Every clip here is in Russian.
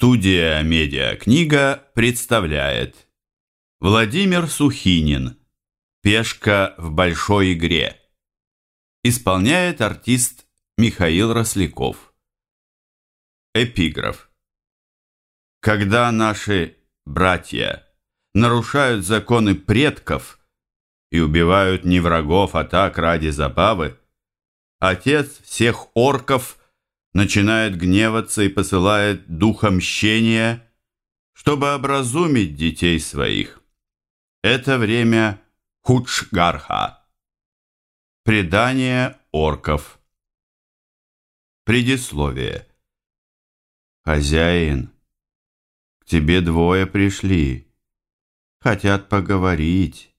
Студия «Медиакнига» представляет. Владимир Сухинин. «Пешка в большой игре» Исполняет артист Михаил Росляков. Эпиграф. Когда наши братья нарушают законы предков и убивают не врагов, а так ради забавы, отец всех орков – начинает гневаться и посылает духа мщения, чтобы образумить детей своих. Это время Худшгарха. Предание орков. Предисловие. Хозяин, к тебе двое пришли. Хотят поговорить.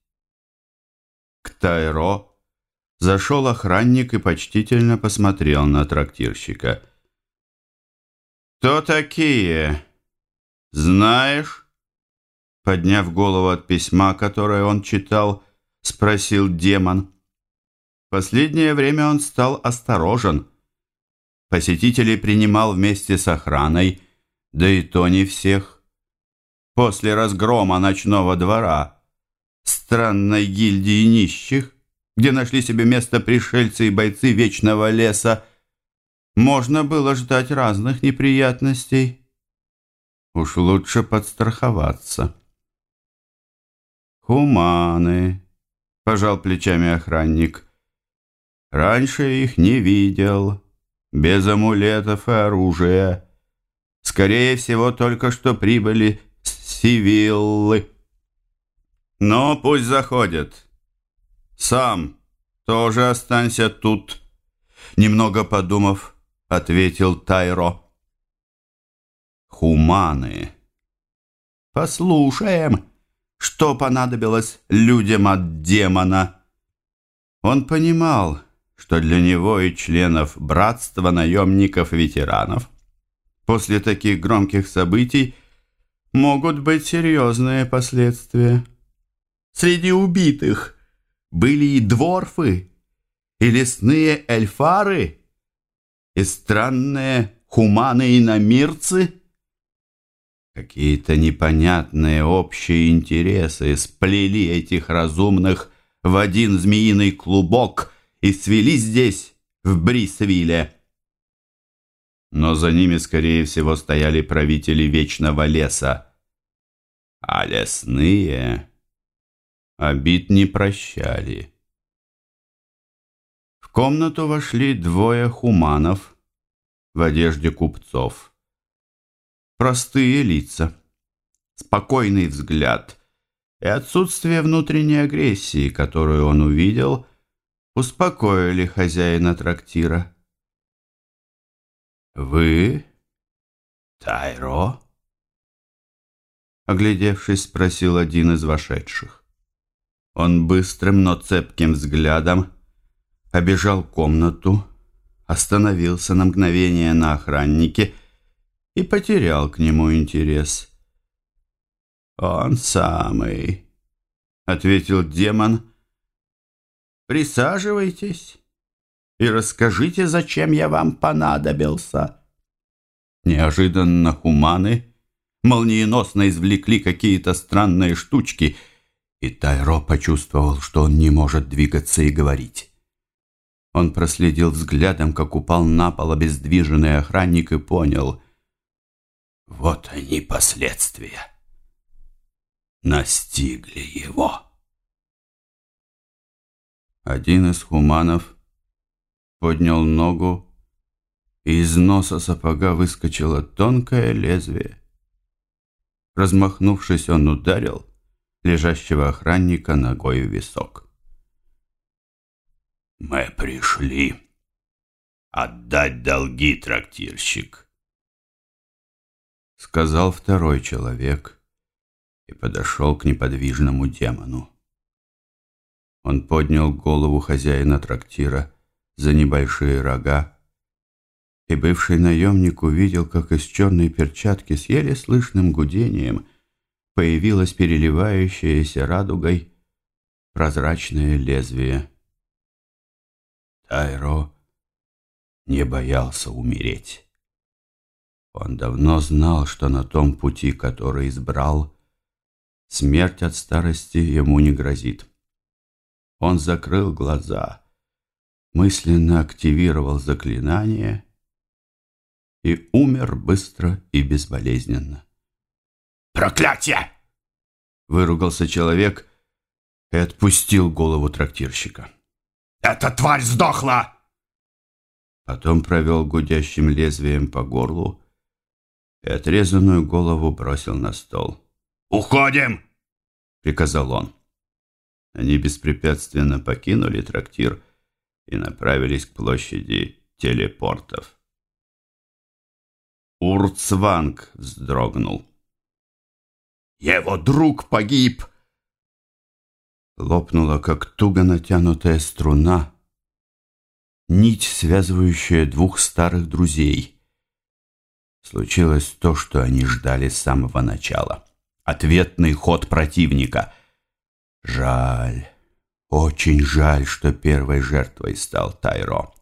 К Тайро Зашел охранник и почтительно посмотрел на трактирщика. «Кто такие? Знаешь?» Подняв голову от письма, которое он читал, спросил демон. Последнее время он стал осторожен. Посетителей принимал вместе с охраной, да и то не всех. После разгрома ночного двора, странной гильдии нищих, где нашли себе место пришельцы и бойцы Вечного леса, можно было ждать разных неприятностей. Уж лучше подстраховаться. «Хуманы», — пожал плечами охранник. «Раньше их не видел, без амулетов и оружия. Скорее всего, только что прибыли с Сивиллы. Но пусть заходят». «Сам тоже останься тут», — немного подумав, ответил Тайро. «Хуманы. Послушаем, что понадобилось людям от демона». Он понимал, что для него и членов братства наемников-ветеранов после таких громких событий могут быть серьезные последствия. Среди убитых – были и дворфы, и лесные эльфары, и странные хуманы и намирцы. Какие-то непонятные общие интересы сплели этих разумных в один змеиный клубок и свели здесь, в Брисвилле. Но за ними, скорее всего, стояли правители Вечного Леса. А лесные обид не прощали. Комнату вошли двое хуманов в одежде купцов. Простые лица, спокойный взгляд и отсутствие внутренней агрессии, которую он увидел, успокоили хозяина трактира. «Вы Тайро?» Оглядевшись, спросил один из вошедших. Он быстрым, но цепким взглядом обежал комнату, остановился на мгновение на охраннике и потерял к нему интерес. «Он самый», — ответил демон. «Присаживайтесь и расскажите, зачем я вам понадобился». Неожиданно хуманы молниеносно извлекли какие-то странные штучки — и Тайро почувствовал, что он не может двигаться и говорить. Он проследил взглядом, как упал на пол обездвиженный охранник и понял. Вот они последствия. Настигли его. Один из хуманов поднял ногу, и из носа сапога выскочило тонкое лезвие. Размахнувшись, он ударил — лежащего охранника ногой в висок. «Мы пришли отдать долги, трактирщик», — сказал второй человек и подошел к неподвижному демону. Он поднял голову хозяина трактира за небольшие рога, и бывший наемник увидел, как из черной перчатки с еле слышным гудением появилось переливающееся радугой прозрачное лезвие. Тайро не боялся умереть. Он давно знал, что на том пути, который избрал, смерть от старости ему не грозит. Он закрыл глаза, мысленно активировал заклинание и умер быстро и безболезненно. «Проклятие!» — выругался человек и отпустил голову трактирщика. «Эта тварь сдохла!» Потом провел гудящим лезвием по горлу и отрезанную голову бросил на стол. «Уходим!» — приказал он. Они беспрепятственно покинули трактир и направились к площади телепортов. Урцванг вздрогнул. «Его друг погиб!» Лопнула, как туго натянутая струна, нить, связывающая двух старых друзей. Случилось то, что они ждали с самого начала. Ответный ход противника. Жаль, очень жаль, что первой жертвой стал Тайро.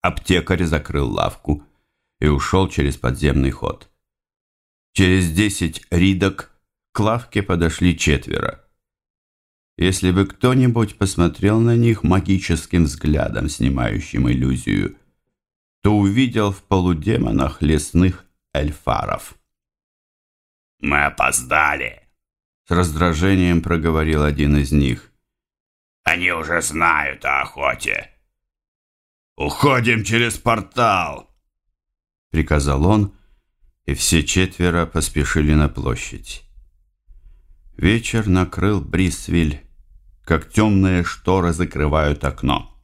Аптекарь закрыл лавку и ушел через подземный ход. Через десять ридок к лавке подошли четверо. Если бы кто-нибудь посмотрел на них магическим взглядом, снимающим иллюзию, то увидел в полудемонах лесных эльфаров. «Мы опоздали!» С раздражением проговорил один из них. «Они уже знают о охоте!» «Уходим через портал!» Приказал он, и все четверо поспешили на площадь. Вечер накрыл Брисвиль как темные шторы закрывают окно.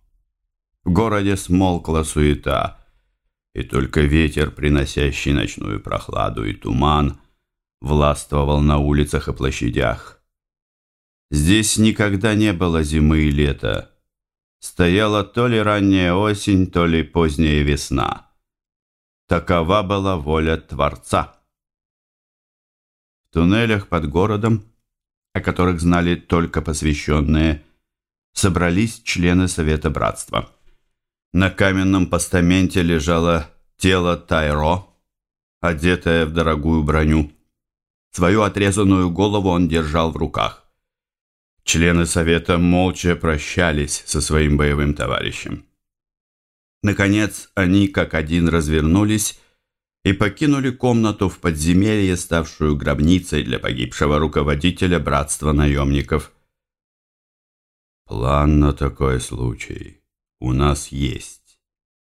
В городе смолкла суета, и только ветер, приносящий ночную прохладу и туман, властвовал на улицах и площадях. Здесь никогда не было зимы и лета. Стояла то ли ранняя осень, то ли поздняя весна. Такова была воля Творца. В туннелях под городом о которых знали только посвященные, собрались члены Совета Братства. На каменном постаменте лежало тело Тайро, одетое в дорогую броню. Свою отрезанную голову он держал в руках. Члены Совета молча прощались со своим боевым товарищем. Наконец, они как один развернулись и покинули комнату в подземелье, ставшую гробницей для погибшего руководителя братства наемников. «План на такой случай у нас есть»,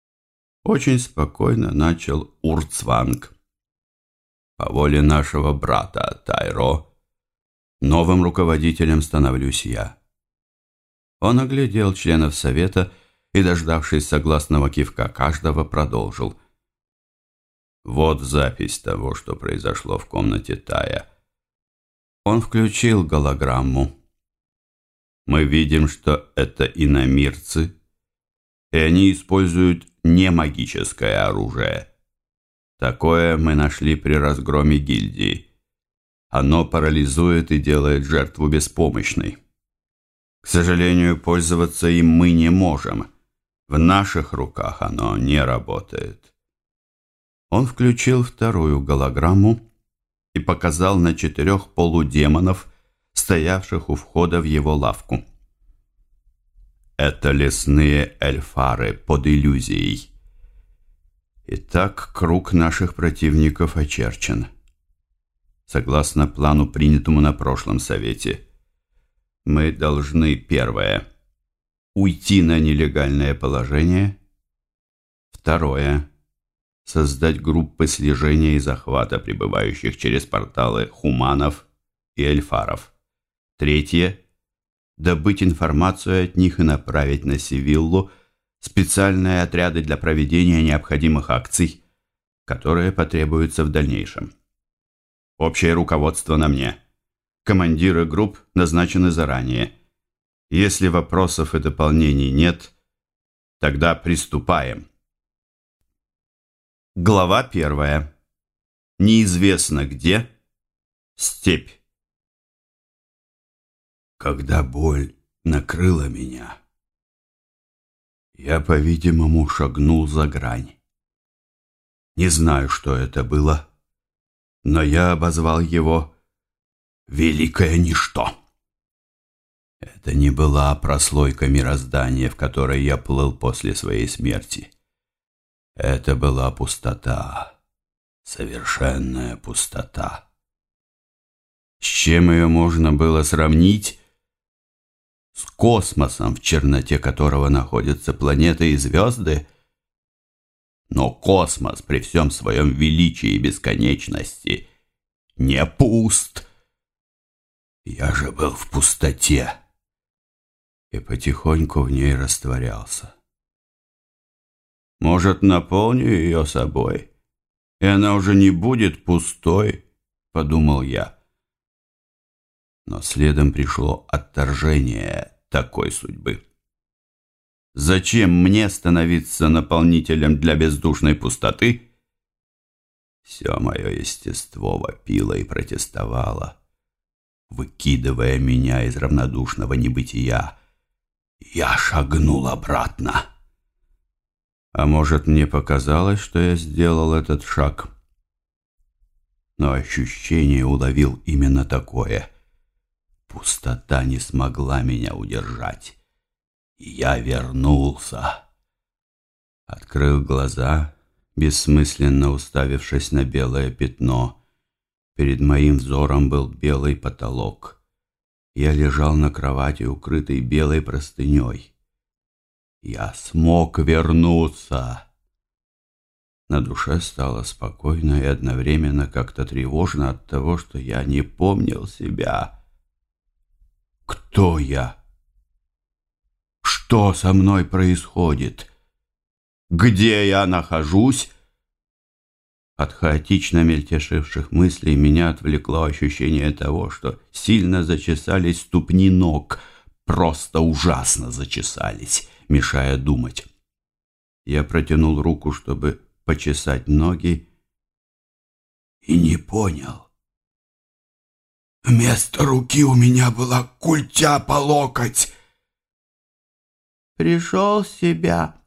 — очень спокойно начал Урцванг. «По воле нашего брата Тайро новым руководителем становлюсь я». Он оглядел членов совета и, дождавшись согласного кивка каждого, продолжил — вот запись того, что произошло в комнате Тая. Он включил голограмму. Мы видим, что это иномирцы, и они используют не магическое оружие. Такое мы нашли при разгроме гильдии. Оно парализует и делает жертву беспомощной. К сожалению, пользоваться им мы не можем. В наших руках оно не работает. Он включил вторую голограмму и показал на четырех полудемонов, стоявших у входа в его лавку. Это лесные эльфары под иллюзией. Итак, круг наших противников очерчен. Согласно плану, принятому на прошлом совете, мы должны, первое, уйти на нелегальное положение, второе, создать группы слежения и захвата прибывающих через порталы хуманов и эльфаров. Третье – добыть информацию от них и направить на Сивиллу специальные отряды для проведения необходимых акций, которые потребуются в дальнейшем. Общее руководство на мне. Командиры групп назначены заранее. Если вопросов и дополнений нет, тогда приступаем. Глава первая. Неизвестно где. Степь. Когда боль накрыла меня, я, по-видимому, шагнул за грань. Не знаю, что это было, но я обозвал его «Великое Ничто». Это не была прослойка мироздания, в которой я плыл после своей смерти. Это была пустота, совершенная пустота. С чем ее можно было сравнить? С космосом, в черноте которого находятся планеты и звезды? Но космос при всем своем величии и бесконечности не пуст. Я же был в пустоте и потихоньку в ней растворялся. Может, наполню ее собой, и она уже не будет пустой, подумал я. Но следом пришло отторжение такой судьбы. Зачем мне становиться наполнителем для бездушной пустоты? Все мое естество вопило и протестовало, выкидывая меня из равнодушного небытия. Я шагнул обратно. А может, мне показалось, что я сделал этот шаг? Но ощущение уловил именно такое. Пустота не смогла меня удержать. Я вернулся. Открыл глаза, бессмысленно уставившись на белое пятно. Перед моим взором был белый потолок. Я лежал на кровати, укрытый белой простыней. Я смог вернуться. На душе стало спокойно и одновременно как-то тревожно от того, что я не помнил себя. Кто я? Что со мной происходит? Где я нахожусь? От хаотично мельтешивших мыслей меня отвлекло ощущение того, что сильно зачесались ступни ног, просто ужасно зачесались, мешая думать. Я протянул руку, чтобы почесать ноги, и не понял. Вместо руки у меня была культя по локоть. «Пришел в себя»,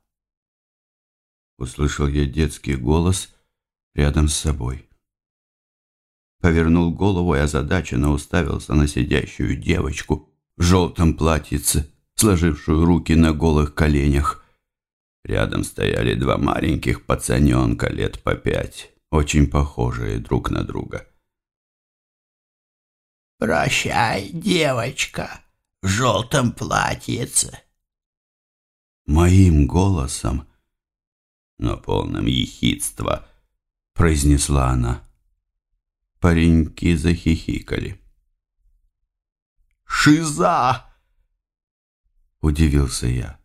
— услышал я детский голос рядом с собой. Повернул голову и озадаченно уставился на сидящую девочку в желтом платьице, сложившую руки на голых коленях. Рядом стояли два маленьких пацаненка лет по пять, очень похожие друг на друга. «Прощай, девочка, в желтом платьице!» Моим голосом, но полным ехидства, произнесла она. Пареньки захихикали. «Шиза!» — удивился я.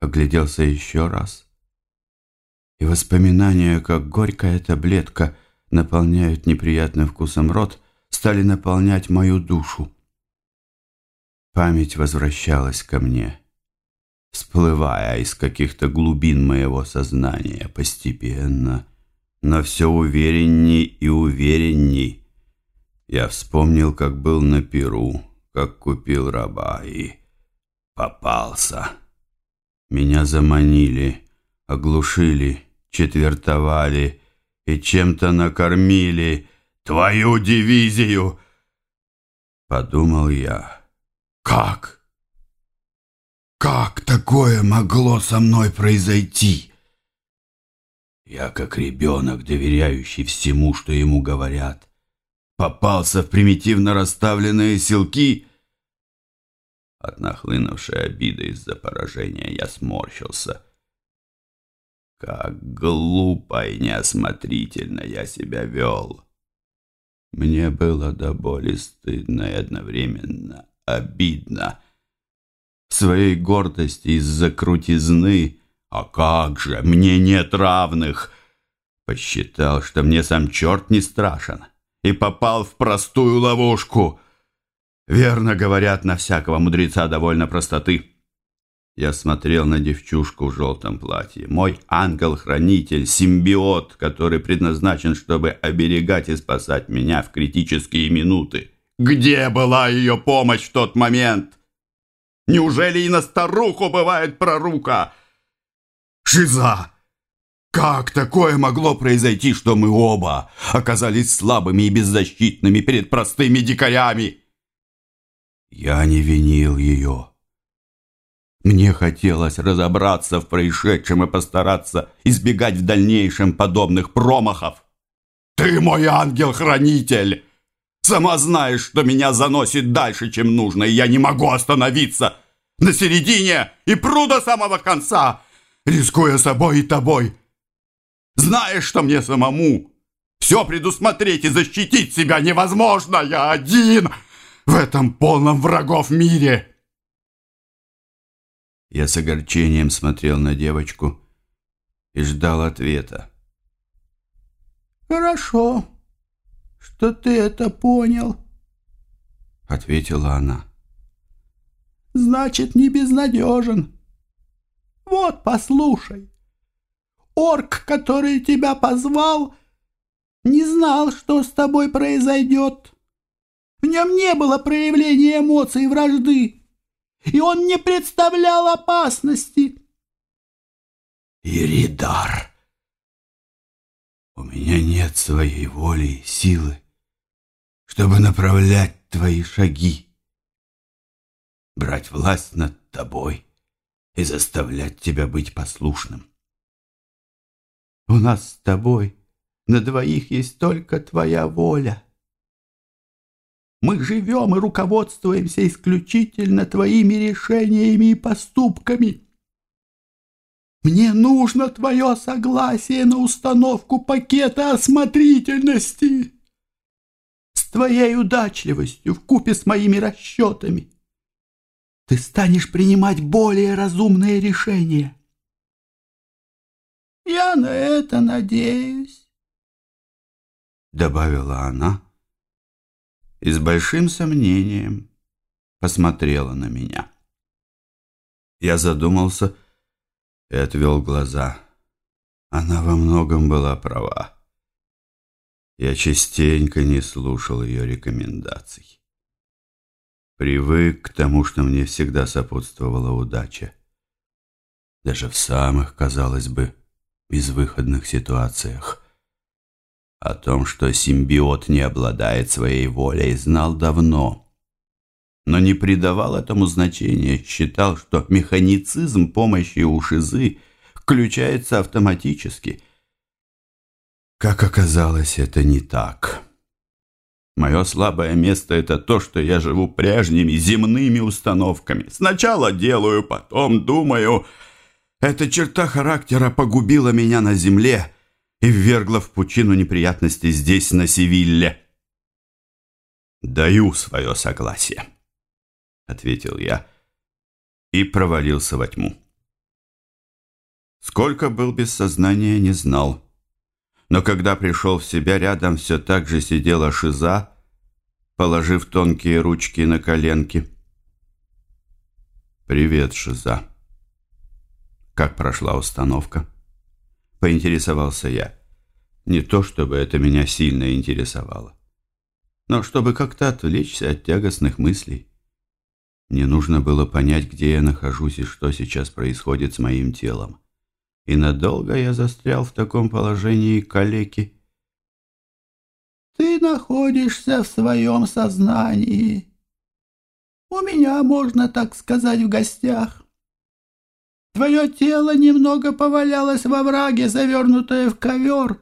Огляделся еще раз, и воспоминания, как горькая таблетка, наполняют неприятным вкусом рот — стали наполнять мою душу. Память возвращалась ко мне, всплывая из каких-то глубин моего сознания постепенно, но все уверенней и уверенней. Я вспомнил, как был на Перу, как купил раба и попался. Меня заманили, оглушили, четвертовали и чем-то накормили — твою дивизию!» Подумал я. «Как? Как такое могло со мной произойти?» Я, как ребенок, доверяющий всему, что ему говорят, попался в примитивно расставленные селки. От нахлынувшей обиды из-за поражения я сморщился. Как глупо и неосмотрительно я себя вел. Мне было до боли стыдно и одновременно обидно. В своей гордости из-за крутизны, а как же, мне нет равных, посчитал, что мне сам черт не страшен, и попал в простую ловушку. Верно говорят, на всякого мудреца довольно простоты. Я смотрел на девчушку в желтом платье. Мой ангел-хранитель, симбиот, который предназначен, чтобы оберегать и спасать меня в критические минуты. Где была ее помощь в тот момент? Неужели и на старуху бывает прорука? Шиза! Как такое могло произойти, что мы оба оказались слабыми и беззащитными перед простыми дикарями? Я не винил ее. Мне хотелось разобраться в происшедшем и постараться избегать в дальнейшем подобных промахов. Ты мой ангел-хранитель! Сама знаешь, что меня заносит дальше, чем нужно, и я не могу остановиться на середине и пру до самого конца, рискуя собой и тобой. Знаешь, что мне самому все предусмотреть и защитить себя невозможно. Я один в этом полном врагов мире. Я с огорчением смотрел на девочку и ждал ответа. «Хорошо, что ты это понял», — ответила она. «Значит, не безнадежен. Вот, послушай. Орк, который тебя позвал, не знал, что с тобой произойдет. В нем не было проявления эмоций вражды, и он не представлял опасности. Иридар, у меня нет своей воли и силы, чтобы направлять твои шаги, брать власть над тобой и заставлять тебя быть послушным. У нас с тобой на двоих есть только твоя воля. Мы живем и руководствуемся исключительно твоими решениями и поступками. Мне нужно твое согласие на установку пакета осмотрительности. С твоей удачливостью, вкупе с моими расчетами, ты станешь принимать более разумные решения. Я на это надеюсь, — добавила она и с большим сомнением посмотрела на меня. Я задумался и отвел глаза. Она во многом была права. Я частенько не слушал ее рекомендаций. Привык к тому, что мне всегда сопутствовала удача. Даже в самых, казалось бы, безвыходных ситуациях. О том, что симбиот не обладает своей волей, знал давно. Но не придавал этому значения, считал, что механицизм помощи у шизы включается автоматически. Как оказалось, это не так. Мое слабое место — это то, что я живу прежними земными установками. Сначала делаю, потом думаю. Эта черта характера погубила меня на земле — и ввергла в пучину неприятностей здесь, на Севилле. «Даю свое согласие», — ответил я и провалился во тьму. Сколько был без сознания, не знал. Но когда пришел в себя, рядом все так же сидела Шиза, положив тонкие ручки на коленки. «Привет, Шиза. Как прошла установка?» поинтересовался я. Не то, чтобы это меня сильно интересовало, но чтобы как-то отвлечься от тягостных мыслей. Мне нужно было понять, где я нахожусь и что сейчас происходит с моим телом. И надолго я застрял в таком положении калеки. «Ты находишься в своем сознании. У меня, можно так сказать, в гостях. Твое тело немного повалялось во враге, завернутое в ковер.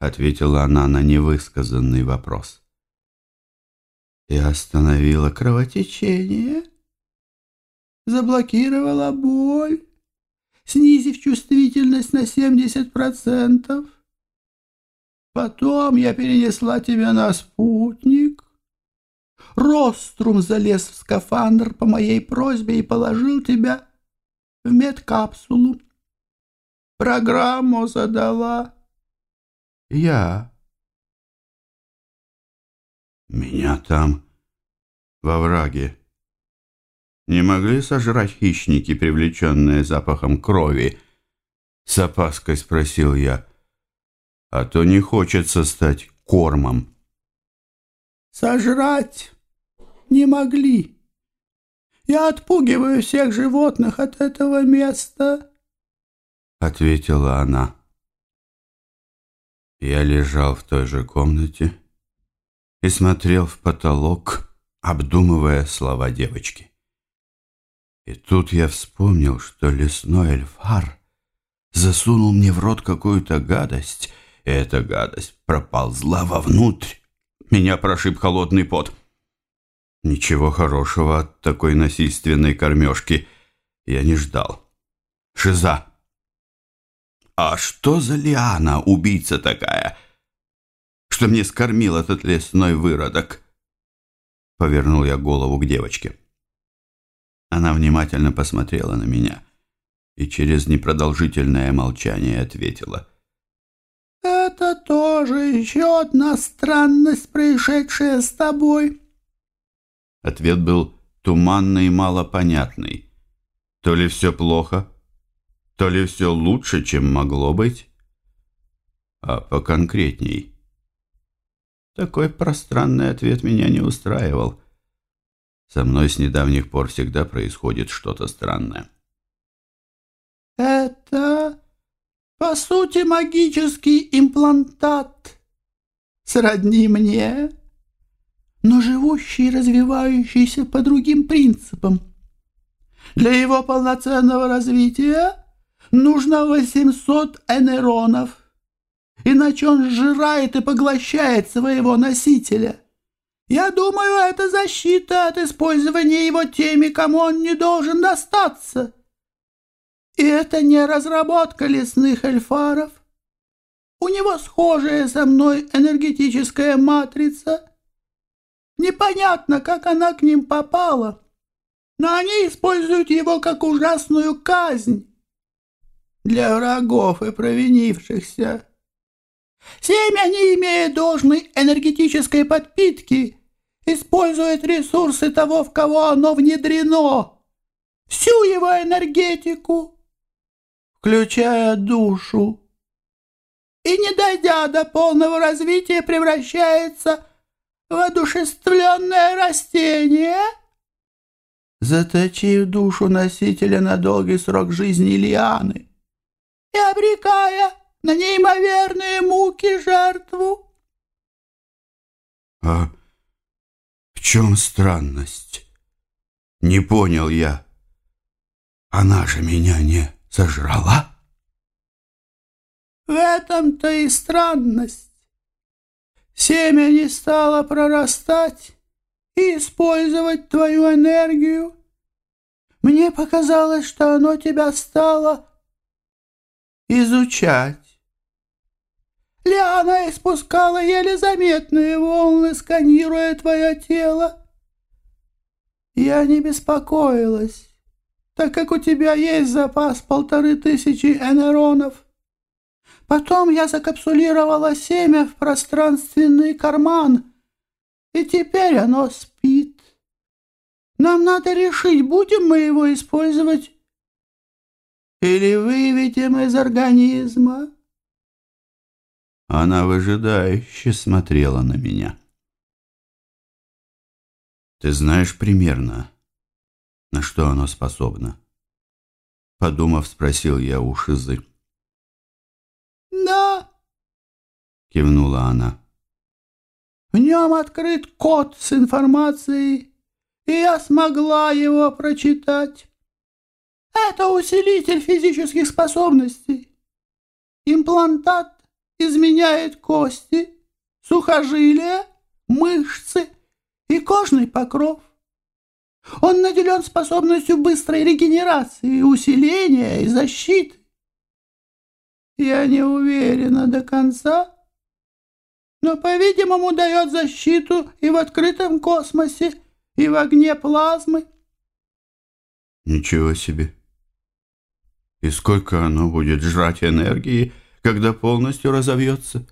Ответила она на невысказанный вопрос. Я остановила кровотечение, заблокировала боль, снизив чувствительность на 70%. Потом я перенесла тебя на спутник. Рострум залез в скафандр по моей просьбе и положил тебя в медкапсулу. Программу задала. Я. Меня там, во враге, не могли сожрать хищники, привлеченные запахом крови? С опаской спросил я. А то не хочется стать кормом. Сожрать не могли. Я отпугиваю всех животных от этого места. ответила она. Я лежал в той же комнате и смотрел в потолок, обдумывая слова девочки. И тут я вспомнил, что лесной эльфар засунул мне в рот какую-то гадость, и эта гадость проползла вовнутрь. Меня прошиб холодный пот. Ничего хорошего от такой насильственной кормежки я не ждал. Шиза. А что за лиана, убийца такая, что мне скормил этот лесной выродок? Повернул я голову к девочке. Она внимательно посмотрела на меня и через непродолжительное молчание ответила. «Это тоже еще одна странность, происшедшая с тобой». Ответ был туманный и малопонятный. То ли все плохо, то ли все лучше, чем могло быть, а поконкретней. Такой пространный ответ меня не устраивал. Со мной с недавних пор всегда происходит что-то странное. «Это, по сути, магический имплантат. Сродни мне, но живущий и развивающийся по другим принципам. Для его полноценного развития нужно 800 энеронов, иначе он сжирает и поглощает своего носителя. Я думаю, это защита от использования его теми, кому он не должен достаться. И это не разработка лесных эльфаров. У него схожая со мной энергетическая матрица. Непонятно, как она к ним попала, но они используют его как ужасную казнь для врагов и провинившихся. Семя, не имея должной энергетической подпитки, использует ресурсы того, в кого оно внедрено, всю его энергетику, включая душу, и, не дойдя до полного развития, превращается в одушевленное растение, заточив душу носителя на долгий срок жизни лианы и обрекая на неимоверные муки жертву. А в чем странность? Не понял я. Она же меня не сожрала? В этом-то и странность. Семя не стало прорастать и использовать твою энергию. Мне показалось, что оно тебя стало изучать. Лиана испускала еле заметные волны, сканируя твое тело. Я не беспокоилась, так как у тебя есть запас полторы тысячи энеронов. Потом я закапсулировала семя в пространственный карман, и теперь оно спит. Нам надо решить, будем мы его использовать или выведем из организма. Она выжидающе смотрела на меня. Ты знаешь примерно, на что оно способно? Подумав, спросил я у Шизы. «Да», — кивнула она. «В нем открыт код с информацией, и я смогла его прочитать. Это усилитель физических способностей. Имплантат изменяет кости, сухожилия, мышцы и кожный покров. Он наделен способностью быстрой регенерации, усиления и защиты. Я не уверена до конца, но, по-видимому, дает защиту и в открытом космосе, и в огне плазмы. Ничего себе! И сколько оно будет жрать энергии, когда полностью разовьется?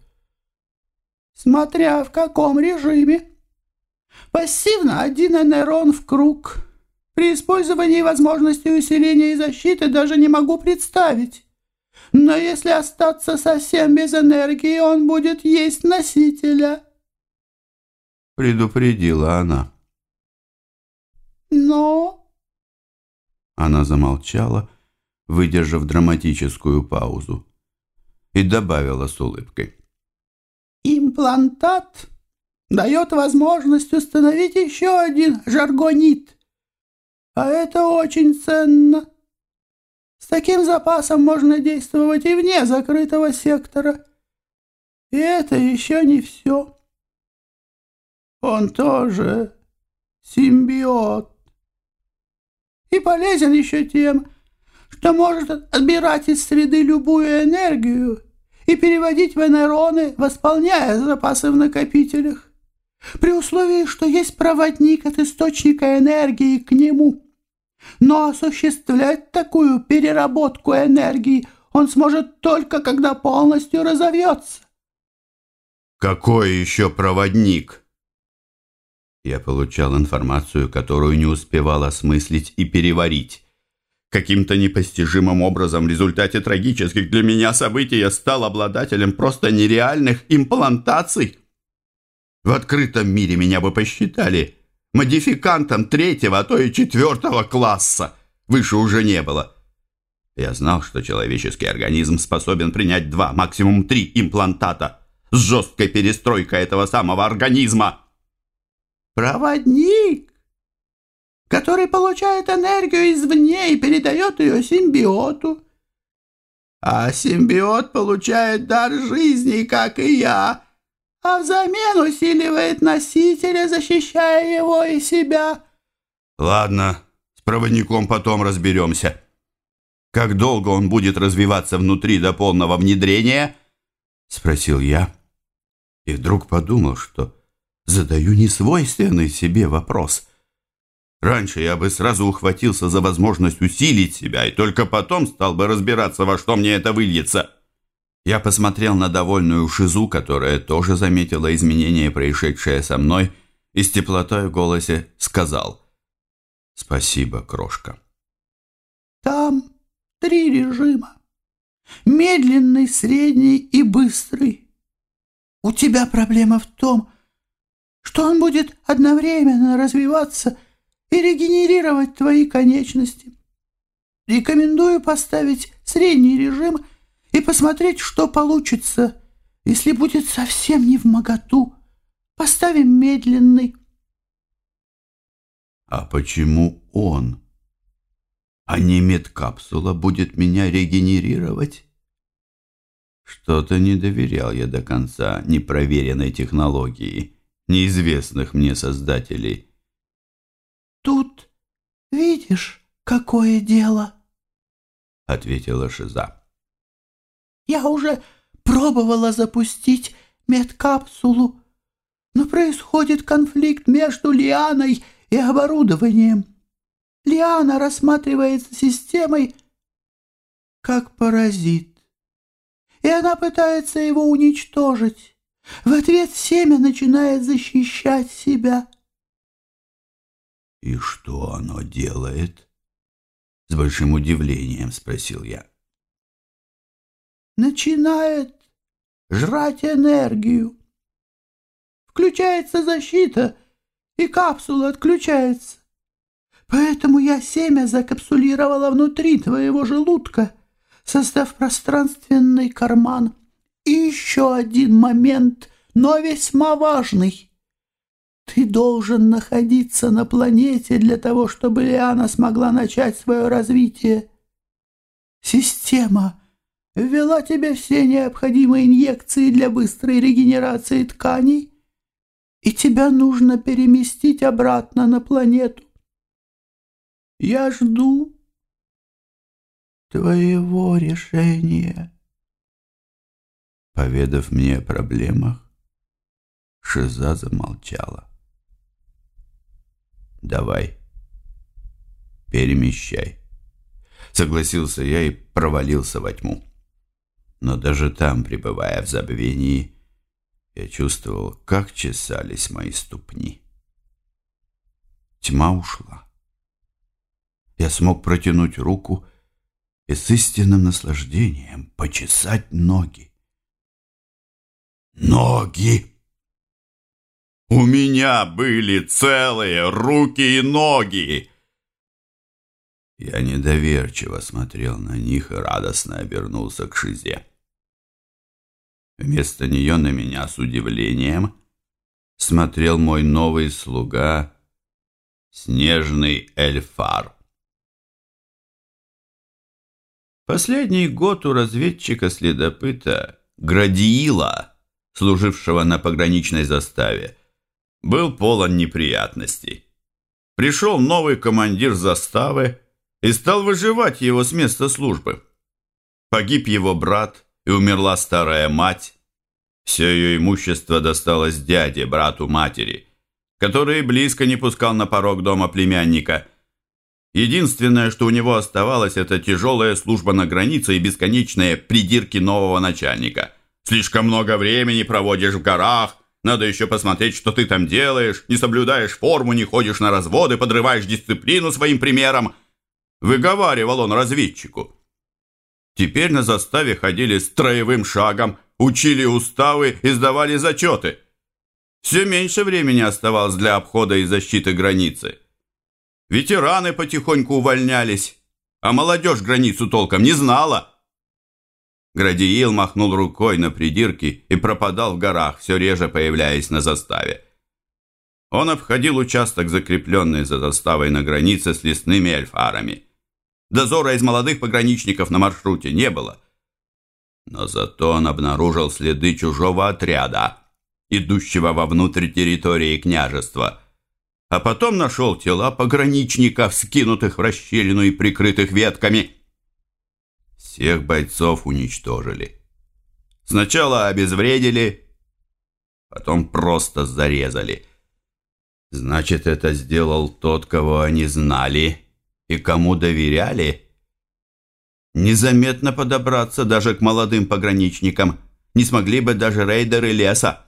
Смотря в каком режиме. Пассивно один энерон в круг. При использовании возможности усиления и защиты даже не могу представить. Но если остаться совсем без энергии, он будет есть носителя. Предупредила она. Но... Она замолчала, выдержав драматическую паузу, и добавила с улыбкой. «Имплантат дает возможность установить еще один жаргонит, а это очень ценно. С таким запасом можно действовать и вне закрытого сектора. И это еще не все. Он тоже симбиот. И полезен еще тем, что может отбирать из среды любую энергию и переводить в нейроны, восполняя запасы в накопителях, при условии, что есть проводник от источника энергии к нему. Но осуществлять такую переработку энергии он сможет только, когда полностью разовьется. «Какой еще проводник?» Я получал информацию, которую не успевал осмыслить и переварить. Каким-то непостижимым образом в результате трагических для меня событий я стал обладателем просто нереальных имплантаций. В открытом мире меня бы посчитали модификантом третьего, а то и четвертого класса. Выше уже не было. Я знал, что человеческий организм способен принять два, максимум три имплантата с жесткой перестройкой этого самого организма. Проводник, который получает энергию извне и передает ее симбиоту. А симбиот получает дар жизни, как и я, а взамен усиливает носителя, защищая его и себя. Ладно, с проводником потом разберемся. Как долго он будет развиваться внутри до полного внедрения? Спросил я. И вдруг подумал, что задаю несвойственный себе вопрос. Раньше я бы сразу ухватился за возможность усилить себя и только потом стал бы разбираться, во что мне это выльется. Я посмотрел на довольную Шизу, которая тоже заметила изменения, происшедшее со мной, и с теплотой в голосе сказал «Спасибо, крошка». «Там три режима. Медленный, средний и быстрый. У тебя проблема в том, что он будет одновременно развиваться и регенерировать твои конечности. Рекомендую поставить средний режим и посмотреть, что получится. Если будет совсем не в моготу, поставим медленный. А почему он, а не медкапсула, будет меня регенерировать? Что-то не доверял я до конца непроверенной технологии неизвестных мне создателей. «Тут видишь, какое дело?» — ответила Шиза. «Я уже пробовала запустить медкапсулу, но происходит конфликт между Лианой и оборудованием. Лиана рассматривается системой как паразит, и она пытается его уничтожить. В ответ семя начинает защищать себя. «И что оно делает?» С большим удивлением спросил я. «Начинает жрать энергию. Включается защита, и капсула отключается. Поэтому я семя закапсулировала внутри твоего желудка, создав пространственный карман и еще один момент, но весьма важный. Ты должен находиться на планете для того, чтобы Лиана смогла начать свое развитие. Система ввела тебе все необходимые инъекции для быстрой регенерации тканей, и тебя нужно переместить обратно на планету. Я жду твоего решения. Поведав мне о проблемах, Шиза замолчала. «Давай, перемещай», — согласился я и провалился во тьму. Но даже там, пребывая в забвении, я чувствовал, как чесались мои ступни. Тьма ушла. Я смог протянуть руку и с истинным наслаждением почесать ноги. Ноги! У меня были целые руки и ноги! Я недоверчиво смотрел на них и радостно обернулся к Шизе. Вместо нее на меня с удивлением смотрел мой новый слуга, снежный эльфар. Последний год у разведчика-следопыта Градиила, служившего на пограничной заставе, был полон неприятностей. Пришел новый командир заставы и стал выживать его с места службы. Погиб его брат и умерла старая мать. Все ее имущество досталось дяде, брату матери, который близко не пускал на порог дома племянника. Единственное, что у него оставалось, это тяжелая служба на границе и бесконечные придирки нового начальника. Слишком много времени проводишь в горах, надо еще посмотреть, что ты там делаешь, не соблюдаешь форму, не ходишь на разводы, подрываешь дисциплину своим примером – Выговаривал он разведчику. Теперь на заставе ходили строевым шагом, учили уставы и сдавали зачеты. Все меньше времени оставалось для обхода и защиты границы. Ветераны потихоньку увольнялись, а молодежь границу толком не знала. Градиил махнул рукой на придирки и пропадал в горах, все реже появляясь на заставе. Он обходил участок, закрепленный за заставой на границе с лесными альфарами. Дозора из молодых пограничников на маршруте не было. Но зато он обнаружил следы чужого отряда, идущего вовнутрь территории княжества. А потом нашел тела пограничников, скинутых в расщелину и прикрытых ветками. Всех бойцов уничтожили. Сначала обезвредили, потом просто зарезали. Значит, это сделал тот, кого они знали и кому доверяли. Незаметно подобраться даже к молодым пограничникам не смогли бы даже рейдеры леса.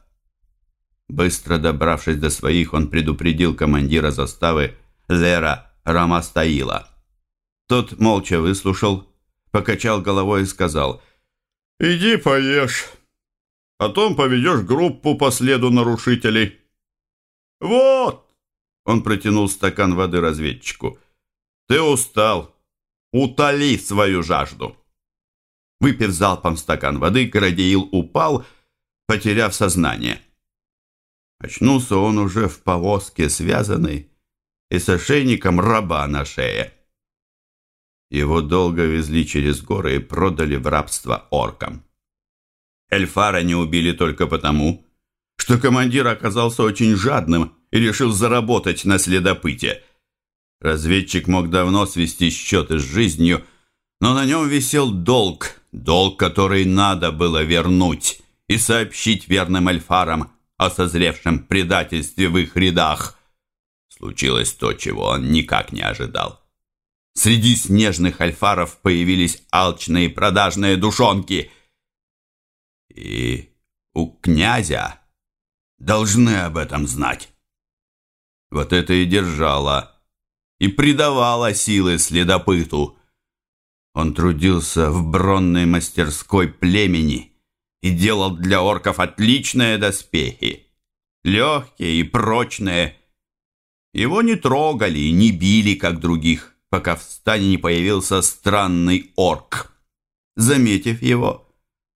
Быстро добравшись до своих, он предупредил командира заставы Лера Рамастаила. Тот молча выслушал, покачал головой и сказал «Иди поешь, потом поведешь группу по следу нарушителей». «Вот!» – он протянул стакан воды разведчику – ты устал. Утоли свою жажду. Выпив залпом стакан воды, Градиил упал, потеряв сознание. Очнулся он уже в повозке, связанный, и с ошейником раба на шее. Его долго везли через горы и продали в рабство оркам. Эльфара не убили только потому, что командир оказался очень жадным и решил заработать на следопыте – Разведчик мог давно свести счеты с жизнью, но на нем висел долг, долг, который надо было вернуть и сообщить верным альфарам о созревшем предательстве в их рядах. Случилось то, чего он никак не ожидал. Среди снежных альфаров появились алчные продажные душонки. И у князя должны об этом знать. Вот это и держало и придавала силы следопыту. Он трудился в бронной мастерской племени и делал для орков отличные доспехи, легкие и прочные. Его не трогали и не били, как других, пока в стане не появился странный орк. Заметив его,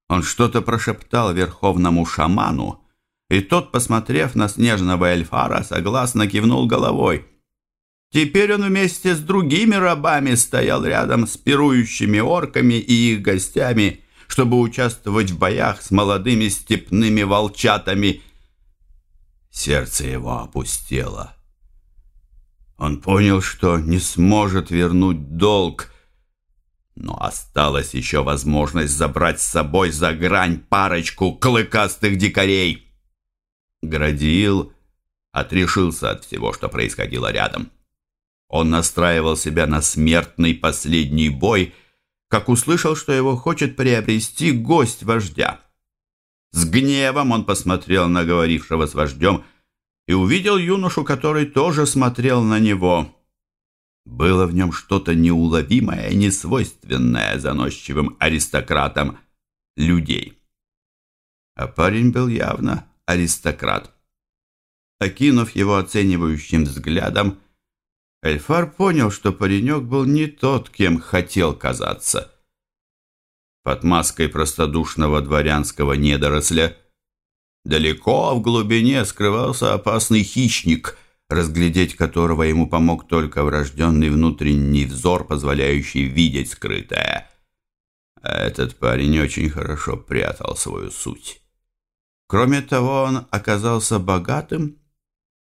он что-то прошептал верховному шаману, и тот, посмотрев на снежного эльфара, согласно кивнул головой – Теперь он вместе с другими рабами стоял рядом с пирующими орками и их гостями, чтобы участвовать в боях с молодыми степными волчатами. Сердце его опустело. Он понял, что не сможет вернуть долг, но осталась еще возможность забрать с собой за грань парочку клыкастых дикарей. Градиил отрешился от всего, что происходило рядом. Он настраивал себя на смертный последний бой, как услышал, что его хочет приобрести гость вождя. С гневом он посмотрел на говорившего с вождем и увидел юношу, который тоже смотрел на него. Было в нем что-то неуловимое, несвойственное заносчивым аристократам людей. А парень был явно аристократ. Окинув его оценивающим взглядом, Эльфар понял, что паренек был не тот, кем хотел казаться. Под маской простодушного дворянского недоросля далеко в глубине скрывался опасный хищник, разглядеть которого ему помог только врожденный внутренний взор, позволяющий видеть скрытое. А этот парень очень хорошо прятал свою суть. Кроме того, он оказался богатым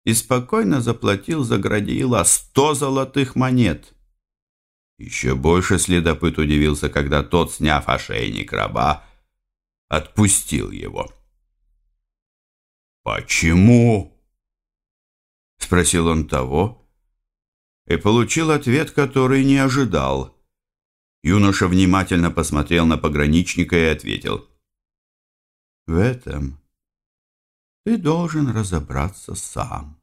и спокойно заплатил за Градиила сто золотых монет. Еще больше следопыт удивился, когда тот, сняв ошейник раба, отпустил его. «Почему?» — спросил он того, и получил ответ, который не ожидал. Юноша внимательно посмотрел на пограничника и ответил. «В этом ты должен разобраться сам.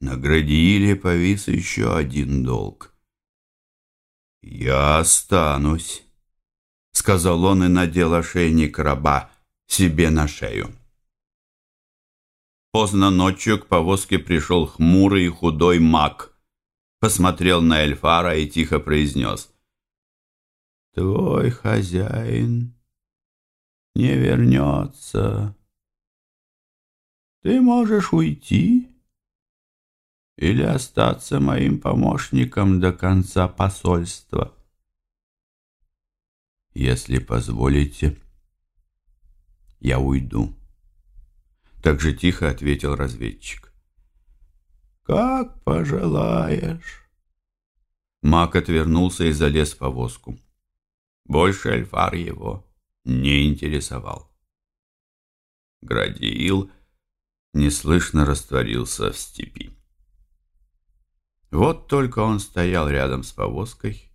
На Градииле повис еще один долг. «Я останусь», — сказал он и надел ошейник раба себе на шею. Поздно ночью к повозке пришел хмурый и худой маг, посмотрел на Эльфара и тихо произнес. «Твой хозяин не вернется». Ты можешь уйти или остаться моим помощником до конца посольства. Если позволите, я уйду. Так же тихо ответил разведчик. Как пожелаешь. Мак отвернулся и залез в повозку. Больше Эльфар его не интересовал. Градиил неслышно растворился в степи. Вот только он стоял рядом с повозкой,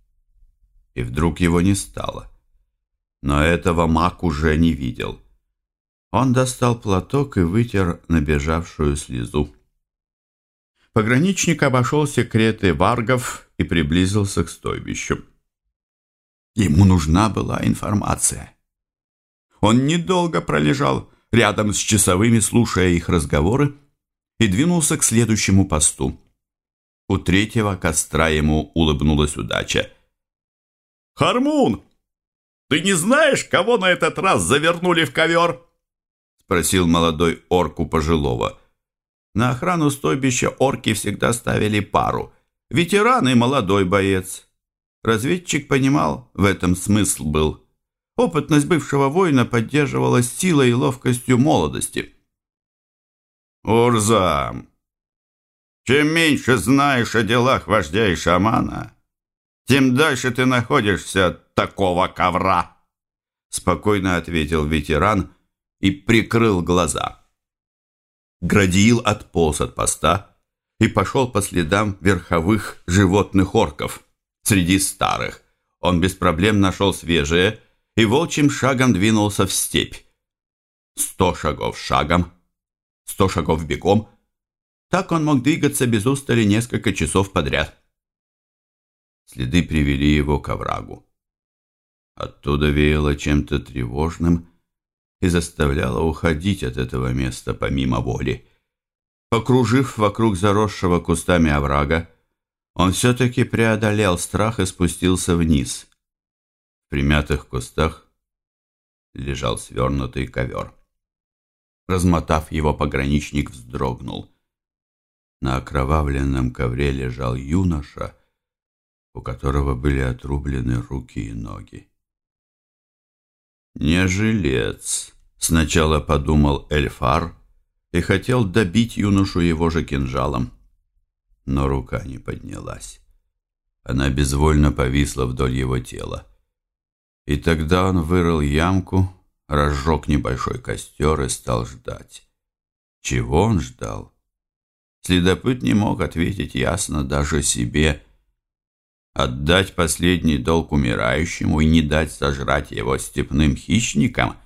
и вдруг его не стало. Но этого маг уже не видел. Он достал платок и вытер набежавшую слезу. Пограничник обошел секреты варгов и приблизился к стойбищу. Ему нужна была информация. Он недолго пролежал рядом с часовыми, слушая их разговоры, и двинулся к следующему посту. У третьего костра ему улыбнулась удача. «Хармун, ты не знаешь, кого на этот раз завернули в ковер?» спросил молодой орку пожилого. На охрану стойбища орки всегда ставили пару. Ветеран и молодой боец. Разведчик понимал, в этом смысл был. Опытность бывшего воина поддерживалась силой и ловкостью молодости. «Урзам, чем меньше знаешь о делах вождя и шамана, тем дальше ты находишься от такого ковра», спокойно ответил ветеран и прикрыл глаза. Градиил отполз от поста и пошел по следам верховых животных орков. Среди старых он без проблем нашел свежие, и волчьим шагом двинулся в степь. Сто шагов шагом, сто шагов бегом. Так он мог двигаться без устали несколько часов подряд. Следы привели его к оврагу. Оттуда веяло чем-то тревожным и заставляло уходить от этого места помимо воли. Покружив вокруг заросшего кустами оврага, он все-таки преодолел страх и спустился вниз примятых кустах лежал свернутый ковер. Размотав его, пограничник вздрогнул. На окровавленном ковре лежал юноша, у которого были отрублены руки и ноги. «Не жилец», — сначала подумал Эльфар и хотел добить юношу его же кинжалом, но рука не поднялась. Она безвольно повисла вдоль его тела. И тогда он вырыл ямку, разжег небольшой костер и стал ждать. Чего он ждал? Следопыт не мог ответить ясно даже себе. Отдать последний долг умирающему и не дать сожрать его степным хищникам?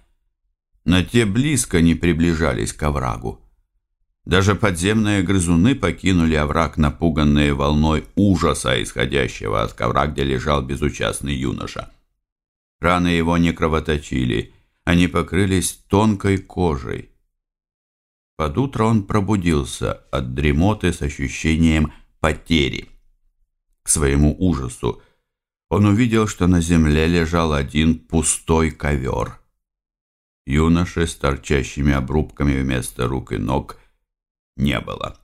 Но те близко не приближались к оврагу. Даже подземные грызуны покинули овраг, напуганные волной ужаса, исходящего от ковра, где лежал безучастный юноша. Раны его не кровоточили, они покрылись тонкой кожей. Под утро он пробудился от дремоты с ощущением потери. К своему ужасу он увидел, что на земле лежал один пустой ковер. Юноши с торчащими обрубками вместо рук и ног не было.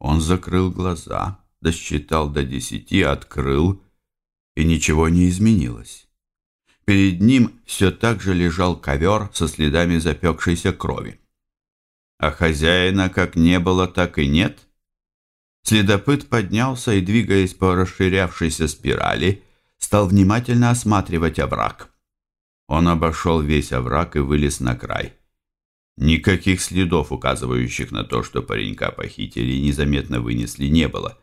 Он закрыл глаза, досчитал до десяти, открыл, и ничего не изменилось. Перед ним все так же лежал ковер со следами запекшейся крови. А хозяина как не было, так и нет. Следопыт поднялся и, двигаясь по расширявшейся спирали, стал внимательно осматривать овраг. Он обошел весь овраг и вылез на край. Никаких следов, указывающих на то, что паренька похитили и незаметно вынесли, не было.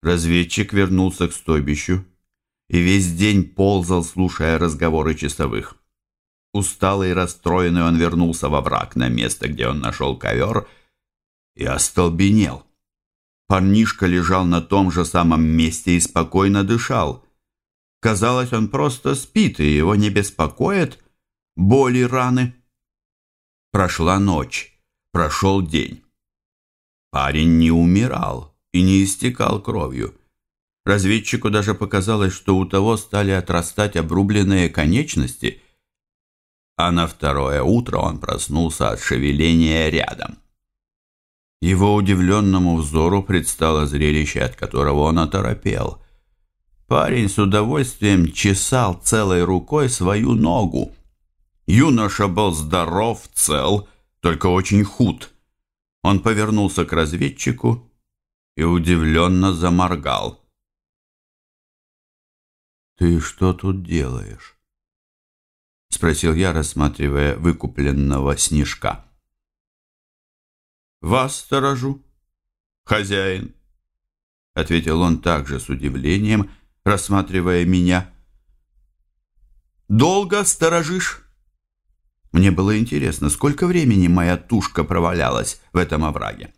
Разведчик вернулся к стойбищу и весь день ползал, слушая разговоры часовых. Усталый и расстроенный он вернулся во враг на место, где он нашел ковер, и остолбенел. Парнишка лежал на том же самом месте и спокойно дышал. Казалось, он просто спит, и его не беспокоят боли раны. Прошла ночь, прошел день. Парень не умирал и не истекал кровью. Разведчику даже показалось, что у того стали отрастать обрубленные конечности, а на второе утро он проснулся от шевеления рядом. Его удивленному взору предстало зрелище, от которого он оторопел. Парень с удовольствием чесал целой рукой свою ногу. Юноша был здоров, цел, только очень худ. Он повернулся к разведчику и удивленно заморгал. «Ты что тут делаешь?» — спросил я, рассматривая выкупленного снежка. «Вас сторожу, хозяин», — ответил он также с удивлением, рассматривая меня. «Долго сторожишь?» Мне было интересно, сколько времени моя тушка провалялась в этом овраге.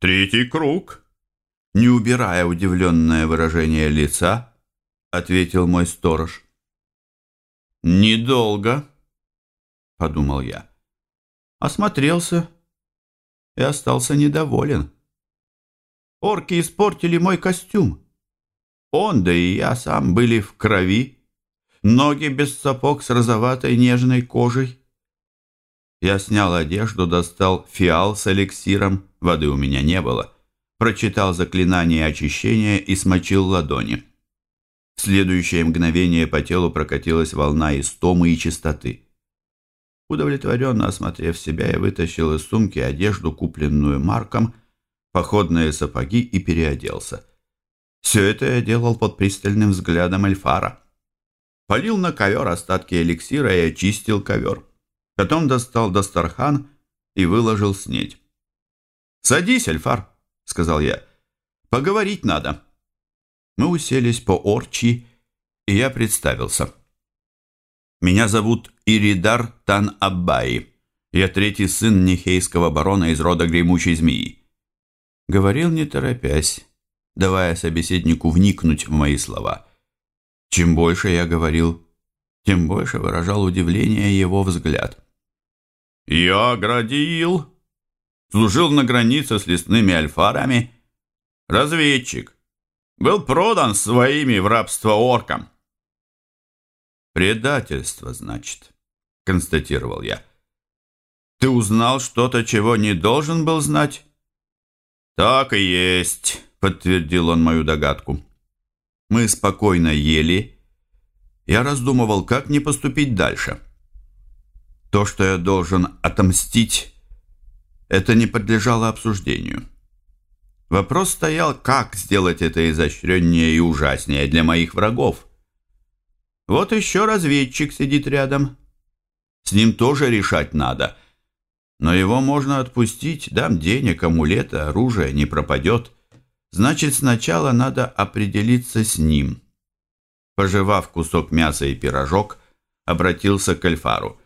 «Третий круг», — не убирая удивленное выражение лица, — ответил мой сторож. «Недолго», — подумал я. Осмотрелся и остался недоволен. Орки испортили мой костюм. Он, да и я сам были в крови, ноги без сапог с розоватой нежной кожей. Я снял одежду, достал фиал с эликсиром, воды у меня не было, прочитал заклинание очищения и смочил ладони. В следующее мгновение по телу прокатилась волна истомы и чистоты. Удовлетворенно осмотрев себя, я вытащил из сумки одежду, купленную Марком, походные сапоги и переоделся. Все это я делал под пристальным взглядом Эльфара. Полил на ковер остатки эликсира и очистил ковер. Потом достал Дастархан и выложил снедь. «Садись, Эльфар», — сказал я. «Поговорить надо». Мы уселись по-орчьи, и я представился. Меня зовут Иридар Тан-Аббаи. Я третий сын Нихейского барона из рода гремучей змеи. Говорил не торопясь, давая собеседнику вникнуть в мои слова. Чем больше я говорил, тем больше выражал удивление его взгляд. «Я градил, служил на границе с лесными альфарами, разведчик, был продан своими в рабство оркам. «Предательство, значит», — констатировал я. «Ты узнал что-то, чего не должен был знать?» «Так и есть», — подтвердил он мою догадку. Мы спокойно ели. Я раздумывал, как не поступить дальше. То, что я должен отомстить, это не подлежало обсуждению. Вопрос стоял, как сделать это изощреннее и ужаснее для моих врагов. Вот еще разведчик сидит рядом. С ним тоже решать надо. Но его можно отпустить, дам денег, амулеты, оружие, не пропадет. Значит, сначала надо определиться с ним. Пожевав кусок мяса и пирожок, обратился к Эльфару.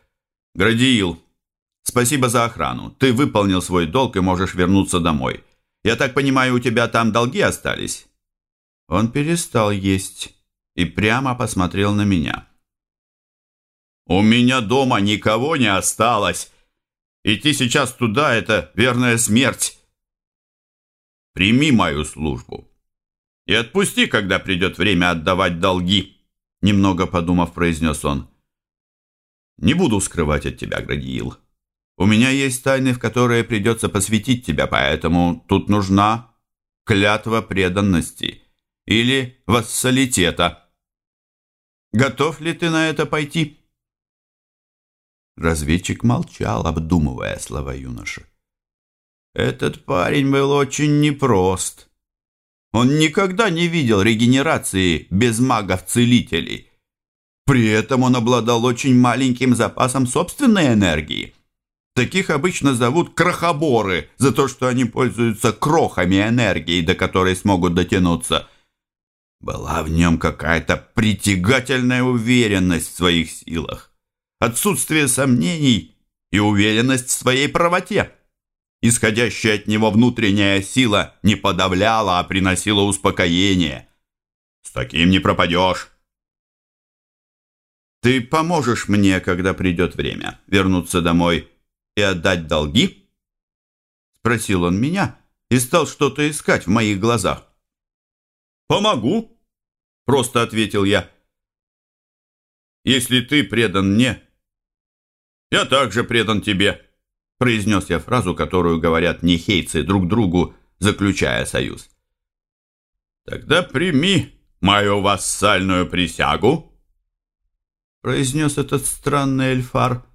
«Градиил, спасибо за охрану. Ты выполнил свой долг и можешь вернуться домой. Я так понимаю, у тебя там долги остались?» Он перестал есть и прямо посмотрел на меня. «У меня дома никого не осталось. Идти сейчас туда — это верная смерть». прими мою службу и отпусти, когда придет время отдавать долги, немного подумав, произнес он. Не буду скрывать от тебя, Градиил. У меня есть тайны, в которые придется посвятить тебя, поэтому тут нужна клятва преданности или вассалитета. Готов ли ты на это пойти?» Разведчик молчал, обдумывая слова юноши. Этот парень был очень непрост. Он никогда не видел регенерации без магов-целителей. При этом он обладал очень маленьким запасом собственной энергии. Таких обычно зовут крохоборы за то, что они пользуются крохами энергии, до которой смогут дотянуться. Была в нем какая-то притягательная уверенность в своих силах, отсутствие сомнений и уверенность в своей правоте. Исходящая от него внутренняя сила не подавляла, а приносила успокоение. С таким не пропадешь. Ты поможешь мне, когда придет время, вернуться домой и отдать долги? Спросил он меня и стал что-то искать в моих глазах. «Помогу», — просто ответил я. «Если ты предан мне, я также предан тебе» произнес я фразу, которую говорят нехейцы друг другу, заключая союз. «Тогда прими мою вассальную присягу», произнес этот странный эльфар.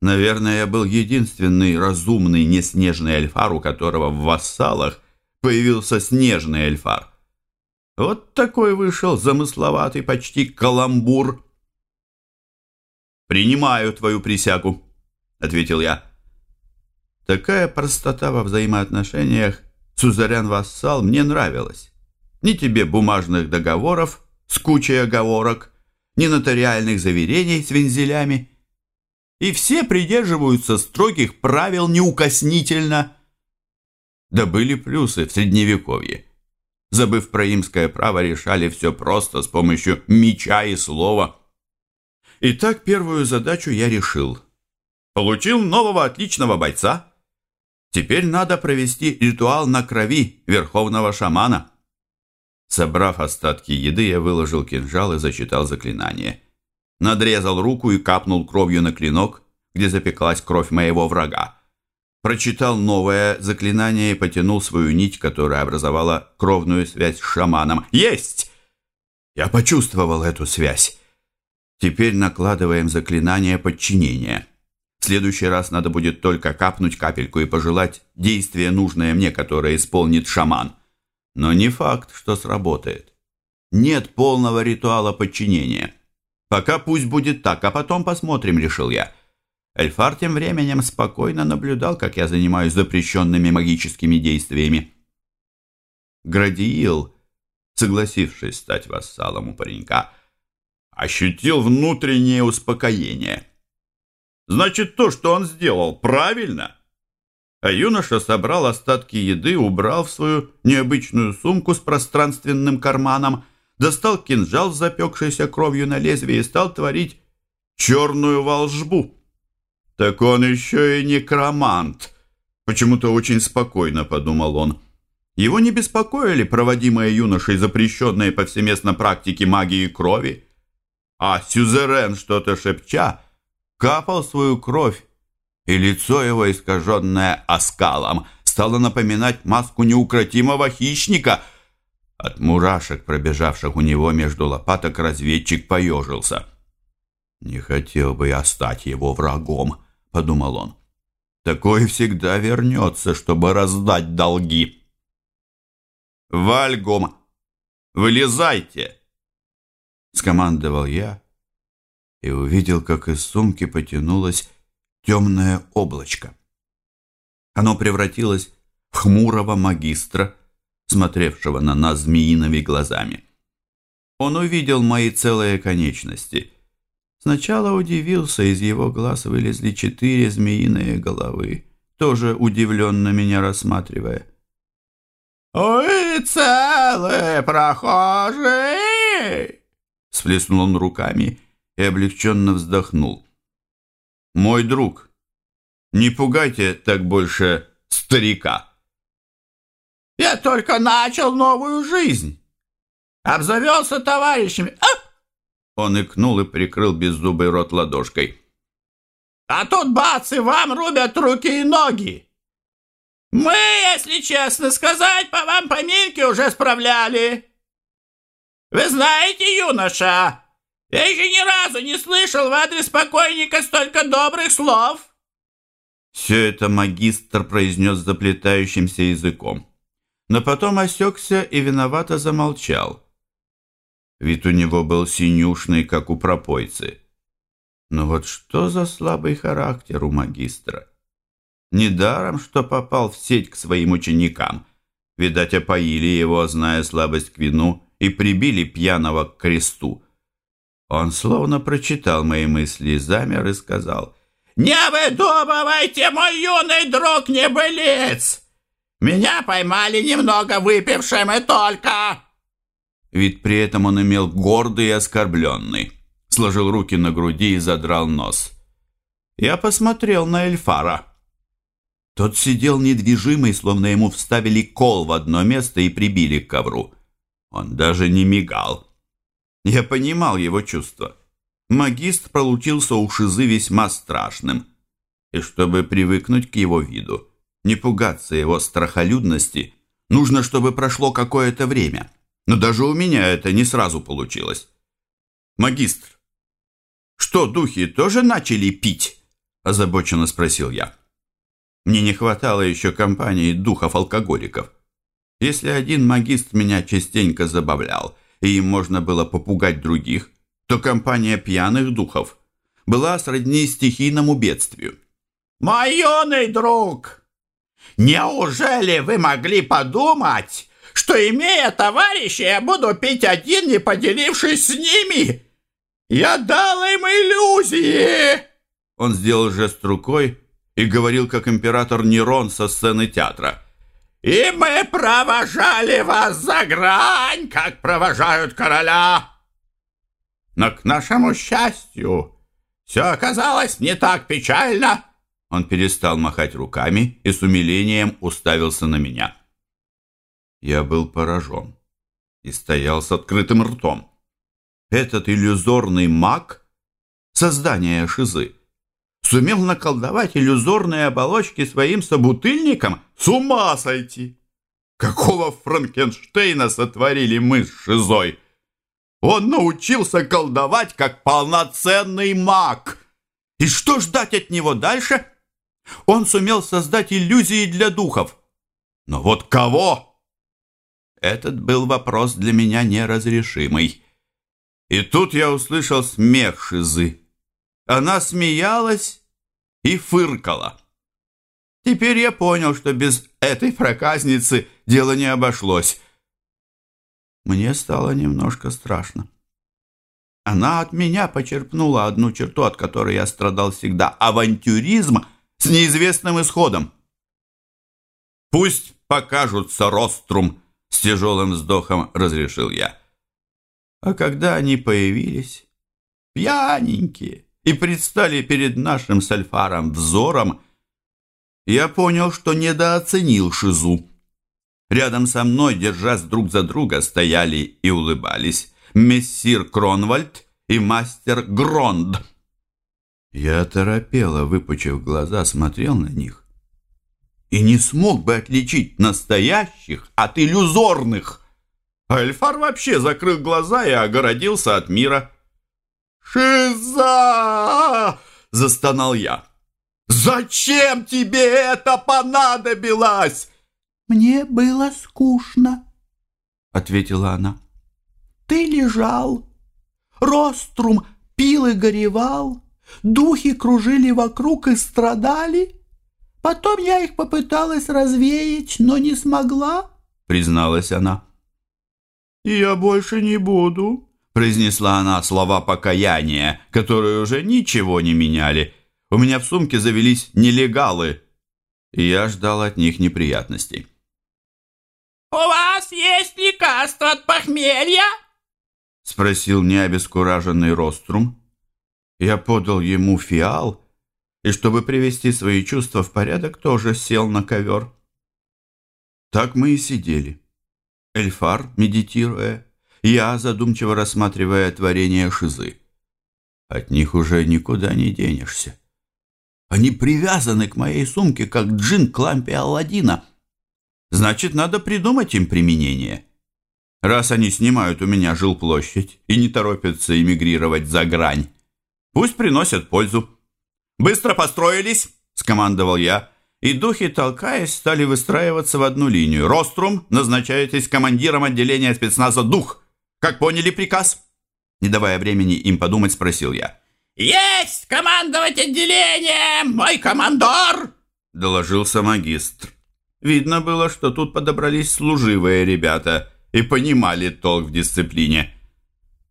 Наверное, я был единственный разумный неснежный эльфар, у которого в вассалах появился снежный эльфар. Вот такой вышел замысловатый почти каламбур. «Принимаю твою присягу», — ответил я. Такая простота во взаимоотношениях сузерян-вассал мне нравилась. Ни тебе бумажных договоров с кучей оговорок, ни нотариальных заверений с вензелями. И все придерживаются строгих правил неукоснительно. Да были плюсы в Средневековье. Забыв про имское право, решали все просто с помощью меча и слова. Итак, первую задачу я решил – Получил нового отличного бойца. Теперь надо провести ритуал на крови верховного шамана. Собрав остатки еды, я выложил кинжал и зачитал заклинание. Надрезал руку и капнул кровью на клинок, где запеклась кровь моего врага. Прочитал новое заклинание и потянул свою нить, которая образовала кровную связь с шаманом. Есть! Я почувствовал эту связь. Теперь накладываем заклинание подчинения следующий раз надо будет только капнуть капельку и пожелать действие нужное мне, которое исполнит шаман. Но не факт, что сработает. Нет полного ритуала подчинения. Пока пусть будет так, а потом посмотрим, решил я. Эльфар тем временем спокойно наблюдал, как я занимаюсь запрещенными магическими действиями. Градиил, согласившись стать вассалом у паренька, ощутил внутреннее успокоение – Значит, то, что он сделал, правильно. А юноша собрал остатки еды, убрал в свою необычную сумку с пространственным карманом, достал кинжал с запекшейся кровью на лезвие и стал творить черную волжбу. Так он еще и некромант. Почему-то очень спокойно, подумал он. Его не беспокоили проводимые юношей запрещенные повсеместно практики магии крови. А сюзерен, что-то шепча, капал свою кровь, и лицо его, искаженное оскалом, стало напоминать маску неукротимого хищника. От мурашек, пробежавших у него между лопаток, разведчик поежился. «Не хотел бы я стать его врагом», — подумал он. «Такой всегда вернется, чтобы раздать долги». «Вальгом, вылезайте!» — скомандовал я, и увидел, как из сумки потянулось темное облачко. Оно превратилось в хмурого магистра, смотревшего на нас змеиными глазами. Он увидел мои целые конечности. Сначала удивился, из его глаз вылезли четыре змеиные головы, тоже удивленно меня рассматривая. «Вы целые, прохожие!» Сплеснул он руками и облегченно вздохнул. «Мой друг, не пугайте так больше старика!» Я только начал новую жизнь. Обзавелся товарищами. А! Он икнул и прикрыл беззубый рот ладошкой. А тут бац, и вам рубят руки и ноги. Мы, если честно сказать, по вам поминки уже справляли. Вы знаете, юноша, я еще ни разу не слышал в адрес покойника столько добрых слов. Все это магистр произнес заплетающимся языком, но потом осекся и виновато замолчал. Вид у него был синюшный, как у пропойцы. Но вот что за слабый характер у магистра? Недаром, что попал в сеть к своим ученикам. Видать, опоили его, зная слабость к вину, и прибили пьяного к кресту. Он словно прочитал мои мысли, замер и сказал, «Не выдумывайте, мой юный друг небылиц! Меня поймали немного выпившим и только!» Вид при этом он имел гордый и оскорбленный. Сложил руки на груди и задрал нос. Я посмотрел на Эльфара. Тот сидел недвижимый, словно ему вставили кол в одно место и прибили к ковру. Он даже не мигал. Я понимал его чувства. Магист получился у Шизы весьма страшным. И чтобы привыкнуть к его виду, не пугаться его страхолюдности, нужно, чтобы прошло какое-то время. Но даже у меня это не сразу получилось. «Магистр, что, духи тоже начали пить?» – озабоченно спросил я. Мне не хватало еще компании духов-алкоголиков. Если один магист меня частенько забавлял, и им можно было попугать других, то компания пьяных духов была сродни стихийному бедствию. «Мой юный друг, неужели вы могли подумать, что, имея товарища, я буду пить один, не поделившись с ними. Я дал им иллюзии!» Он сделал жест рукой и говорил, как император Нерон со сцены театра. «И мы провожали вас за грань, как провожают короля. Но, к нашему счастью, все оказалось не так печально». Он перестал махать руками и с умилением уставился на меня. Я был поражен и стоял с открытым ртом. Этот иллюзорный маг, создание Шизы, сумел наколдовать иллюзорные оболочки своим собутыльникам? С ума сойти! Какого Франкенштейна сотворили мы с Шизой? Он научился колдовать, как полноценный маг. И что ждать от него дальше? Он сумел создать иллюзии для духов. Но вот кого? Этот был вопрос для меня неразрешимый. И тут я услышал смех Шизы. Она смеялась и фыркала. Теперь я понял, что без этой проказницы дело не обошлось. Мне стало немножко страшно. Она от меня почерпнула одну черту, от которой я страдал всегда – авантюризм с неизвестным исходом. Пусть покажутся Рострум с тяжелым вздохом разрешил я. А когда они появились, пьяненькие, и предстали перед нашим сальфаром взором, я понял, что недооценил Шизу. Рядом со мной, держась друг за друга, стояли и улыбались мессир Кронвальд и мастер Гронд. Я торопело, выпучив глаза, смотрел на них и не смог бы отличить настоящих от иллюзорных. А Эльфар вообще закрыл глаза и огородился от мира. «Шиза!» – застонал я. «Зачем тебе это понадобилось?» «Мне было скучно», — ответила она. «Ты лежал, Рострум пил и горевал, духи кружили вокруг и страдали, Потом я их попыталась развеять, но не смогла, призналась она. «Я больше не буду», произнесла она слова покаяния, которые уже ничего не меняли. У меня в сумке завелись нелегалы, и я ждал от них неприятностей. «У вас есть лекарство от похмелья?» спросил необескураженный Рострум. Я подал ему фиал, и, чтобы привести свои чувства в порядок, тоже сел на ковер. Так мы и сидели. Эльфар, медитируя, я, задумчиво рассматривая творение Шизы. От них уже никуда не денешься. Они привязаны к моей сумке, как джин к лампе Алладина. Значит, надо придумать им применение. Раз они снимают у меня жилплощадь и не торопятся эмигрировать за грань, пусть приносят пользу. «Быстро построились!» — скомандовал я, и духи, толкаясь, стали выстраиваться в одну линию. «Рострум, назначаетесь командиром отделения спецназа «Дух». Как поняли приказ?» Не давая времени им подумать, спросил я. «Есть командовать отделением, мой командор!» Доложился магистр. Видно было, что тут подобрались служивые ребята и понимали толк в дисциплине.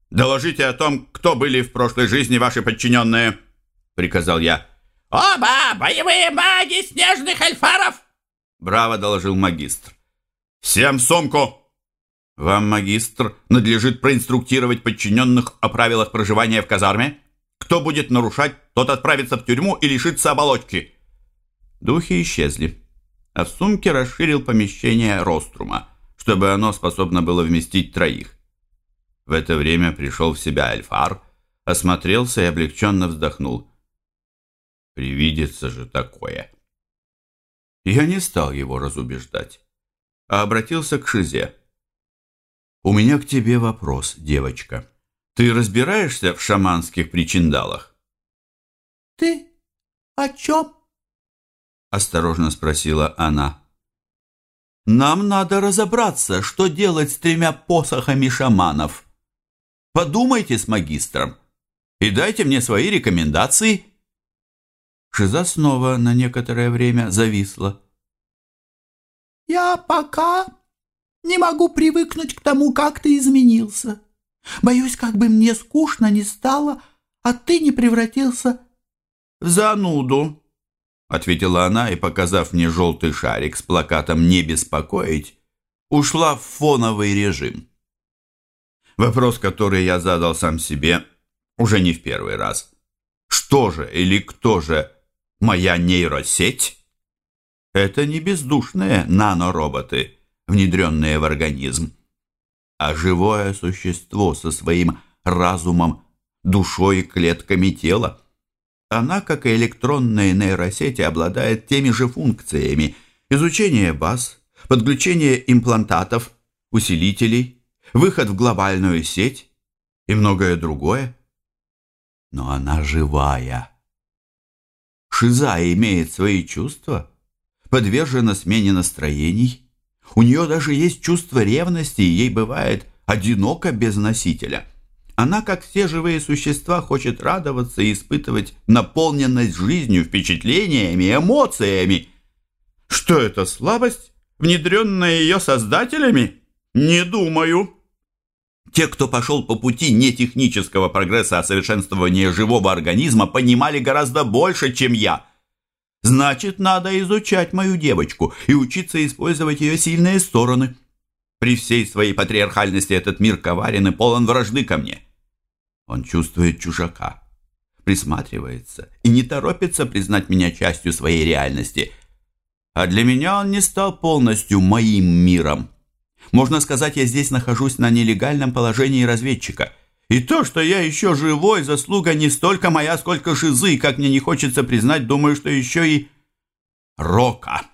«Доложите о том, кто были в прошлой жизни ваши подчиненные», — приказал я. «Оба боевые маги снежных альфаров!» Браво доложил магистр. «Всем сумку!» «Вам, магистр, надлежит проинструктировать подчиненных о правилах проживания в казарме. Кто будет нарушать, тот отправится в тюрьму и лишится оболочки». Духи исчезли, а в сумке расширил помещение Рострума, чтобы оно способно было вместить троих. В это время пришел в себя Альфар, осмотрелся и облегченно вздохнул. Привидится же такое. Я не стал его разубеждать, а обратился к Шизе. «У меня к тебе вопрос, девочка. Ты разбираешься в шаманских причиндалах?» «Ты о чем?» Осторожно спросила она. «Нам надо разобраться, что делать с тремя посохами шаманов. Подумайте с магистром и дайте мне свои рекомендации». Шиза снова на некоторое время зависла. «Я пока не могу привыкнуть к тому, как ты изменился. Боюсь, как бы мне скучно не стало, а ты не превратился в зануду», — ответила она и, показав мне желтый шарик с плакатом «Не беспокоить», ушла в фоновый режим. Вопрос, который я задал сам себе, уже не в первый раз. Что же или кто же моя нейросеть? Это не бездушные нанороботы, внедренные в организм, а живое существо со своим разумом, душой и клетками тела. Она, как и электронные нейросети, обладает теми же функциями изучение баз, подключение имплантатов, усилителей, выход в глобальную сеть и многое другое. Но она живая. Шиза имеет свои чувства, подвержена смене настроений, у нее даже есть чувство ревности, и ей бывает одиноко без носителя. Она, как все живые существа, хочет радоваться и испытывать наполненность жизнью, впечатлениями, эмоциями. Что это, слабость, внедренная ее создателями? Не думаю. Те, кто пошел по пути не технического прогресса, а совершенствования живого организма, понимали гораздо больше, чем я – Значит, надо изучать мою девочку и учиться использовать ее сильные стороны. При всей своей патриархальности этот мир коварен и полон вражды ко мне. Он чувствует чужака, присматривается и не торопится признать меня частью своей реальности. А для меня он не стал полностью моим миром. Можно сказать, я здесь нахожусь на нелегальном положении разведчика – и то, что я еще живой, заслуга не столько моя, сколько Шизы, как мне не хочется признать, думаю, что еще и Рока.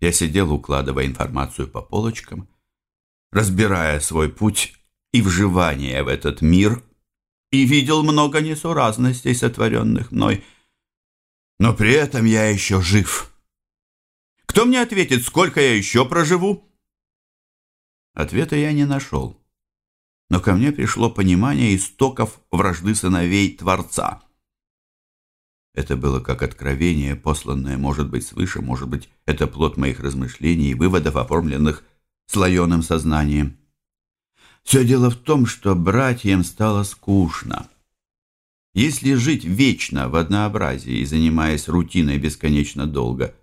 Я сидел, укладывая информацию по полочкам, разбирая свой путь и вживание в этот мир, и видел много несуразностей, сотворенных мной. Но при этом я еще жив. Кто мне ответит, сколько я еще проживу? Ответа я не нашел но ко мне пришло понимание истоков вражды сыновей Творца. Это было как откровение, посланное, может быть, свыше, может быть, это плод моих размышлений и выводов, оформленных слоеным сознанием. Все дело в том, что братьям стало скучно. Если жить вечно в однообразии занимаясь рутиной бесконечно долго,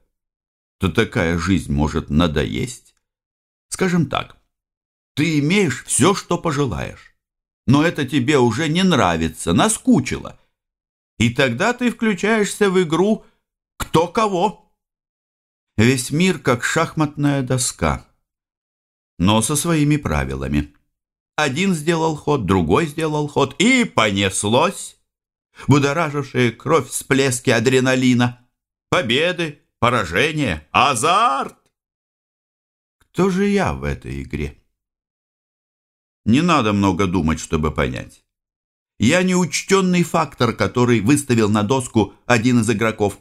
то такая жизнь может надоесть. Скажем так, ты имеешь все, что пожелаешь. Но это тебе уже не нравится, наскучило. И тогда ты включаешься в игру «Кто кого?». Весь мир как шахматная доска, но со своими правилами. Один сделал ход, другой сделал ход, и понеслось. Будоражившие кровь всплески адреналина. Победы, поражения, азарт. Кто же я в этой игре? Не надо много думать, чтобы понять. Я неучтенный фактор, который выставил на доску один из игроков.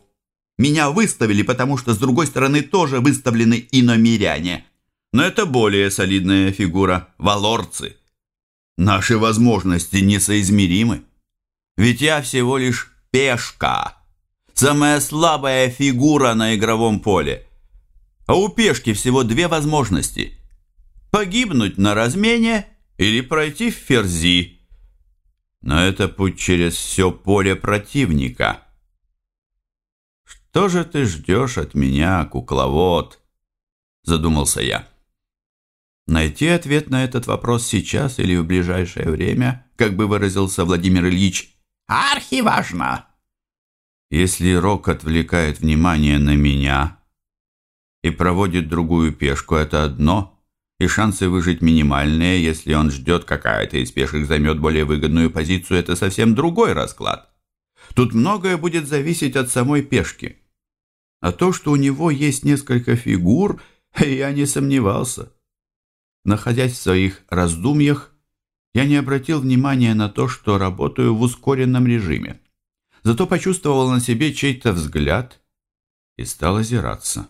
Меня выставили, потому что с другой стороны тоже выставлены иномиряне. Но это более солидная фигура – валорцы. Наши возможности несоизмеримы. Ведь я всего лишь пешка. Самая слабая фигура на игровом поле. А у пешки всего две возможности. Погибнуть на размене или пройти в ферзи. Но это путь через все поле противника. «Что же ты ждешь от меня, кукловод?» Задумался я. Найти ответ на этот вопрос сейчас или в ближайшее время, как бы выразился Владимир Ильич, архиважно. Если Рок отвлекает внимание на меня и проводит другую пешку, это одно, и шансы выжить минимальные, если он ждет, какая-то из пешек займет более выгодную позицию, это совсем другой расклад. Тут многое будет зависеть от самой пешки. А то, что у него есть несколько фигур, я не сомневался. Находясь в своих раздумьях, я не обратил внимания на то, что работаю в ускоренном режиме. Зато почувствовал на себе чей-то взгляд и стал озираться.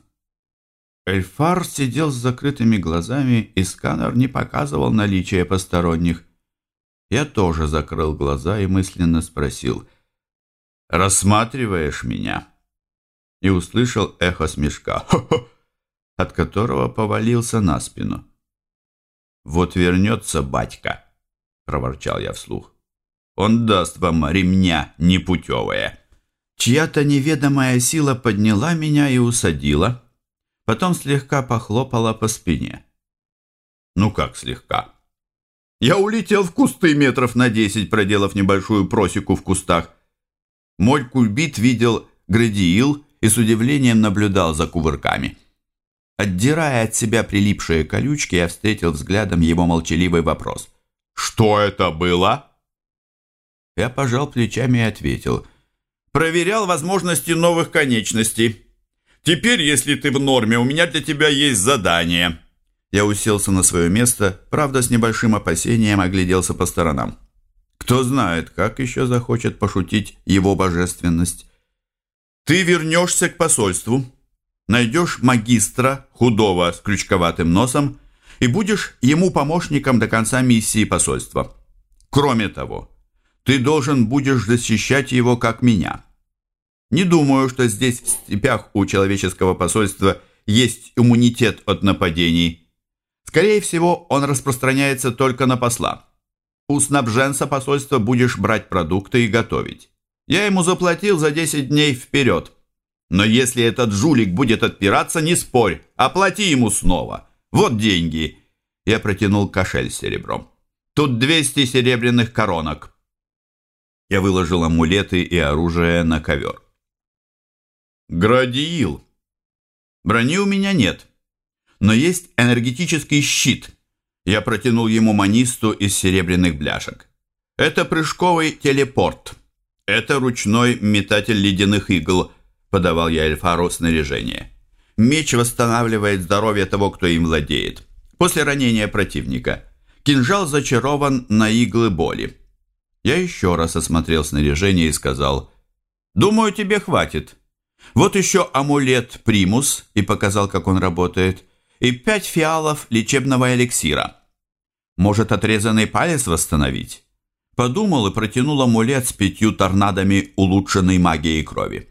Эльфар сидел с закрытыми глазами, и сканер не показывал наличия посторонних. Я тоже закрыл глаза и мысленно спросил «Рассматриваешь меня?» И услышал эхо смешка, от которого повалился на спину. «Вот вернется батька», — проворчал я вслух. «Он даст вам ремня непутевое». Чья-то неведомая сила подняла меня и усадила, потом слегка похлопала по спине. Ну как слегка? Я улетел в кусты метров на десять, проделав небольшую просеку в кустах. Мой кульбит видел Градиил и с удивлением наблюдал за кувырками. Отдирая от себя прилипшие колючки, я встретил взглядом его молчаливый вопрос. «Что это было?» Я пожал плечами и ответил. «Проверял возможности новых конечностей. Теперь, если ты в норме, у меня для тебя есть задание». Я уселся на свое место, правда, с небольшим опасением огляделся по сторонам. Кто знает, как еще захочет пошутить его божественность. «Ты вернешься к посольству» найдешь магистра, худого, с крючковатым носом, и будешь ему помощником до конца миссии посольства. Кроме того, ты должен будешь защищать его, как меня. Не думаю, что здесь, в степях у человеческого посольства, есть иммунитет от нападений. Скорее всего, он распространяется только на посла. У снабженца посольства будешь брать продукты и готовить. Я ему заплатил за 10 дней вперед. Но если этот жулик будет отпираться, не спорь, оплати ему снова. Вот деньги. Я протянул кошель с серебром. Тут 200 серебряных коронок. Я выложил амулеты и оружие на ковер. Градиил. Брони у меня нет, но есть энергетический щит. Я протянул ему манисту из серебряных бляшек. Это прыжковый телепорт. Это ручной метатель ледяных игл – подавал я Эльфару снаряжение. Меч восстанавливает здоровье того, кто им владеет. После ранения противника. Кинжал зачарован на иглы боли. Я еще раз осмотрел снаряжение и сказал, «Думаю, тебе хватит. Вот еще амулет «Примус» и показал, как он работает, и пять фиалов лечебного эликсира. Может, отрезанный палец восстановить?» Подумал и протянул амулет с пятью торнадами улучшенной магией крови.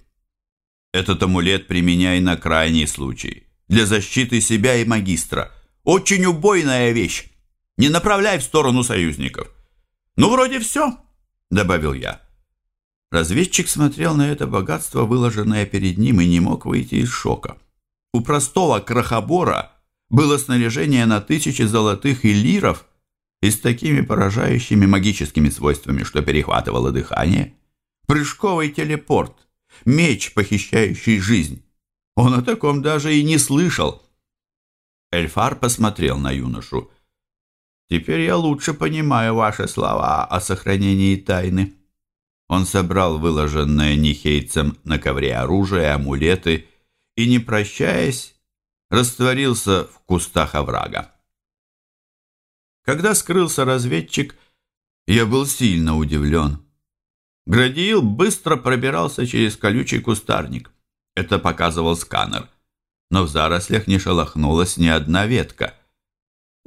Этот амулет применяй на крайний случай. Для защиты себя и магистра. Очень убойная вещь. Не направляй в сторону союзников. Ну, вроде все, добавил я. Разведчик смотрел на это богатство, выложенное перед ним, и не мог выйти из шока. У простого крохобора было снаряжение на тысячи золотых элиров и с такими поражающими магическими свойствами, что перехватывало дыхание. Прыжковый телепорт – меч, похищающий жизнь. Он о таком даже и не слышал. Эльфар посмотрел на юношу. «Теперь я лучше понимаю ваши слова о сохранении тайны». Он собрал выложенное Нихейцем на ковре оружие, амулеты и, не прощаясь, растворился в кустах оврага. Когда скрылся разведчик, я был сильно удивлен. Градиил быстро пробирался через колючий кустарник. Это показывал сканер. Но в зарослях не шелохнулась ни одна ветка.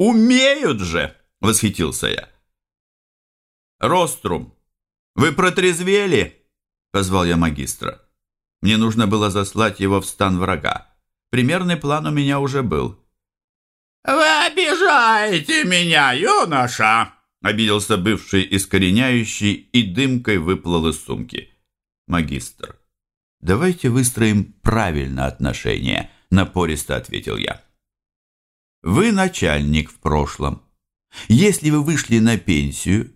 «Умеют же!» — восхитился я. «Рострум, вы протрезвели?» — позвал я магистра. Мне нужно было заслать его в стан врага. Примерный план у меня уже был. «Вы обижаете меня, юноша!» Обиделся бывший искореняющий и дымкой выплыл из сумки. Магистр. «Давайте выстроим правильно отношения», — напористо ответил я. «Вы начальник в прошлом. Если вы вышли на пенсию,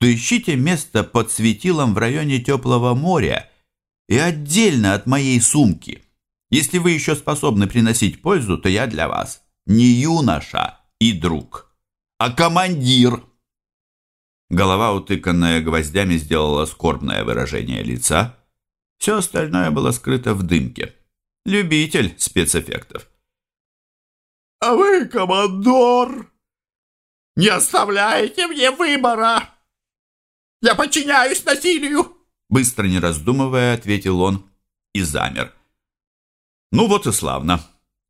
то ищите место под светилом в районе теплого моря и отдельно от моей сумки. Если вы еще способны приносить пользу, то я для вас не юноша и друг, а командир». Голова, утыканная гвоздями, сделала скорбное выражение лица. Все остальное было скрыто в дымке. Любитель спецэффектов. «А вы, командор, не оставляете мне выбора! Я подчиняюсь насилию!» Быстро не раздумывая, ответил он и замер. «Ну вот и славно.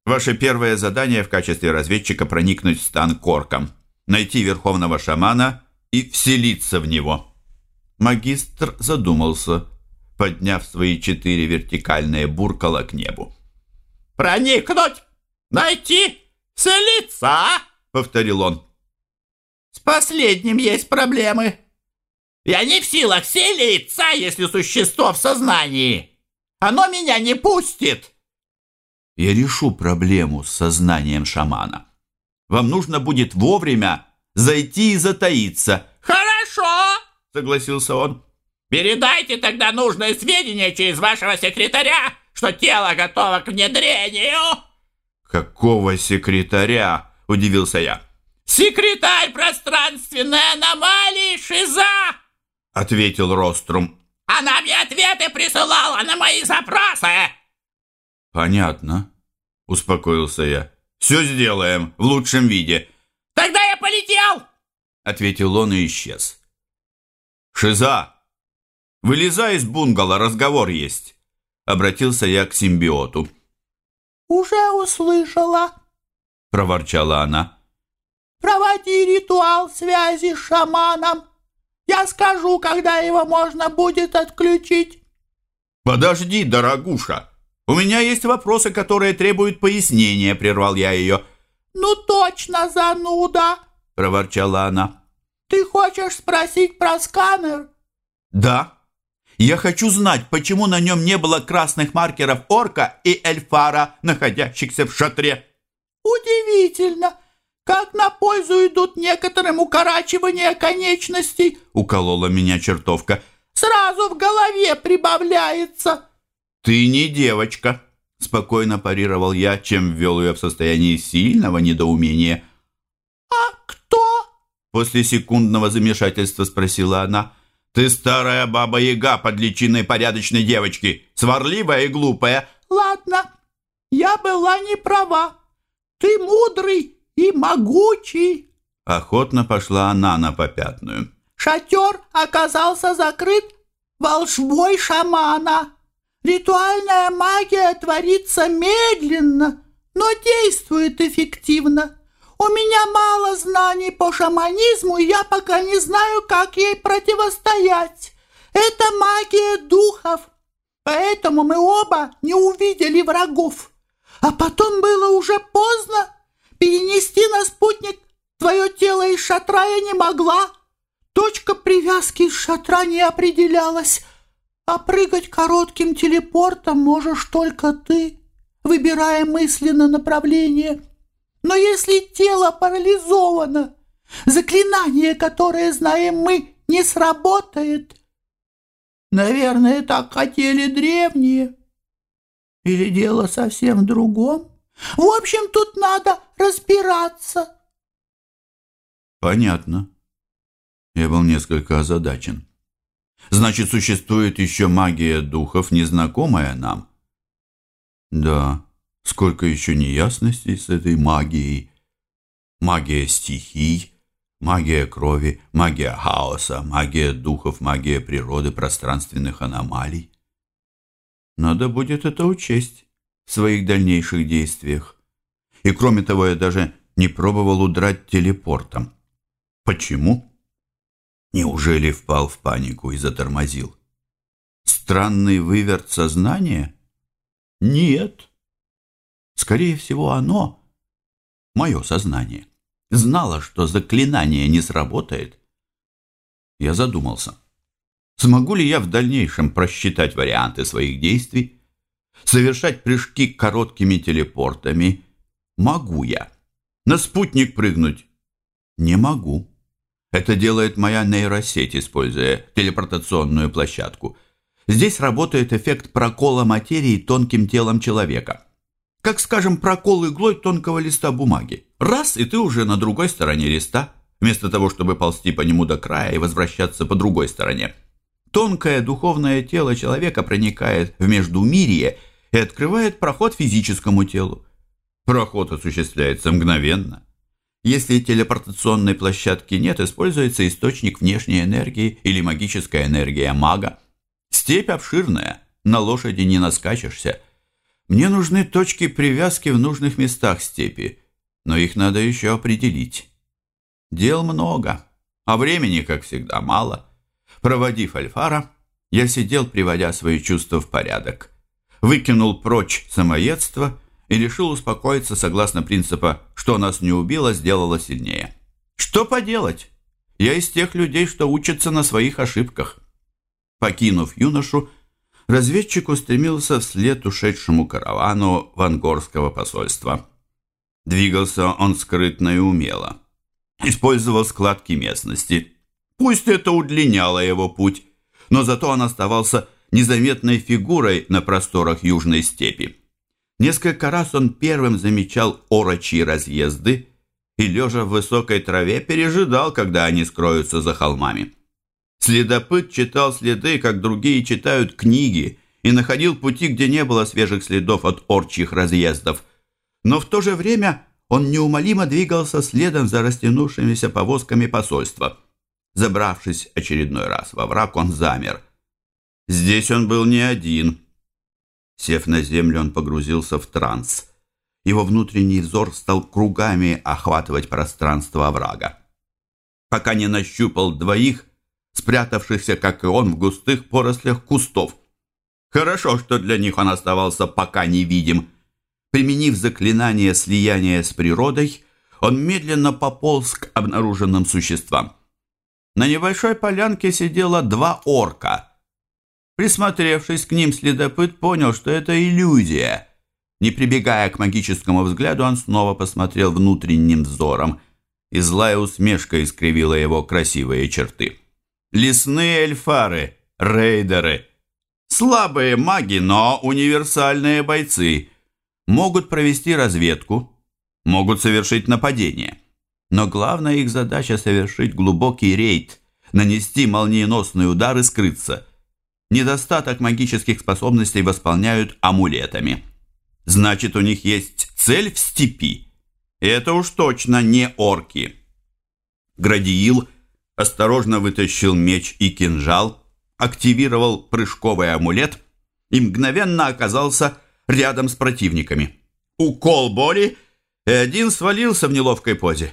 Ваше первое задание в качестве разведчика проникнуть в стан Корком, найти верховного шамана и вселиться в него. Магистр задумался, подняв свои четыре вертикальные буркала к небу. «Проникнуть! Найти! Вселиться!» а?» — повторил он. «С последним есть проблемы. Я не в силах селиться, если существо в сознании. Оно меня не пустит!» «Я решу проблему с сознанием шамана. Вам нужно будет вовремя зайти и затаиться». «Хорошо!» — согласился он. «Передайте тогда нужные сведения через вашего секретаря, что тело готово к внедрению!» «Какого секретаря?» — удивился я. «Секретарь пространственной аномалии Шиза!» — ответил Рострум. «Она мне ответы присылала на мои запросы!» «Понятно», — успокоился я. «Все сделаем в лучшем виде. «Тогда я полетел!» — ответил он и исчез. «Шиза! Вылезай из бунгало, разговор есть!» — обратился я к симбиоту. «Уже услышала!» — проворчала она. «Проводи ритуал связи с шаманом. Я скажу, когда его можно будет отключить». «Подожди, дорогуша! У меня есть вопросы, которые требуют пояснения», — прервал я ее. «Ну точно, зануда!» — проворчала она. «Ты хочешь спросить про сканер?» «Да. Я хочу знать, почему на нем не было красных маркеров орка и эльфара, находящихся в шатре». «Удивительно! Как на пользу идут некоторым укорачивания конечностей!» — уколола меня чертовка. «Сразу в голове прибавляется!» «Ты не девочка!» Спокойно парировал я, чем ввел ее в состояние сильного недоумения. «А кто?» После секундного замешательства спросила она. «Ты старая баба-яга под личиной порядочной девочки, сварливая и глупая». «Ладно, я была не права. Ты мудрый и могучий». Охотно пошла она на попятную. «Шатер оказался закрыт волшбой шамана». Ритуальная магия творится медленно, но действует эффективно. У меня мало знаний по шаманизму, и я пока не знаю, как ей противостоять. Это магия духов, поэтому мы оба не увидели врагов. А потом было уже поздно. Перенести на спутник твое тело из шатра я не могла. Точка привязки из шатра не определялась. А прыгать коротким телепортом можешь только ты, выбирая мысленно направление. Но если тело парализовано, заклинание, которое знаем мы, не сработает. Наверное, так хотели древние. Или дело совсем в другом? В общем, тут надо разбираться. Понятно. Я был несколько озадачен. Значит, существует еще магия духов, незнакомая нам? Да, сколько еще неясностей с этой магией. Магия стихий, магия крови, магия хаоса, магия духов, магия природы, пространственных аномалий. Надо будет это учесть в своих дальнейших действиях. И кроме того, я даже не пробовал удрать телепортом. Почему? Неужели впал в панику и затормозил? Странный выверт сознания? Нет. Скорее всего, оно, мое сознание, знало, что заклинание не сработает. Я задумался. Смогу ли я в дальнейшем просчитать варианты своих действий, совершать прыжки короткими телепортами? Могу я. На спутник прыгнуть? Не могу. Это делает моя нейросеть, используя телепортационную площадку. Здесь работает эффект прокола материи тонким телом человека. Как, скажем, прокол иглой тонкого листа бумаги. Раз, и ты уже на другой стороне листа, вместо того, чтобы ползти по нему до края и возвращаться по другой стороне. Тонкое духовное тело человека проникает в междумирье и открывает проход физическому телу. Проход осуществляется мгновенно. Если телепортационной площадки нет, используется источник внешней энергии или магическая энергия мага. Степь обширная, на лошади не наскачешься. Мне нужны точки привязки в нужных местах степи, но их надо еще определить. Дел много, а времени, как всегда, мало. Проводив Альфара, я сидел, приводя свои чувства в порядок. Выкинул прочь самоедство и решил успокоиться согласно принципа «что нас не убило, сделало сильнее». Что поделать? Я из тех людей, что учатся на своих ошибках. Покинув юношу, разведчик устремился вслед ушедшему каравану вангорского посольства. Двигался он скрытно и умело. Использовал складки местности. Пусть это удлиняло его путь, но зато он оставался незаметной фигурой на просторах южной степи. Несколько раз он первым замечал орочьи разъезды и, лежа в высокой траве, пережидал, когда они скроются за холмами. Следопыт читал следы, как другие читают книги, и находил пути, где не было свежих следов от орчьих разъездов. Но в то же время он неумолимо двигался следом за растянувшимися повозками посольства. Забравшись очередной раз во враг, он замер. Здесь он был не один – Сев на землю, он погрузился в транс. Его внутренний взор стал кругами охватывать пространство оврага. Пока не нащупал двоих, спрятавшихся, как и он, в густых порослях кустов. Хорошо, что для них он оставался пока невидим. Применив заклинание слияния с природой, он медленно пополз к обнаруженным существам. На небольшой полянке сидело два орка – Присмотревшись к ним, следопыт понял, что это иллюзия. Не прибегая к магическому взгляду, он снова посмотрел внутренним взором, и злая усмешка искривила его красивые черты. Лесные эльфары, рейдеры. Слабые маги, но универсальные бойцы. Могут провести разведку, могут совершить нападение. Но главная их задача совершить глубокий рейд, нанести молниеносный удар и скрыться – недостаток магических способностей восполняют амулетами. Значит, у них есть цель в степи. И это уж точно не орки. Градиил осторожно вытащил меч и кинжал, активировал прыжковый амулет и мгновенно оказался рядом с противниками. Укол боли, и один свалился в неловкой позе.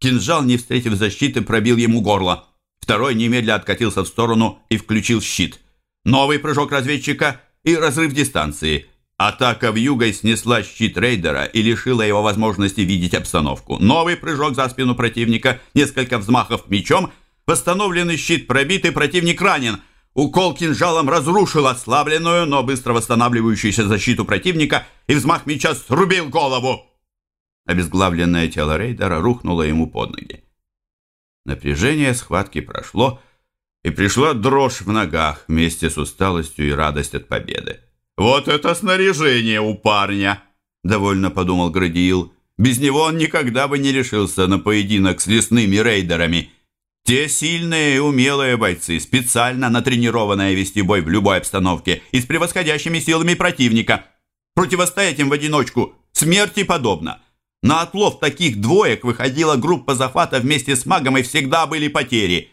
Кинжал, не встретив защиты, пробил ему горло. Второй немедля откатился в сторону и включил щит. Новый прыжок разведчика и разрыв дистанции. Атака в югой снесла щит рейдера и лишила его возможности видеть обстановку. Новый прыжок за спину противника, несколько взмахов мечом, восстановленный щит пробит и противник ранен. Укол кинжалом разрушил ослабленную, но быстро восстанавливающуюся защиту противника и взмах меча срубил голову. Обезглавленное тело рейдера рухнуло ему под ноги. Напряжение схватки прошло, и пришла дрожь в ногах вместе с усталостью и радость от победы. Вот это снаряжение у парня, довольно подумал Градиил. Без него он никогда бы не решился на поединок с лесными рейдерами. Те сильные и умелые бойцы, специально натренированные вести бой в любой обстановке и с превосходящими силами противника. Противостоять им в одиночку смерти подобно. На отлов таких двоек выходила группа захвата вместе с магом, и всегда были потери.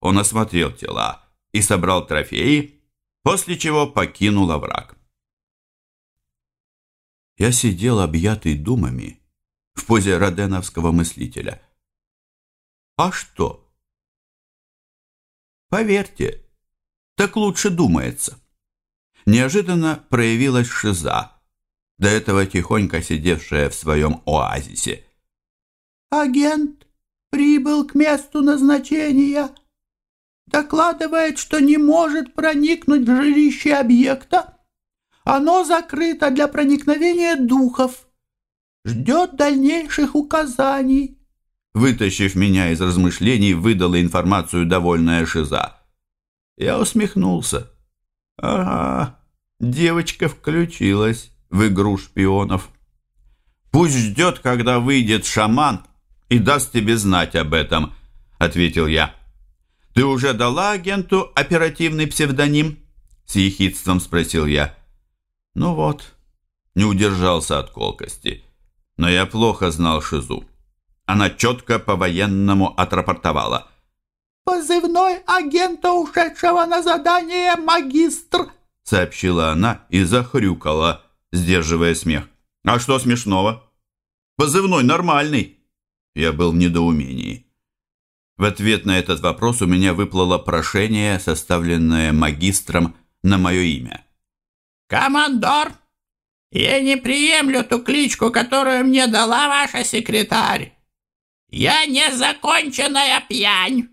Он осмотрел тела и собрал трофеи, после чего покинул овраг. Я сидел объятый думами в позе роденовского мыслителя – а что? Поверьте, так лучше думается. Неожиданно проявилась шиза, до этого тихонько сидевшая в своем оазисе. «Агент прибыл к месту назначения. Докладывает, что не может проникнуть в жилище объекта. Оно закрыто для проникновения духов. Ждет дальнейших указаний». Вытащив меня из размышлений, выдала информацию довольная Шиза. Я усмехнулся. Ага, девочка включилась в игру шпионов. Пусть ждет, когда выйдет шаман и даст тебе знать об этом, ответил я. Ты уже дала агенту оперативный псевдоним? С ехидством спросил я. Ну вот, не удержался от колкости. Но я плохо знал Шизу. Она четко по-военному отрапортовала. «Позывной агента, ушедшего на задание, магистр!» сообщила она и захрюкала, сдерживая смех. «А что смешного? Позывной нормальный!» Я был в недоумении. В ответ на этот вопрос у меня выплыло прошение, составленное магистром на мое имя. «Командор, я не приемлю ту кличку, которую мне дала ваша секретарь. Я не законченная пьянь.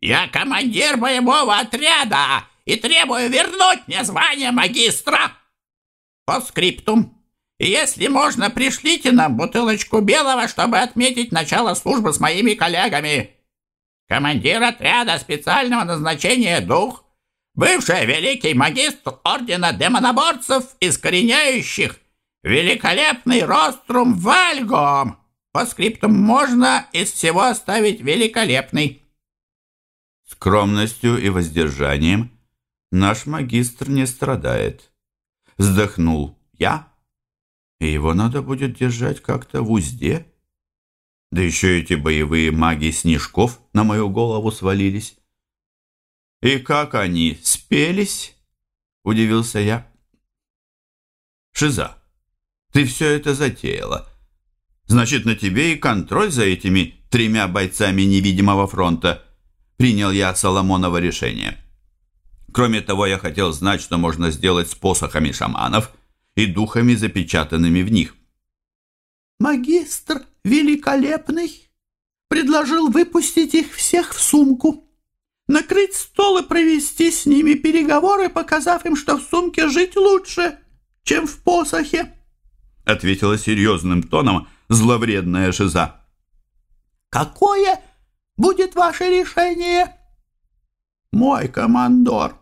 Я командир боевого отряда и требую вернуть мне звание магистра. По скриптум. Если можно, пришлите нам бутылочку белого, чтобы отметить начало службы с моими коллегами. Командир отряда специального назначения «Дух», бывший великий магистр Ордена Демоноборцев, искореняющих великолепный рострум Вальгом. По скриптам можно из всего оставить великолепный. Скромностью и воздержанием наш магистр не страдает. Вздохнул я, и его надо будет держать как-то в узде. Да еще эти боевые маги снежков на мою голову свалились. И как они спелись? Удивился я. Шиза, ты все это затеяла. Значит, на тебе и контроль за этими тремя бойцами невидимого фронта. Принял я Соломоново решение. Кроме того, я хотел знать, что можно сделать с посохами шаманов и духами, запечатанными в них. «Магистр великолепный предложил выпустить их всех в сумку, накрыть стол и провести с ними переговоры, показав им, что в сумке жить лучше, чем в посохе», ответила серьезным тоном, зловредная шиза. «Какое будет ваше решение?» «Мой командор».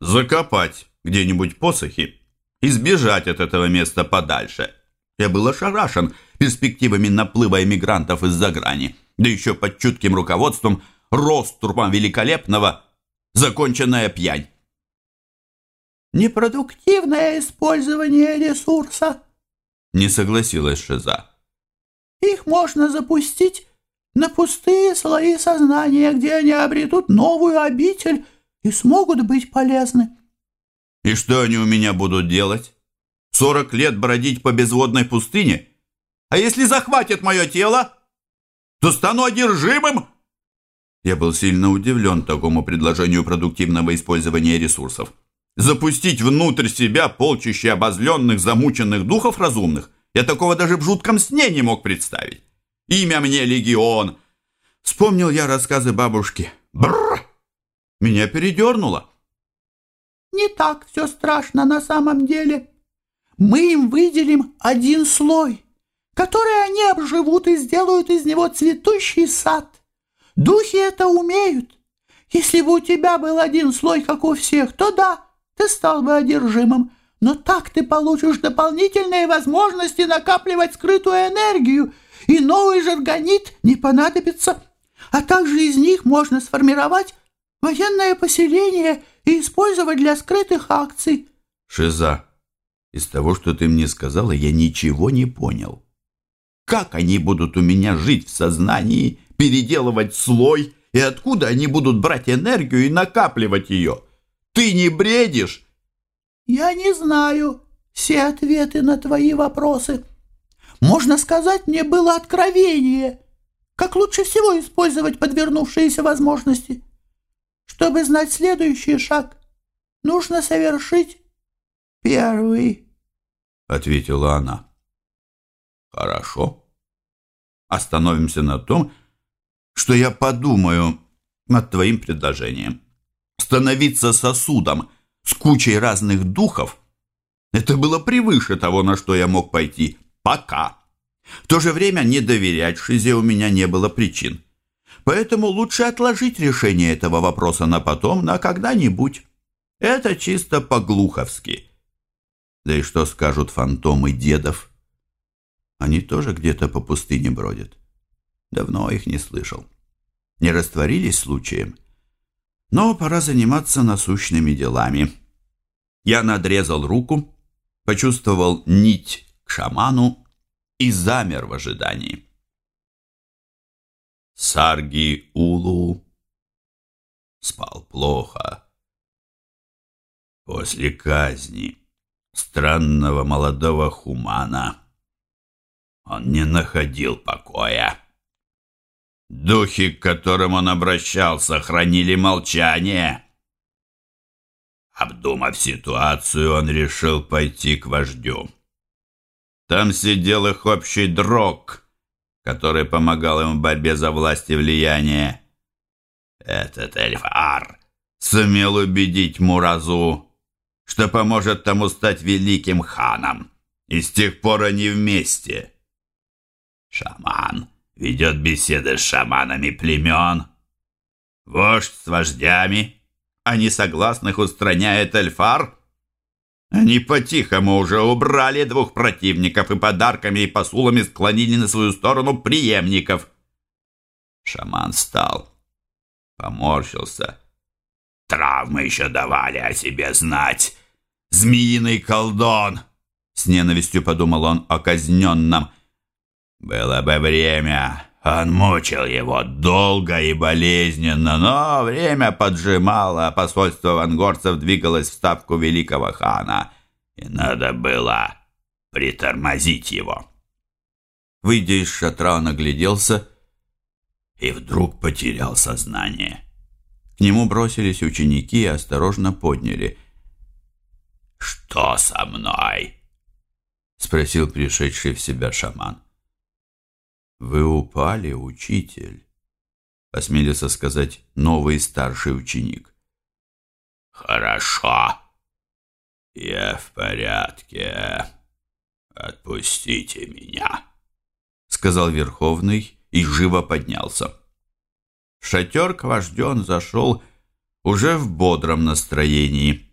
«Закопать где-нибудь посохи и сбежать от этого места подальше». Я был ошарашен перспективами наплыва эмигрантов из-за грани, да еще под чутким руководством Рострупом Великолепного законченная пьянь. «Непродуктивное использование ресурса», не согласилась Шиза. Их можно запустить на пустые слои сознания, где они обретут новую обитель и смогут быть полезны. И что они у меня будут делать? Сорок лет бродить по безводной пустыне? А если захватят мое тело, то стану одержимым? Я был сильно удивлен такому предложению продуктивного использования ресурсов. Запустить внутрь себя полчище обозленных, замученных духов разумных? Я такого даже в жутком сне не мог представить. Имя мне Легион. Вспомнил я рассказы бабушки. Бррр! Меня передернуло. Не так все страшно на самом деле. Мы им выделим один слой, который они обживут и сделают из него цветущий сад. Духи это умеют. Если бы у тебя был один слой, как у всех, то да, ты стал бы одержимым, но так ты получишь дополнительные возможности накапливать скрытую энергию, и новый жаргонит не понадобится, а также из них можно сформировать военное поселение и использовать для скрытых акций. Шиза, из того, что ты мне сказала, я ничего не понял. Как они будут у меня жить в сознании, переделывать слой, и откуда они будут брать энергию и накапливать ее? Ты не бредишь? Я не знаю все ответы на твои вопросы. Можно сказать, мне было откровение, как лучше всего использовать подвернувшиеся возможности. Чтобы знать следующий шаг, нужно совершить первый, — ответила она. Хорошо. Остановимся на том, что я подумаю над твоим предложением. Становиться сосудом с кучей разных духов — это было превыше того, на что я мог пойти. Пока. В то же время не доверять Шизе у меня не было причин. Поэтому лучше отложить решение этого вопроса на потом, на когда-нибудь. Это чисто по-глуховски. Да и что скажут фантомы дедов? Они тоже где-то по пустыне бродят. Давно их не слышал. Не растворились случаем. Но пора заниматься насущными делами. Я надрезал руку, почувствовал нить к шаману и замер в ожидании. Сарги Улу спал плохо. После казни странного молодого хумана он не находил покоя. Духи, к которым он обращался, хранили молчание. Обдумав ситуацию, он решил пойти к вождю. Там сидел их общий дрог, который помогал им в борьбе за власть и влияние. Этот эльфар сумел убедить Муразу, что поможет тому стать великим ханом, и с тех пор они вместе. Шаман ведет беседы с шаманами племен. Вождь с вождями, а несогласных устраняет Эльфар. Они по-тихому уже убрали двух противников и подарками и посулами склонили на свою сторону преемников. Шаман встал, поморщился. Травмы еще давали о себе знать. Змеиный колдон! С ненавистью подумал он о казненном было бы время, он мучил его долго и болезненно, но время поджимало, а посольство вангорцев двигалось в ставку великого хана, и надо было притормозить его. Выйдя из шатра, он огляделся и вдруг потерял сознание. Нему бросились ученики и осторожно подняли. «Что со мной?» — спросил пришедший в себя шаман. «Вы упали, учитель», — осмелился сказать новый старший ученик. «Хорошо. Я в порядке. Отпустите меня», — сказал Верховный и живо поднялся. В шатер к вожден зашел уже в бодром настроении.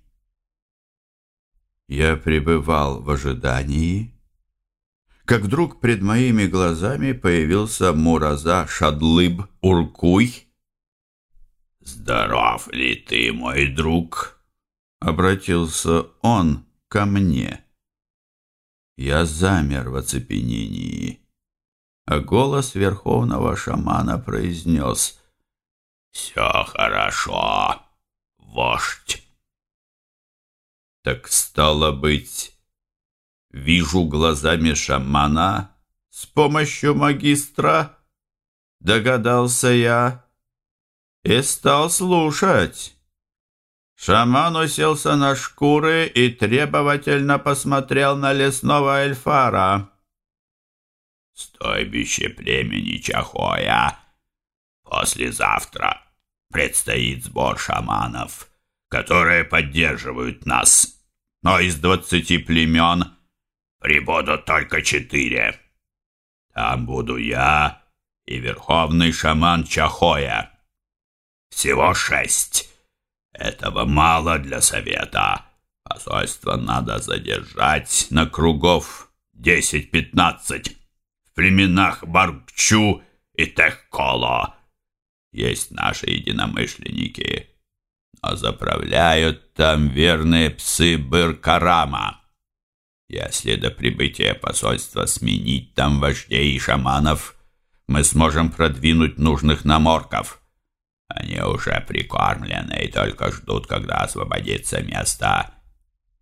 Я пребывал в ожидании, как вдруг пред моими глазами появился Мураза Шадлыб Уркуй. «Здоров ли ты, мой друг?» — обратился он ко мне. Я замер в оцепенении, а голос верховного шамана произнес «Все хорошо, вождь». Так стало быть, Вижу глазами шамана с помощью магистра, догадался я, и стал слушать. Шаман уселся на шкуры и требовательно посмотрел на лесного эльфара. «Стойбище племени Чахоя. Послезавтра предстоит сбор шаманов, которые поддерживают нас. Но из двадцати племен прибудут только четыре. Там буду я и верховный шаман Чахоя. Всего шесть. Этого мало для совета, Посольство надо задержать на кругов десять-пятнадцать. В племенах Баркчу и Техколо есть наши единомышленники, но заправляют там верные псы Быркарама. Если до прибытия посольства сменить там вождей и шаманов, мы сможем продвинуть нужных наморков. Они уже прикормлены и только ждут, когда освободится место.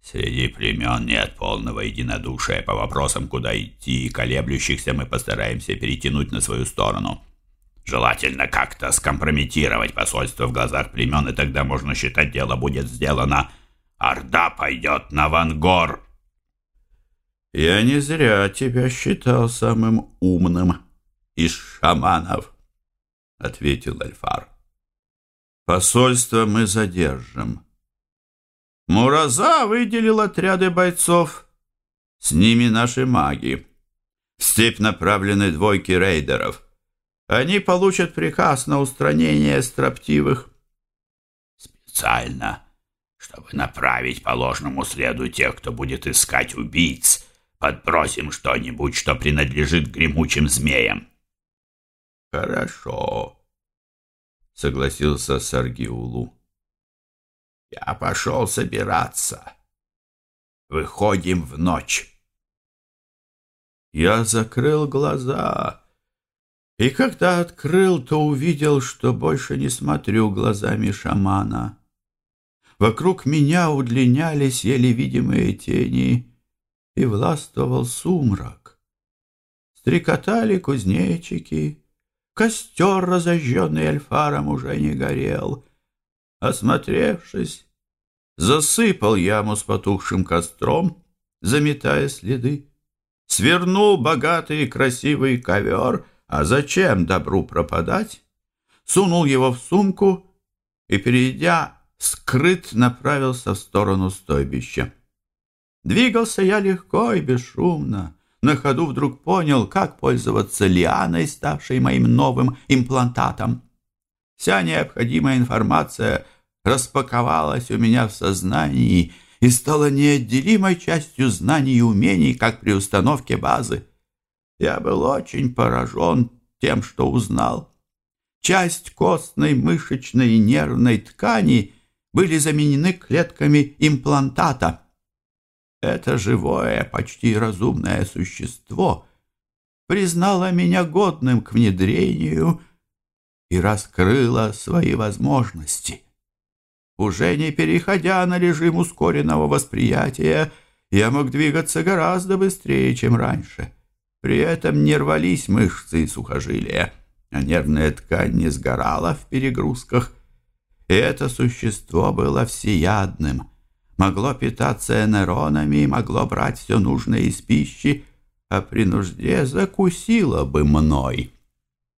Среди племен нет полного единодушия по вопросам, куда идти, и колеблющихся мы постараемся перетянуть на свою сторону. Желательно как-то скомпрометировать посольство в глазах племен, и тогда можно считать, дело будет сделано. Орда пойдет на Вангор. Я не зря тебя считал самым умным из шаманов, — ответил Альфар. Посольство мы задержим. Мураза выделил отряды бойцов. С ними наши маги. В степь направлены двойки рейдеров. Они получат приказ на устранение строптивых. Специально, чтобы направить по ложному следу тех, кто будет искать убийц, подбросим что-нибудь, что принадлежит гремучим змеям. Хорошо, согласился Саргиулу. Я пошел собираться. Выходим в ночь. Я закрыл глаза, и когда открыл, то увидел, что больше не смотрю глазами шамана. Вокруг меня удлинялись еле видимые тени, и властвовал сумрак. Стрекотали кузнечики, костер, разожженный альфаром, уже не горел — Осмотревшись, засыпал яму с потухшим костром, заметая следы. Свернул богатый и красивый ковер, а зачем добру пропадать? Сунул его в сумку и, перейдя, скрыт направился в сторону стойбища. Двигался я легко и бесшумно. На ходу вдруг понял, как пользоваться лианой, ставшей моим новым имплантатом. Вся необходимая информация распаковалась у меня в сознании и стала неотделимой частью знаний и умений, как при установке базы. Я был очень поражен тем, что узнал. Часть костной, мышечной и нервной ткани были заменены клетками имплантата. Это живое, почти разумное существо признало меня годным к внедрению и раскрыла свои возможности. Уже не переходя на режим ускоренного восприятия, я мог двигаться гораздо быстрее, чем раньше. При этом не рвались мышцы и сухожилия, а нервная ткань не сгорала в перегрузках. И это существо было всеядным, могло питаться энеронами и могло брать все нужное из пищи, а при нужде закусило бы мной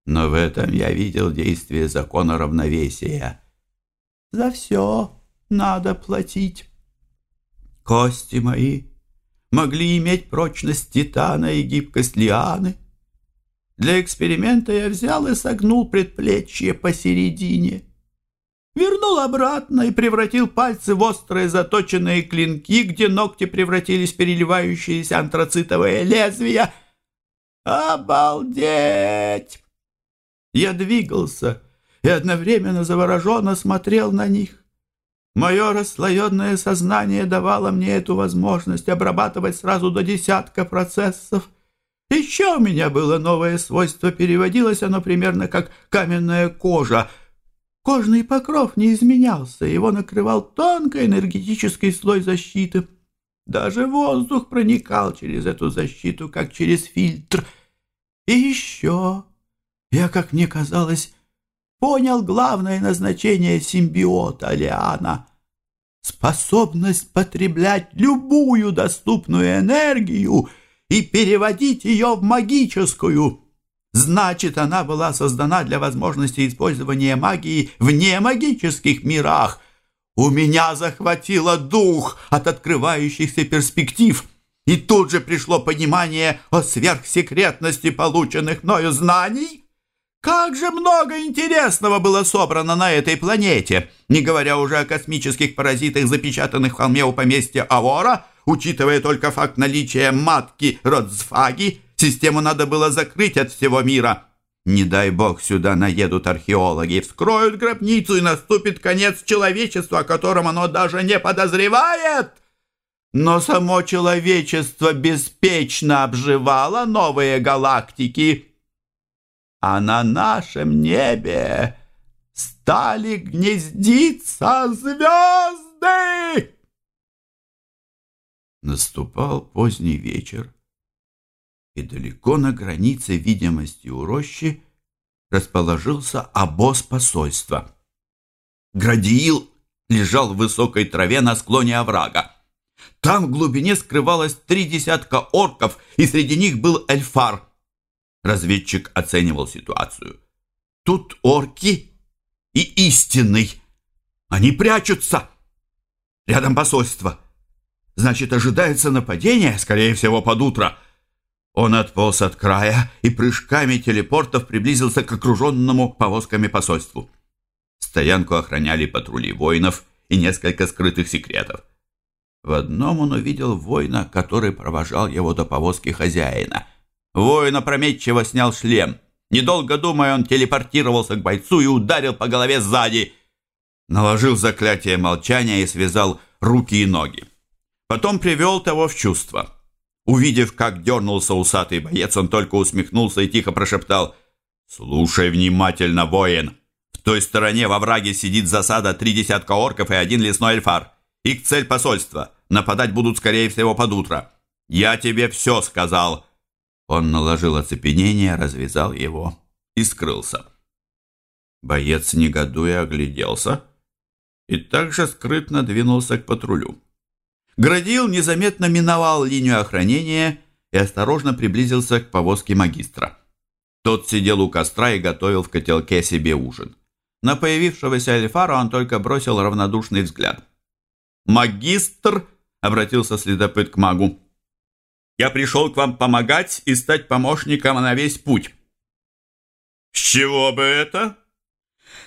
но в этом я видел действие закона равновесия. За все надо платить. Кости мои могли иметь прочность титана и гибкость лианы. Для эксперимента я взял и согнул предплечье посередине. Вернул обратно и превратил пальцы в острые заточенные клинки, где ногти превратились в переливающиеся антрацитовые лезвия. Обалдеть! Я двигался и одновременно завороженно смотрел на них. Мое расслоенное сознание давало мне эту возможность обрабатывать сразу до десятка процессов. Еще у меня было новое свойство, переводилось оно примерно как каменная кожа. Кожный покров не изменялся, его накрывал тонкий энергетический слой защиты. Даже воздух проникал через эту защиту, как через фильтр. И еще я, как мне казалось, понял главное назначение симбиота Лиана — способность потреблять любую доступную энергию и переводить ее в магическую. Значит, она была создана для возможности использования магии в немагических мирах. У меня захватило дух от открывающихся перспектив — и тут же пришло понимание о сверхсекретности полученных мною знаний. Как же много интересного было собрано на этой планете, не говоря уже о космических паразитах, запечатанных в холме у поместья Авора, учитывая только факт наличия матки Родсфаги, систему надо было закрыть от всего мира. Не дай бог сюда наедут археологи, вскроют гробницу и наступит конец человечества, о котором оно даже не подозревает. Но само человечество беспечно обживало новые галактики, а на нашем небе стали гнездиться звезды. Наступал поздний вечер, и далеко на границе видимости у рощи расположился обоз посольства. Градиил лежал в высокой траве на склоне оврага. Там в глубине скрывалось три десятка орков, и среди них был эльфар. Разведчик оценивал ситуацию. Тут орки и истинный. Они прячутся. Рядом посольство. Значит, ожидается нападение, скорее всего, под утро. Он отполз от края и прыжками телепортов приблизился к окруженному повозками посольству. Стоянку охраняли патрули воинов и несколько скрытых секретов. В одном он увидел воина, который провожал его до повозки хозяина. Воин опрометчиво снял шлем. Недолго думая, он телепортировался к бойцу и ударил по голове сзади. Наложил заклятие молчания и связал руки и ноги. Потом привел того в чувство. Увидев, как дернулся усатый боец, он только усмехнулся и тихо прошептал «Слушай внимательно, воин! В той стороне во враге сидит засада три десятка орков и один лесной эльфар. Их цель посольства. Нападать будут, скорее всего, под утро. Я тебе все сказал». Он наложил оцепенение, развязал его и скрылся. Боец, негодуя, огляделся и также скрытно двинулся к патрулю. Градил незаметно миновал линию охранения и осторожно приблизился к повозке магистра. Тот сидел у костра и готовил в котелке себе ужин. На появившегося Эльфара он только бросил равнодушный взгляд. «Магистр!» — обратился следопыт к магу. «Я пришел к вам помогать и стать помощником на весь путь». «С чего бы это?»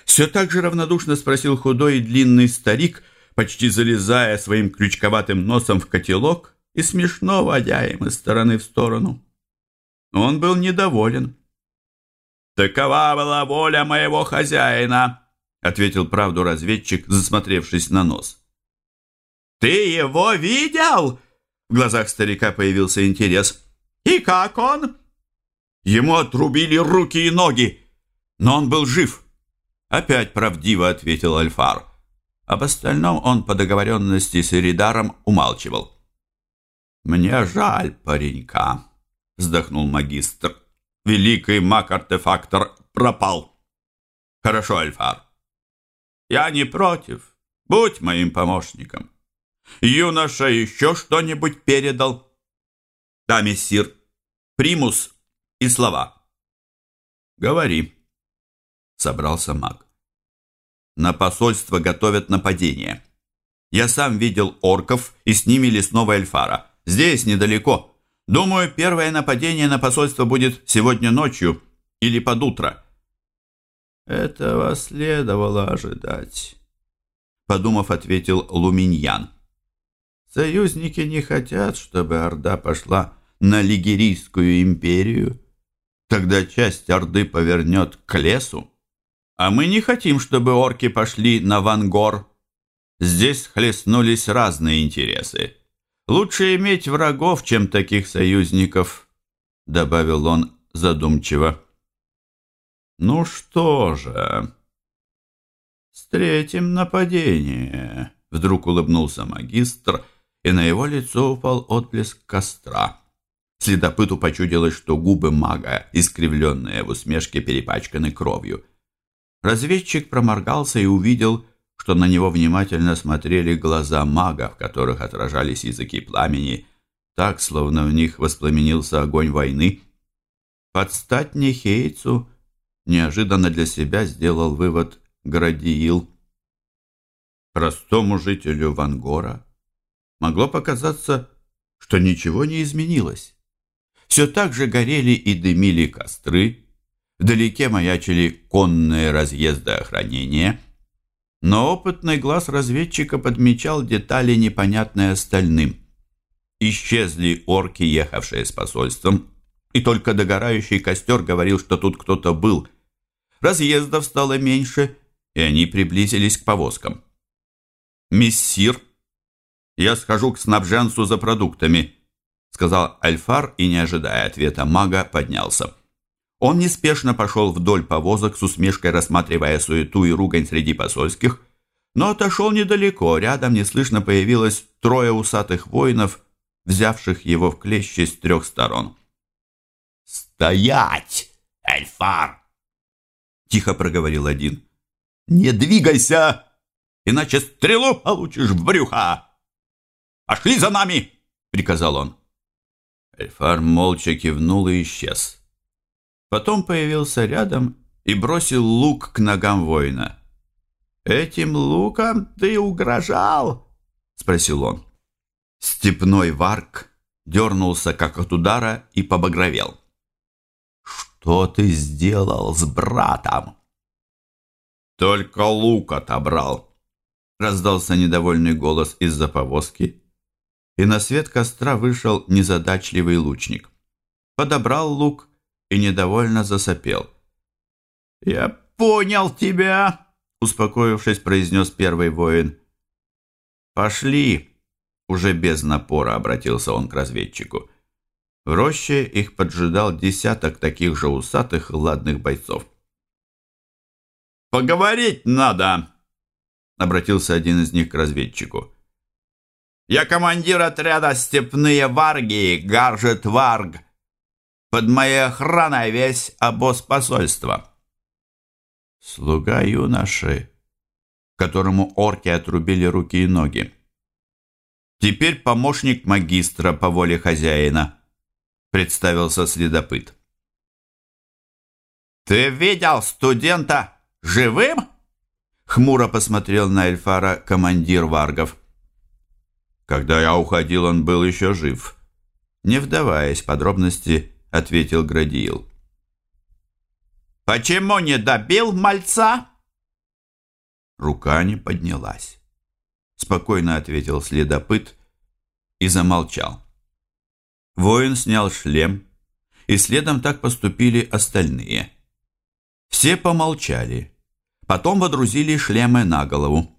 Все так же равнодушно спросил худой и длинный старик, почти залезая своим крючковатым носом в котелок и смешно водя им из стороны в сторону. Он был недоволен. «Такова была воля моего хозяина», — ответил правду разведчик, засмотревшись на нос. «Ты его видел?» В глазах старика появился интерес. «И как он?» Ему отрубили руки и ноги, но он был жив. Опять правдиво ответил Альфар. Об остальном он по договоренности с Иридаром умалчивал. «Мне жаль паренька», — вздохнул магистр. «Великий маг-артефактор пропал». «Хорошо, Альфар. Я не против. Будь моим помощником. Юноша еще что-нибудь передал?» «Да, мессир. Примус и слова». «Говори», — собрался маг. «На посольство готовят нападение. Я сам видел орков и с ними лесного эльфара. Здесь, недалеко. Думаю, первое нападение на посольство будет сегодня ночью или под утро». «Этого следовало ожидать», — подумав, ответил Луминьян. Союзники не хотят, чтобы Орда пошла на Лигерийскую империю. Тогда часть Орды повернет к лесу. А мы не хотим, чтобы орки пошли на Вангор. Здесь хлестнулись разные интересы. Лучше иметь врагов, чем таких союзников, добавил он задумчиво. Ну что же, встретим нападение, вдруг улыбнулся магистр и на его лицо упал отблеск костра. Следопыту почудилось, что губы мага, искривленные в усмешке, перепачканы кровью. Разведчик проморгался и увидел, что на него внимательно смотрели глаза мага, в которых отражались языки пламени, так, словно в них воспламенился огонь войны. Подстать Нехейцу неожиданно для себя сделал вывод Градиил. Простому жителю Вангора могло показаться, что ничего не изменилось. Все так же горели и дымили костры, Вдалеке маячили конные разъезды охранения, но опытный глаз разведчика подмечал детали, непонятные остальным. Исчезли орки, ехавшие с посольством, и только догорающий костер говорил, что тут кто-то был. Разъездов стало меньше, и они приблизились к повозкам. «Мессир, я схожу к снабженцу за продуктами», сказал Альфар и, не ожидая ответа мага, поднялся. Он неспешно пошел вдоль повозок с усмешкой, рассматривая суету и ругань среди посольских, но отошел недалеко, рядом неслышно появилось трое усатых воинов, взявших его в клещи с трех сторон. «Стоять, Эльфар!» — тихо проговорил один. «Не двигайся, иначе стрелу получишь в брюхо!» «Пошли за нами!» — приказал он. Эльфар молча кивнул и исчез. Потом появился рядом и бросил лук к ногам воина. «Этим луком ты угрожал?» — спросил он. Степной варк дернулся, как от удара, и побагровел. «Что ты сделал с братом?» «Только лук отобрал», — раздался недовольный голос из-за повозки, и на свет костра вышел незадачливый лучник. Подобрал лук и недовольно засопел. «Я понял тебя!» — успокоившись, произнес первый воин. «Пошли!» — уже без напора обратился он к разведчику. В роще их поджидал десяток таких же усатых ладных бойцов. «Поговорить надо!» — обратился один из них к разведчику. Я командир отряда «Степные варги» Гаржет Варг. Под моей охраной весь обоз посольства. Слуга юноши, которому орки отрубили руки и ноги. Теперь помощник магистра по воле хозяина, представился следопыт. «Ты видел студента живым?» Хмуро посмотрел на Эльфара командир варгов. Когда я уходил, он был еще жив. Не вдаваясь в подробности, ответил Градиил. «Почему не добил мальца?» Рука не поднялась. Спокойно ответил следопыт и замолчал. Воин снял шлем, и следом так поступили остальные. Все помолчали. Потом водрузили шлемы на голову.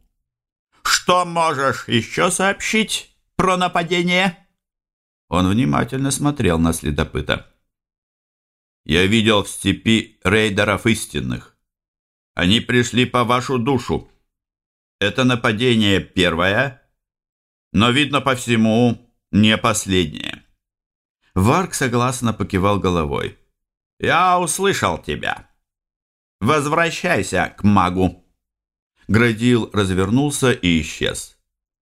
Что можешь еще сообщить про нападение?» Он внимательно смотрел на следопыта. «Я видел в степи рейдеров истинных. Они пришли по вашу душу. Это нападение первое, но, видно по всему, не последнее». Варк согласно покивал головой. «Я услышал тебя. Возвращайся к магу». Градил развернулся и исчез.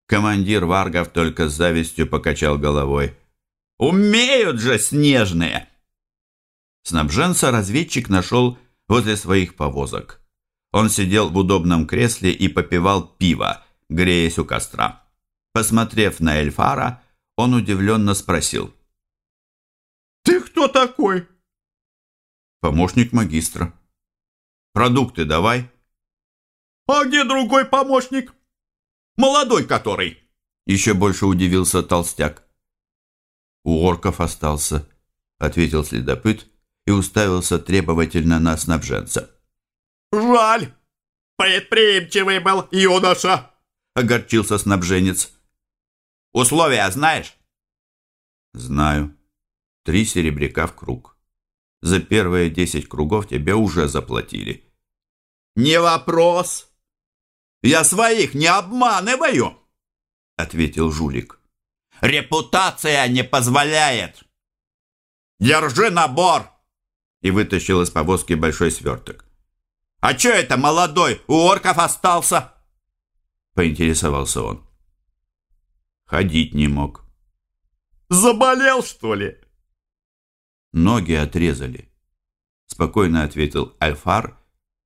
Командир Варгов только с завистью покачал головой. «Умеют же снежные!» Снабженца разведчик нашел возле своих повозок. Он сидел в удобном кресле и попивал пиво, греясь у костра. Посмотрев на Эльфара, он удивленно спросил. «Ты кто такой?» «Помощник магистра». «Продукты давай». «А где другой помощник?» «Молодой который!» Еще больше удивился толстяк. «У орков остался», — ответил следопыт и уставился требовательно на снабженца. «Жаль! Предприимчивый был юноша!» — огорчился снабженец. «Условия знаешь?» «Знаю. Три серебряка в круг. За первые десять кругов тебе уже заплатили». «Не вопрос!» Я своих не обманываю, ответил жулик. Репутация не позволяет. Держи набор и вытащил из повозки большой сверток. А что это молодой у орков остался? поинтересовался он. Ходить не мог. Заболел, что ли? Ноги отрезали, спокойно ответил Альфар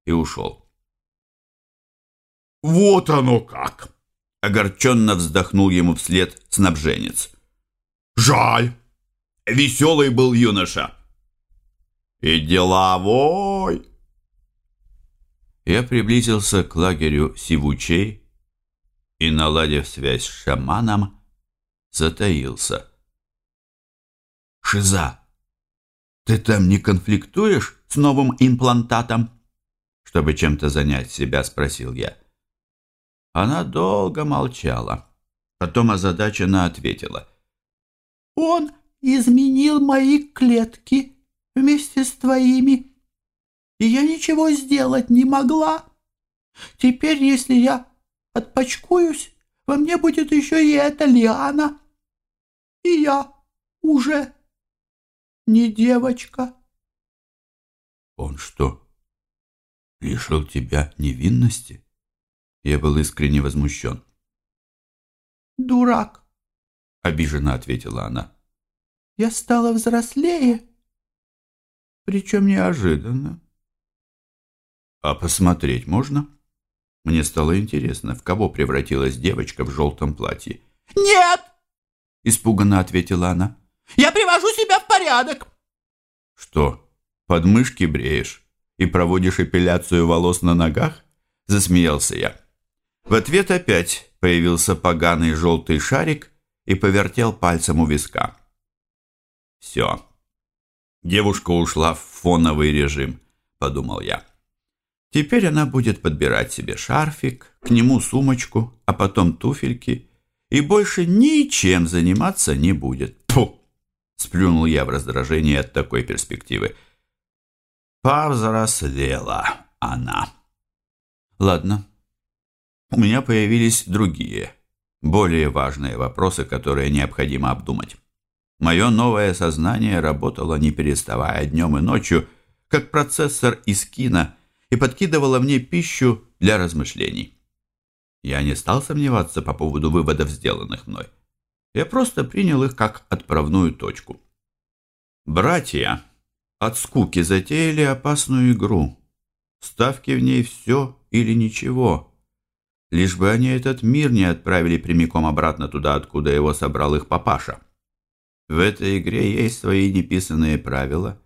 и ушел. «Вот оно как!» Огорченно вздохнул ему вслед снабженец. «Жаль! Веселый был юноша!» и деловой. Я приблизился к лагерю сивучей и, наладив связь с шаманом, затаился. «Шиза, ты там не конфликтуешь с новым имплантатом?» Чтобы чем-то занять себя, спросил я. Она долго молчала. Потом озадаченно ответила. «Он изменил мои клетки вместе с твоими, и я ничего сделать не могла. Теперь, если я отпочкуюсь, во мне будет еще и эта лиана, и я уже не девочка». «Он что, лишил тебя невинности?» Я был искренне возмущен. «Дурак!» — обиженно ответила она. «Я стала взрослее, причем неожиданно. А посмотреть можно?» Мне стало интересно, в кого превратилась девочка в желтом платье. «Нет!» — испуганно ответила она. «Я привожу себя в порядок!» «Что, подмышки бреешь и проводишь эпиляцию волос на ногах?» — засмеялся я. В ответ опять появился поганый желтый шарик и повертел пальцем у виска. «Все. Девушка ушла в фоновый режим», — подумал я. «Теперь она будет подбирать себе шарфик, к нему сумочку, а потом туфельки, и больше ничем заниматься не будет». Фу! Сплюнул я в раздражении от такой перспективы. Повзрослела она. Ладно, у меня появились другие, более важные вопросы, которые необходимо обдумать. Мое новое сознание работало не переставая днем и ночью, как процессор из кино, и подкидывало мне пищу для размышлений. Я не стал сомневаться по поводу выводов, сделанных мной. Я просто принял их как отправную точку. Братья от скуки затеяли опасную игру. Ставки в ней все или ничего – Лишь бы они этот мир не отправили прямиком обратно туда, откуда его собрал их папаша. В этой игре есть свои неписанные правила,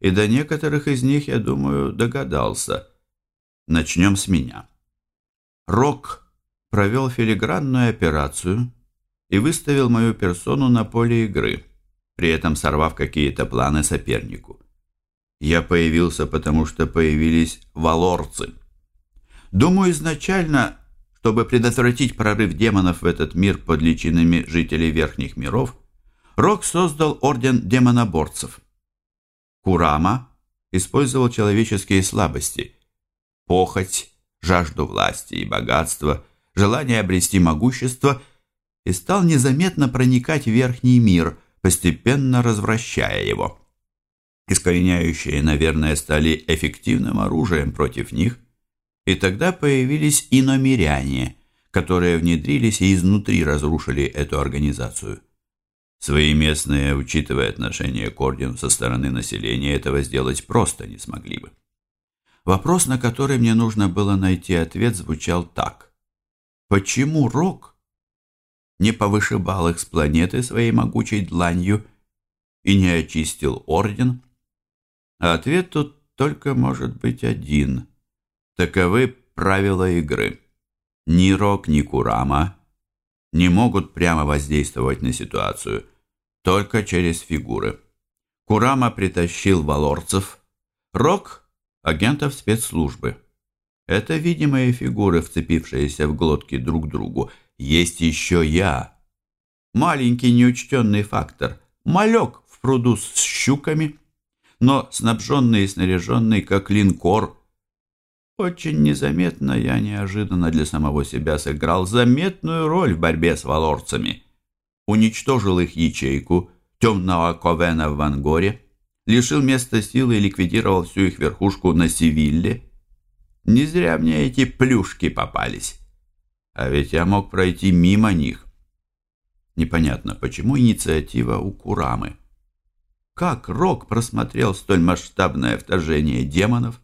и до некоторых из них, я думаю, догадался. Начнем с меня. Рок провел филигранную операцию и выставил мою персону на поле игры, при этом сорвав какие-то планы сопернику. Я появился, потому что появились валорцы. Думаю, изначально чтобы предотвратить прорыв демонов в этот мир под личинами жителей верхних миров, Рок создал орден демоноборцев. Курама использовал человеческие слабости – похоть, жажду власти и богатства, желание обрести могущество и стал незаметно проникать в верхний мир, постепенно развращая его. Искореняющие, наверное, стали эффективным оружием против них, и тогда появились иномиряне, которые внедрились и изнутри разрушили эту организацию. Свои местные, учитывая отношение к ордену со стороны населения, этого сделать просто не смогли бы. Вопрос, на который мне нужно было найти ответ, звучал так. Почему Рок не повышибал их с планеты своей могучей дланью и не очистил орден? А ответ тут только может быть один – Таковы правила игры. Ни Рок, ни Курама не могут прямо воздействовать на ситуацию, только через фигуры. Курама притащил валорцев, Рок – агентов спецслужбы. Это видимые фигуры, вцепившиеся в глотки друг другу. Есть еще я. Маленький неучтенный фактор. Малек в пруду с щуками, но снабженный и снаряженный, как линкор – очень незаметно я неожиданно для самого себя сыграл заметную роль в борьбе с валорцами. Уничтожил их ячейку, темного Ковена в Вангоре, лишил места силы и ликвидировал всю их верхушку на Севилле. Не зря мне эти плюшки попались. А ведь я мог пройти мимо них. Непонятно, почему инициатива у Курамы. Как Рок просмотрел столь масштабное вторжение демонов?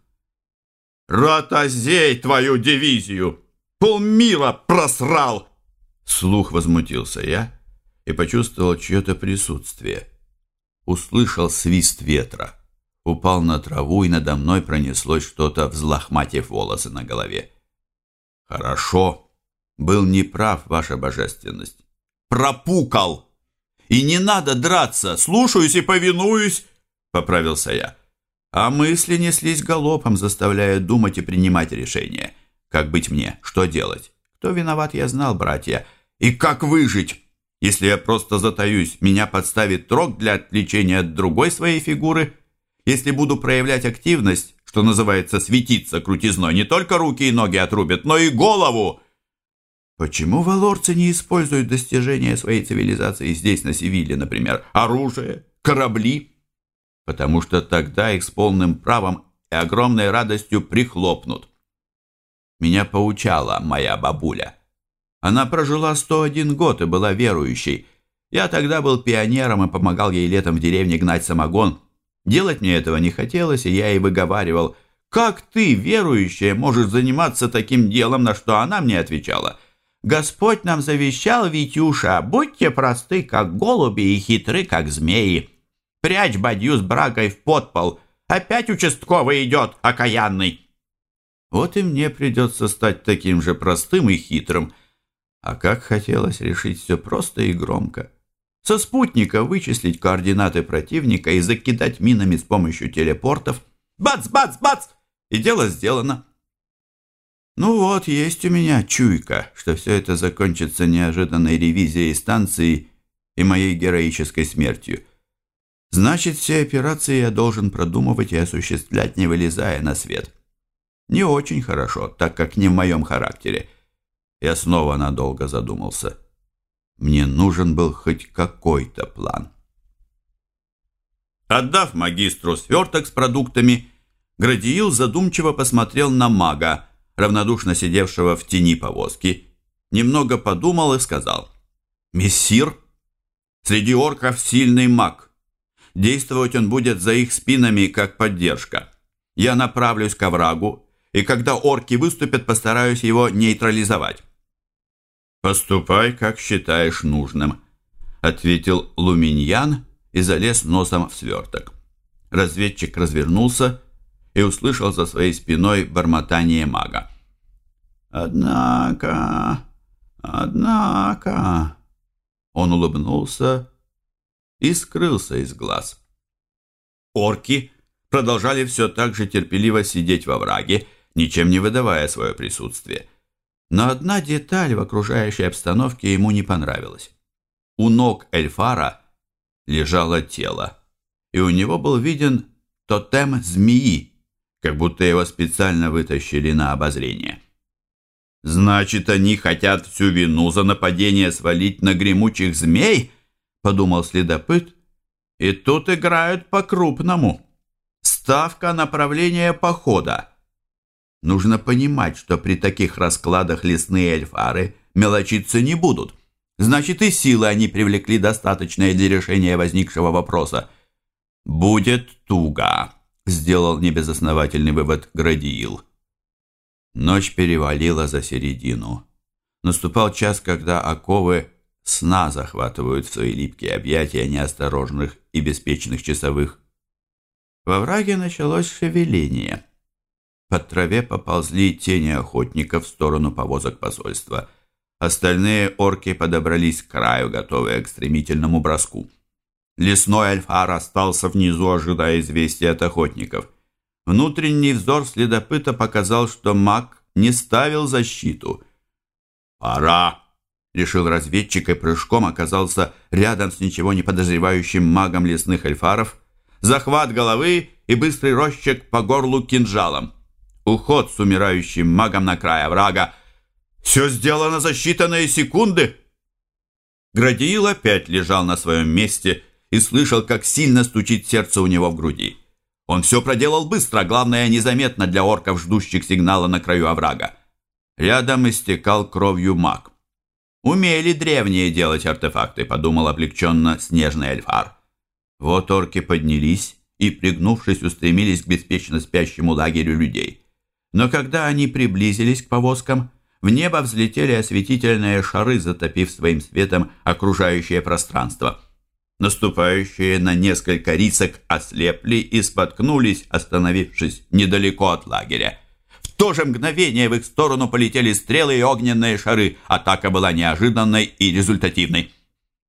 Ротозей твою дивизию! Полмира просрал!» Слух возмутился я и почувствовал чье-то присутствие. Услышал свист ветра. упал на траву, и надо мной пронеслось что-то, взлохматив волосы на голове. «Хорошо. Был неправ, ваша божественность. Пропукал! И не надо драться! Слушаюсь и повинуюсь!» — поправился я. А мысли неслись галопом, заставляя думать и принимать решения. Как быть мне? Что делать? Кто виноват, я знал, братья. И как выжить? Если я просто затаюсь, меня подставит трог для отвлечения от другой своей фигуры. Если буду проявлять активность, что называется светиться крутизной, не только руки и ноги отрубят, но и голову. Почему валорцы не используют достижения своей цивилизации здесь, на Севиле, например? Оружие, корабли? Потому что тогда их с полным правом и огромной радостью прихлопнут. Меня поучала моя бабуля. Она прожила 101 год и была верующей. Я тогда был пионером и помогал ей летом в деревне гнать самогон. Делать мне этого не хотелось, и я ей выговаривал, «Как ты, верующая, можешь заниматься таким делом?» На что она мне отвечала, «Господь нам завещал, Витюша, будьте просты, как голуби, и хитры, как змеи. Прячь бадью с брагой в подпол. Опять участковый идет, окаянный. Вот и мне придется стать таким же простым и хитрым. А как хотелось решить все просто и громко. Со спутника вычислить координаты противника и закидать минами с помощью телепортов. Бац, бац, бац! И дело сделано. Ну вот, есть у меня чуйка, что все это закончится неожиданной ревизией станции и моей героической смертью. Значит, все операции я должен продумывать и осуществлять, не вылезая на свет. Не очень хорошо, так как не в моем характере. Я снова надолго задумался. Мне нужен был хоть какой-то план. Отдав магистру сверток с продуктами, Градиил задумчиво посмотрел на мага, равнодушно сидевшего в тени повозки, немного подумал и сказал, «Мессир, среди орков сильный маг». Действовать он будет за их спинами, как поддержка. Я направлюсь к оврагу, и когда орки выступят, постараюсь его нейтрализовать. «Поступай, как считаешь нужным», — ответил Луминьян и залез носом в сверток. Разведчик развернулся и услышал за своей спиной бормотание мага. «Однако, однако...» Он улыбнулся и скрылся из глаз. Орки продолжали все так же терпеливо сидеть во враге, ничем не выдавая свое присутствие. Но одна деталь в окружающей обстановке ему не понравилась. У ног Эльфара лежало тело, и у него был виден тотем змеи, как будто его специально вытащили на обозрение. «Значит, они хотят всю вину за нападение свалить на гремучих змей?» Подумал следопыт, и тут играют по-крупному. Ставка направления похода. Нужно понимать, что при таких раскладах лесные эльфары мелочиться не будут. Значит, и силы они привлекли достаточное для решения возникшего вопроса. «Будет туго», — сделал небезосновательный вывод Градиил. Ночь перевалила за середину. Наступал час, когда оковы сна захватывают в свои липкие объятия неосторожных и беспечных часовых. Во враге началось шевеление. Под траве поползли тени охотников в сторону повозок посольства. Остальные орки подобрались к краю, готовые к стремительному броску. Лесной альфар остался внизу, ожидая известия от охотников. Внутренний взор следопыта показал, что маг не ставил защиту. «Пора!» Решил разведчик и прыжком оказался рядом с ничего не подозревающим магом лесных эльфаров. Захват головы и быстрый росчек по горлу кинжалом. Уход с умирающим магом на край врага. Все сделано за считанные секунды. Градиил опять лежал на своем месте и слышал, как сильно стучит сердце у него в груди. Он все проделал быстро, главное, незаметно для орков, ждущих сигнала на краю оврага. Рядом истекал кровью маг. Умели древние делать артефакты, подумал облегченно снежный эльфар. Вот орки поднялись и, пригнувшись, устремились к беспечно спящему лагерю людей. Но когда они приблизились к повозкам, в небо взлетели осветительные шары, затопив своим светом окружающее пространство. Наступающие на несколько рисок ослепли и споткнулись, остановившись недалеко от лагеря. То же мгновение в их сторону полетели стрелы и огненные шары. Атака была неожиданной и результативной.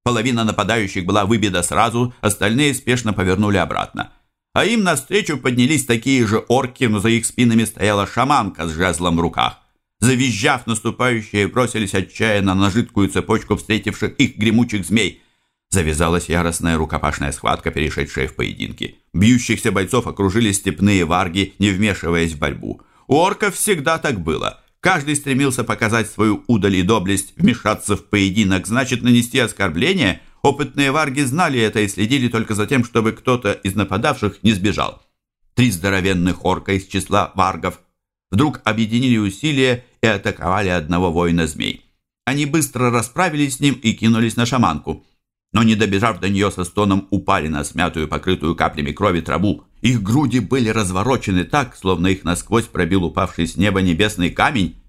Половина нападающих была выбита сразу, остальные спешно повернули обратно. А им навстречу поднялись такие же орки, но за их спинами стояла шаманка с жезлом в руках. Завизжав, наступающие бросились отчаянно на жидкую цепочку встретивших их гремучих змей. Завязалась яростная рукопашная схватка, перешедшая в поединки. Бьющихся бойцов окружили степные варги, не вмешиваясь в борьбу. У орков всегда так было. Каждый стремился показать свою удаль и доблесть, вмешаться в поединок, значит нанести оскорбление. Опытные варги знали это и следили только за тем, чтобы кто-то из нападавших не сбежал. Три здоровенных орка из числа варгов вдруг объединили усилия и атаковали одного воина-змей. Они быстро расправились с ним и кинулись на шаманку. Но, не добежав до нее со стоном, упали на смятую, покрытую каплями крови траву. Их груди были разворочены так, словно их насквозь пробил упавший с неба небесный камень.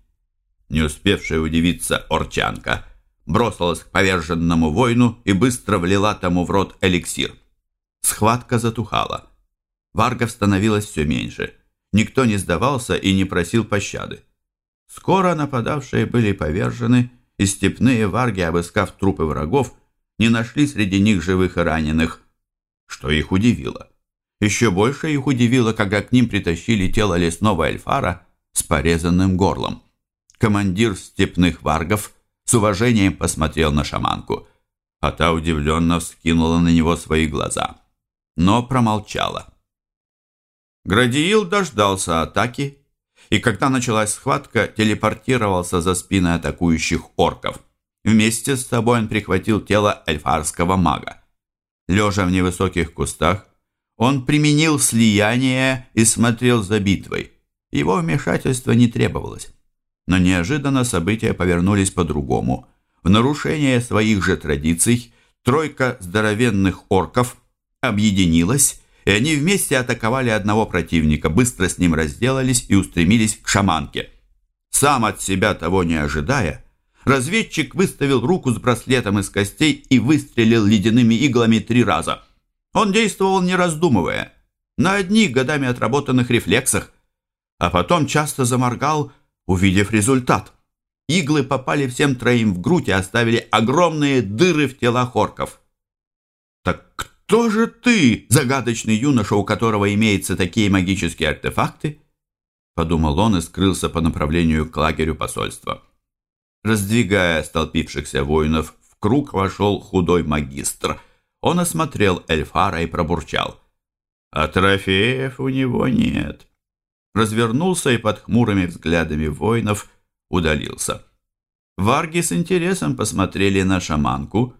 Не успевшая удивиться Орчанка бросилась к поверженному воину и быстро влила тому в рот эликсир. Схватка затухала. Варгов становилось все меньше – Никто не сдавался и не просил пощады. Скоро нападавшие были повержены, и степные варги, обыскав трупы врагов, не нашли среди них живых и раненых, что их удивило. Еще больше их удивило, когда к ним притащили тело лесного эльфара с порезанным горлом. Командир степных варгов с уважением посмотрел на шаманку, а та удивленно вскинула на него свои глаза, но промолчала. Градиил дождался атаки, и когда началась схватка, телепортировался за спины атакующих орков. Вместе с собой он прихватил тело эльфарского мага. Лежа в невысоких кустах, он применил слияние и смотрел за битвой. Его вмешательство не требовалось. Но неожиданно события повернулись по-другому. В нарушение своих же традиций тройка здоровенных орков объединилась и они вместе атаковали одного противника, быстро с ним разделались и устремились к шаманке. Сам от себя того не ожидая, разведчик выставил руку с браслетом из костей и выстрелил ледяными иглами три раза. Он действовал не раздумывая, на одних годами отработанных рефлексах, а потом часто заморгал, увидев результат. Иглы попали всем троим в грудь и оставили огромные дыры в телах орков. Так кто же ты, загадочный юноша, у которого имеются такие магические артефакты?» Подумал он и скрылся по направлению к лагерю посольства. Раздвигая столпившихся воинов, в круг вошел худой магистр. Он осмотрел Эльфара и пробурчал. «А трофеев у него нет». Развернулся и под хмурыми взглядами воинов удалился. Варги с интересом посмотрели на шаманку,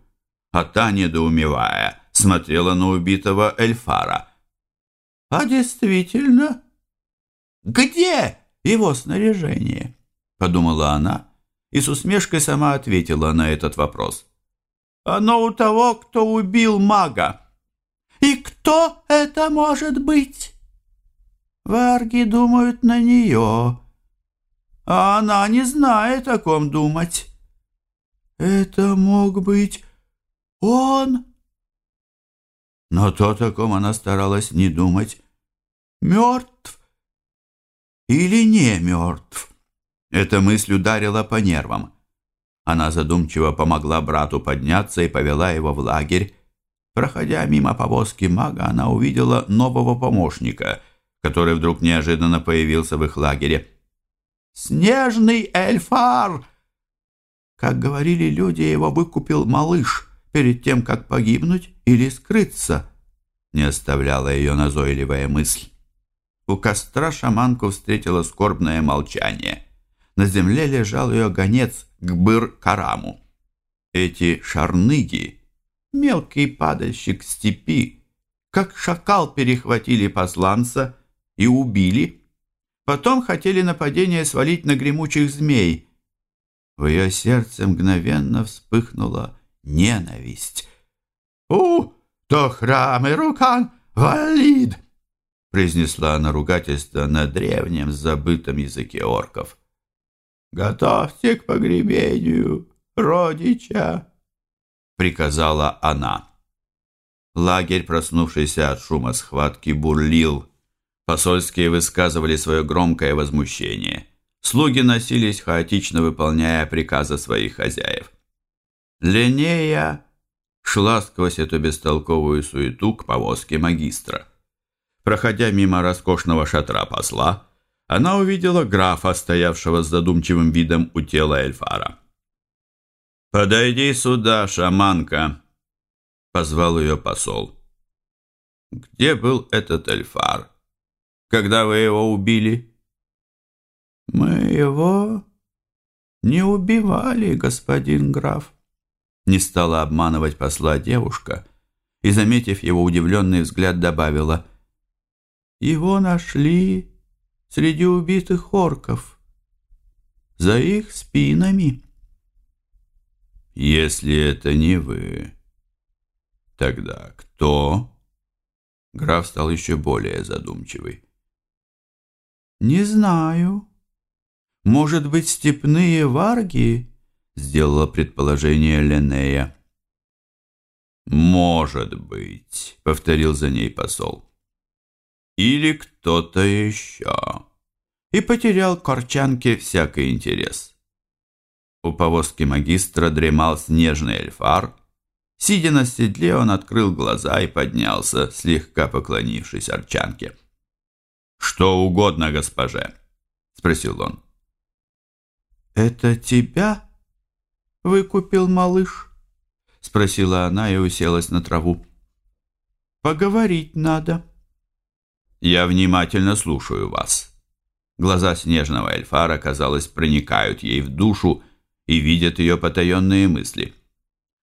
а та, недоумевая, смотрела на убитого Эльфара. «А действительно, где его снаряжение?» – подумала она и с усмешкой сама ответила на этот вопрос. «Оно у того, кто убил мага». «И кто это может быть?» «Варги думают на нее, а она не знает, о ком думать». «Это мог быть он?» но то, о ком она старалась не думать, мертв или не мертв. Эта мысль ударила по нервам. Она задумчиво помогла брату подняться и повела его в лагерь. Проходя мимо повозки мага, она увидела нового помощника, который вдруг неожиданно появился в их лагере. «Снежный эльфар!» Как говорили люди, его выкупил малыш перед тем, как погибнуть или скрыться, не оставляла ее назойливая мысль. У костра шаманку встретила скорбное молчание. На земле лежал ее гонец Гбыр-Караму. Эти шарныги, мелкий падальщик степи, как шакал перехватили посланца и убили. Потом хотели нападение свалить на гремучих змей. В ее сердце мгновенно вспыхнула ненависть. «У, то храм и рукан валид!» произнесла она ругательство на древнем забытом языке орков. «Готовьте к погребению родича!» приказала она. Лагерь, проснувшийся от шума схватки, бурлил. Посольские высказывали свое громкое возмущение. Слуги носились, хаотично выполняя приказы своих хозяев. Линея шла сквозь эту бестолковую суету к повозке магистра. Проходя мимо роскошного шатра посла, она увидела графа, стоявшего с задумчивым видом у тела Эльфара. «Подойди сюда, шаманка!» — позвал ее посол. «Где был этот Эльфар, когда вы его убили?» «Мы его не убивали, господин граф», — не стала обманывать посла девушка и, заметив его удивленный взгляд, добавила, «Его нашли среди убитых орков, за их спинами». «Если это не вы, тогда кто?» Граф стал еще более задумчивый. «Не знаю. Может быть, степные варги?» Сделала предположение Ленея. «Может быть», — повторил за ней посол. «Или кто-то еще». И потерял Корчанке всякий интерес. У повозки магистра дремал снежный эльфар. Сидя на седле, он открыл глаза и поднялся, слегка поклонившись арчанке. «Что угодно, госпоже», — спросил он. «Это тебя выкупил малыш?» — спросила она и уселась на траву. «Поговорить надо». «Я внимательно слушаю вас». Глаза снежного эльфара, казалось, проникают ей в душу, — и видят ее потаенные мысли.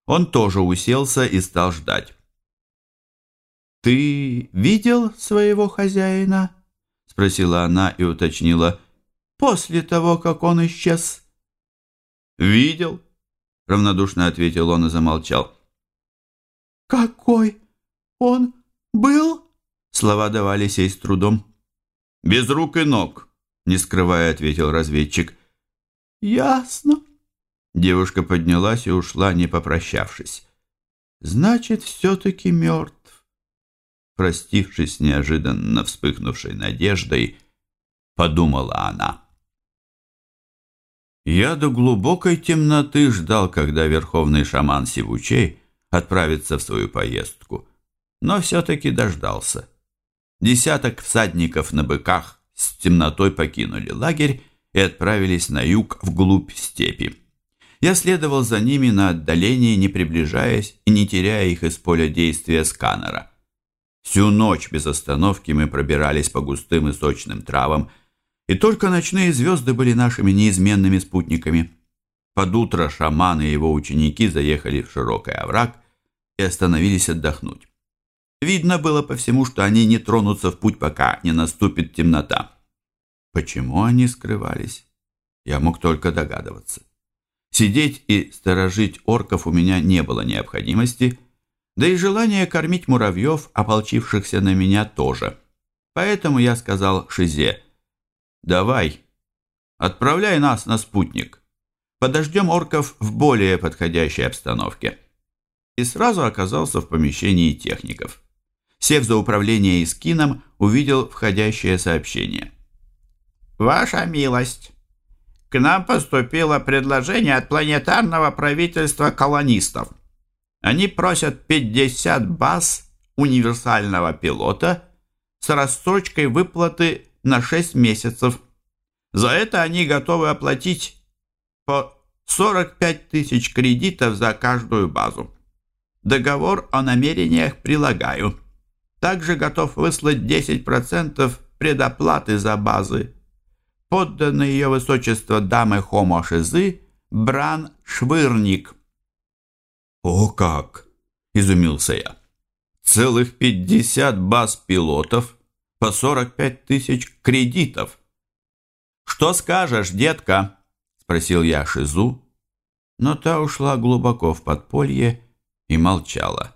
Он тоже уселся и стал ждать. «Ты видел своего хозяина?» — спросила она и уточнила. «После того, как он исчез?» «Видел», — равнодушно ответил он и замолчал. «Какой он был?» Слова давались ей с трудом. «Без рук и ног», — не скрывая, ответил разведчик. «Ясно», Девушка поднялась и ушла, не попрощавшись. «Значит, все-таки мертв». Простившись неожиданно вспыхнувшей надеждой, подумала она. Я до глубокой темноты ждал, когда верховный шаман Сивучей отправится в свою поездку, но все-таки дождался. Десяток всадников на быках с темнотой покинули лагерь и отправились на юг вглубь степи. Я следовал за ними на отдалении, не приближаясь и не теряя их из поля действия сканера. Всю ночь без остановки мы пробирались по густым и сочным травам, и только ночные звезды были нашими неизменными спутниками. Под утро шаман и его ученики заехали в широкий овраг и остановились отдохнуть. Видно было по всему, что они не тронутся в путь, пока не наступит темнота. Почему они скрывались? Я мог только догадываться. Сидеть и сторожить орков у меня не было необходимости, да и желание кормить муравьев, ополчившихся на меня, тоже. Поэтому я сказал Шизе, «Давай, отправляй нас на спутник. Подождем орков в более подходящей обстановке». И сразу оказался в помещении техников. Сев за управление Искином, увидел входящее сообщение. «Ваша милость!» К нам поступило предложение от планетарного правительства колонистов. Они просят 50 баз универсального пилота с рассрочкой выплаты на 6 месяцев. За это они готовы оплатить по 45 тысяч кредитов за каждую базу. Договор о намерениях прилагаю. Также готов выслать 10% предоплаты за базы подданный ее высочество дамы Хомо Шизы Бран Швырник. «О как!» – изумился я. «Целых пятьдесят баз пилотов по сорок пять тысяч кредитов!» «Что скажешь, детка?» – спросил я Шизу, но та ушла глубоко в подполье и молчала.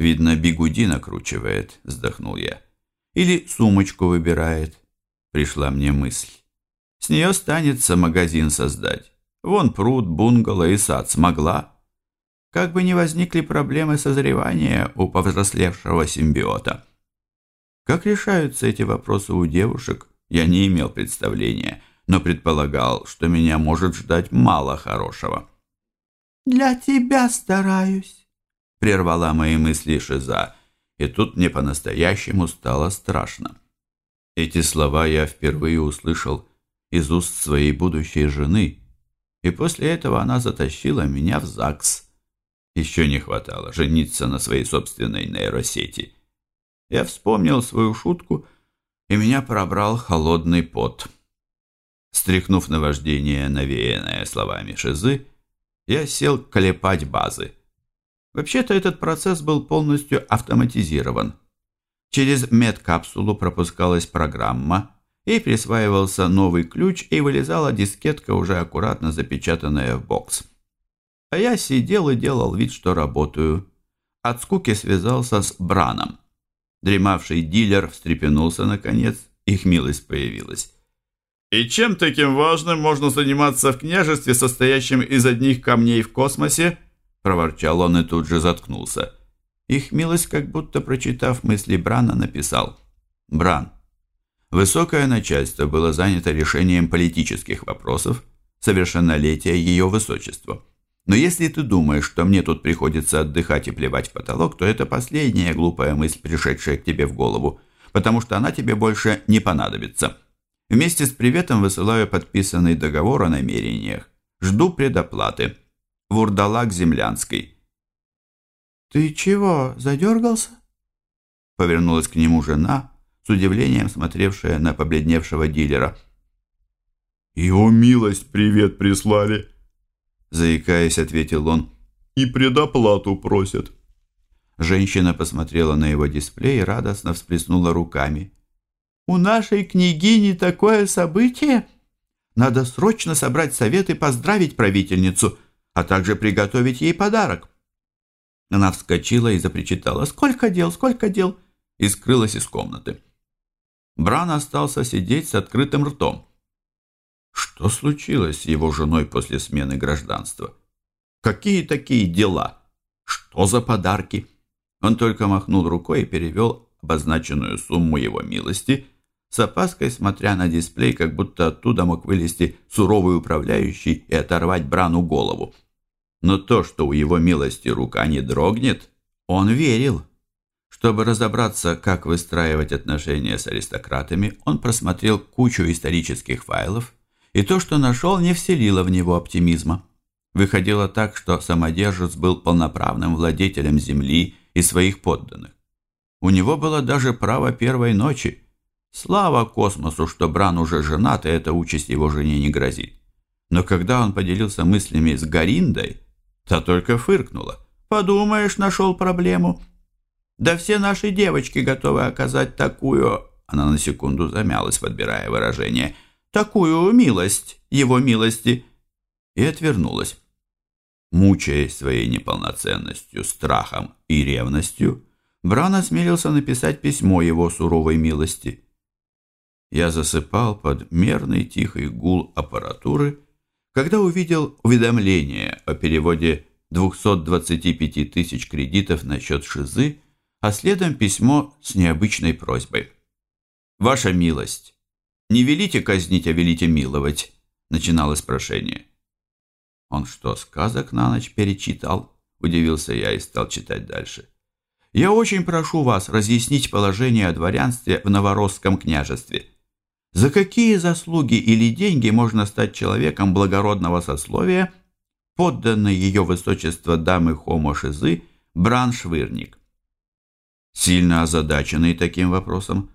«Видно, бигуди накручивает», – вздохнул я. «Или сумочку выбирает пришла мне мысль. С нее станется магазин создать. Вон пруд, бунгало и сад смогла. как бы ни возникли проблемы созревания у повзрослевшего симбиота. Как решаются эти вопросы у девушек, я не имел представления, но предполагал, что меня может ждать мало хорошего. «Для тебя стараюсь», — прервала мои мысли Шиза, и тут мне по-настоящему стало страшно. Эти слова я впервые услышал из уст своей будущей жены, и после этого она затащила меня в ЗАГС. Еще не хватало жениться на своей собственной нейросети. Я вспомнил свою шутку, и меня пробрал холодный пот. Стряхнув наваждение, навеянное словами Шизы, я сел колепать базы. Вообще-то этот процесс был полностью автоматизирован. Через медкапсулу пропускалась программа, и присваивался новый ключ, и вылезала дискетка, уже аккуратно запечатанная в бокс. А я сидел и делал вид, что работаю. От скуки связался с Браном. Дремавший дилер встрепенулся наконец, их милость появилась. «И чем таким важным можно заниматься в княжестве, состоящем из одних камней в космосе?» Проворчал он и тут же заткнулся. Их милость, как будто прочитав мысли Брана, написал «Бран, высокое начальство было занято решением политических вопросов, совершеннолетия ее высочества. Но если ты думаешь, что мне тут приходится отдыхать и плевать в потолок, то это последняя глупая мысль, пришедшая к тебе в голову, потому что она тебе больше не понадобится. Вместе с приветом высылаю подписанный договор о намерениях. Жду предоплаты. Вурдалак Землянский. «Ты чего, задергался?» Повернулась к нему жена, с удивлением смотревшая на побледневшего дилера. «Его милость привет прислали!» Заикаясь, ответил он. «И предоплату просят». Женщина посмотрела на его дисплей и радостно всплеснула руками. «У нашей княгини такое событие! Надо срочно собрать совет и поздравить правительницу, а также приготовить ей подарок». Она вскочила и запричитала «Сколько дел, сколько дел!» и скрылась из комнаты. Бран остался сидеть с открытым ртом. Что случилось с его женой после смены гражданства? Какие такие дела? Что за подарки? Он только махнул рукой и перевел обозначенную сумму его милости, с опаской смотря на дисплей, как будто оттуда мог вылезти суровый управляющий и оторвать Брану голову. Но то, что у его милости рука не дрогнет, он верил. Чтобы разобраться, как выстраивать отношения с аристократами, он просмотрел кучу исторических файлов, и то, что нашел, не вселило в него оптимизма. Выходило так, что самодержец был полноправным владетелем земли и своих подданных. У него было даже право первой ночи. Слава космосу, что Бран уже женат, и эта участь его жене не грозит. Но когда он поделился мыслями с Гариндой, та только фыркнула. «Подумаешь, нашел проблему. Да все наши девочки готовы оказать такую...» Она на секунду замялась, подбирая выражение – такую милость его милости, и отвернулась. Мучаясь своей неполноценностью, страхом и ревностью, Бран осмелился написать письмо его суровой милости. Я засыпал под мерный тихий гул аппаратуры, когда увидел уведомление о переводе 225 тысяч кредитов на счет Шизы, а следом письмо с необычной просьбой. «Ваша милость, «Не велите казнить, а велите миловать», — начиналось прошение. «Он что, сказок на ночь перечитал?» — удивился я и стал читать дальше. «Я очень прошу вас разъяснить положение о дворянстве в Новоросском княжестве. За какие заслуги или деньги можно стать человеком благородного сословия, подданной ее высочество дамы Хомо Шизы Бран Швырник?» Сильно озадаченный таким вопросом,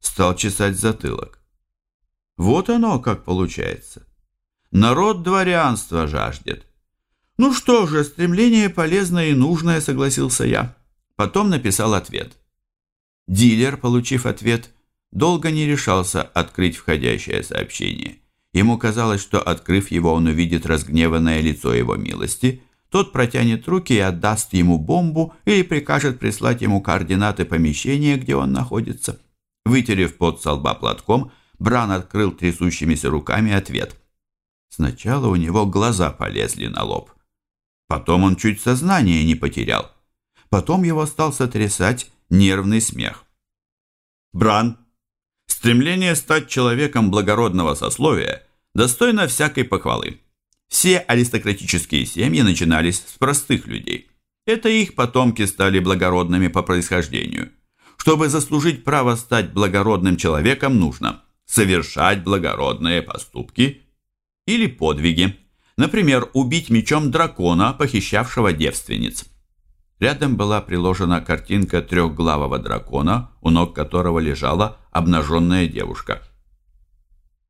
стал чесать затылок. Вот оно как получается. Народ дворянства жаждет. Ну что же, стремление полезное и нужное, согласился я. Потом написал ответ. Дилер, получив ответ, долго не решался открыть входящее сообщение. Ему казалось, что, открыв его, он увидит разгневанное лицо его милости, тот протянет руки и отдаст ему бомбу или прикажет прислать ему координаты помещения, где он находится. Вытерев пот со лба платком, Бран открыл трясущимися руками ответ. Сначала у него глаза полезли на лоб. Потом он чуть сознание не потерял. Потом его стал сотрясать нервный смех. Бран, стремление стать человеком благородного сословия достойно всякой похвалы. Все аристократические семьи начинались с простых людей. Это их потомки стали благородными по происхождению. Чтобы заслужить право стать благородным человеком, нужно совершать благородные поступки или подвиги. Например, убить мечом дракона, похищавшего девственниц. Рядом была приложена картинка трехглавого дракона, у ног которого лежала обнаженная девушка.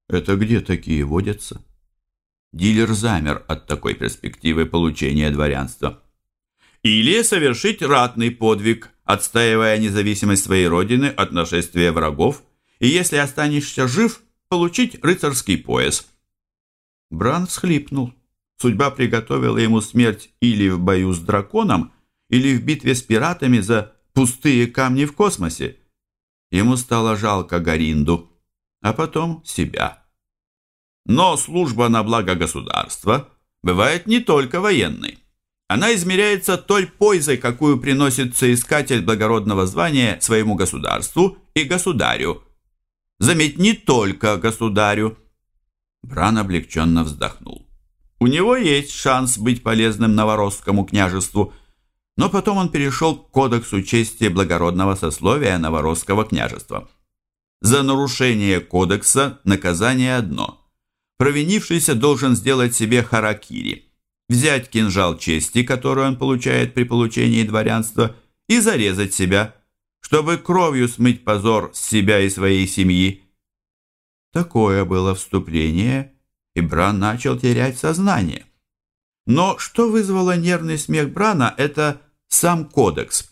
«Это где такие водятся?» Дилер замер от такой перспективы получения дворянства. Или совершить ратный подвиг, отстаивая независимость своей родины от нашествия врагов, и если останешься жив, получить рыцарский пояс. Бран всхлипнул. Судьба приготовила ему смерть или в бою с драконом, или в битве с пиратами за пустые камни в космосе. Ему стало жалко Гаринду, а потом себя. Но служба на благо государства бывает не только военной. Она измеряется той пользой, какую приносит соискатель благородного звания своему государству и государю. Заметь, не только государю. Бран облегченно вздохнул. У него есть шанс быть полезным новоросскому княжеству – но потом он перешел к кодексу чести благородного сословия Новоросского княжества. За нарушение кодекса наказание одно. Провинившийся должен сделать себе харакири, взять кинжал чести, который он получает при получении дворянства, и зарезать себя, чтобы кровью смыть позор с себя и своей семьи. Такое было вступление, и Бран начал терять сознание. Но что вызвало нервный смех Брана, это сам кодекс.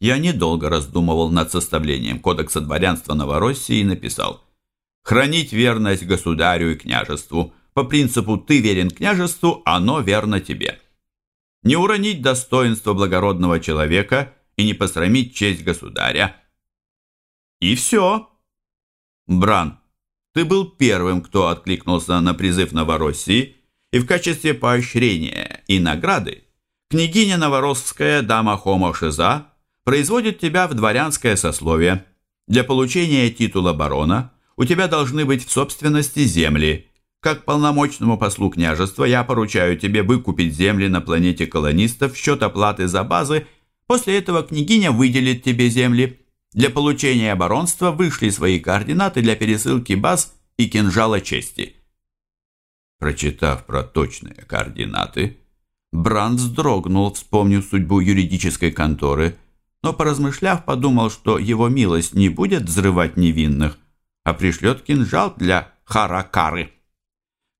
Я недолго раздумывал над составлением кодекса дворянства Новороссии и написал «Хранить верность государю и княжеству. По принципу «ты верен княжеству, оно верно тебе». Не уронить достоинство благородного человека и не посрамить честь государя. И все. Бран, ты был первым, кто откликнулся на призыв Новороссии, и в качестве поощрения и награды Княгиня Новоросская, дама Хома Шиза, производит тебя в дворянское сословие. Для получения титула барона у тебя должны быть в собственности земли. Как полномочному послу княжества я поручаю тебе выкупить земли на планете колонистов в счет оплаты за базы. После этого княгиня выделит тебе земли. Для получения баронства вышли свои координаты для пересылки баз и кинжала чести. Прочитав про точные координаты, Бранд вздрогнул, вспомнив судьбу юридической конторы, но, поразмышляв, подумал, что его милость не будет взрывать невинных, а пришлет кинжал для Харакары.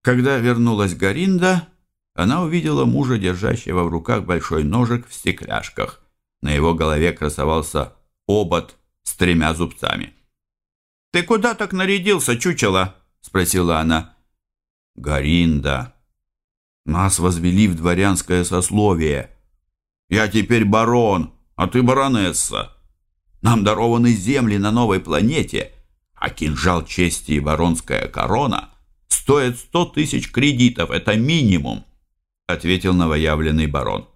Когда вернулась Гаринда, она увидела мужа, держащего в руках большой ножик в стекляшках. На его голове красовался обод с тремя зубцами. «Ты куда так нарядился, чучело?» – спросила она. «Гаринда», нас возвели в дворянское сословие. Я теперь барон, а ты баронесса. Нам дарованы земли на новой планете, а кинжал чести и баронская корона стоят сто тысяч кредитов, это минимум, ответил новоявленный барон.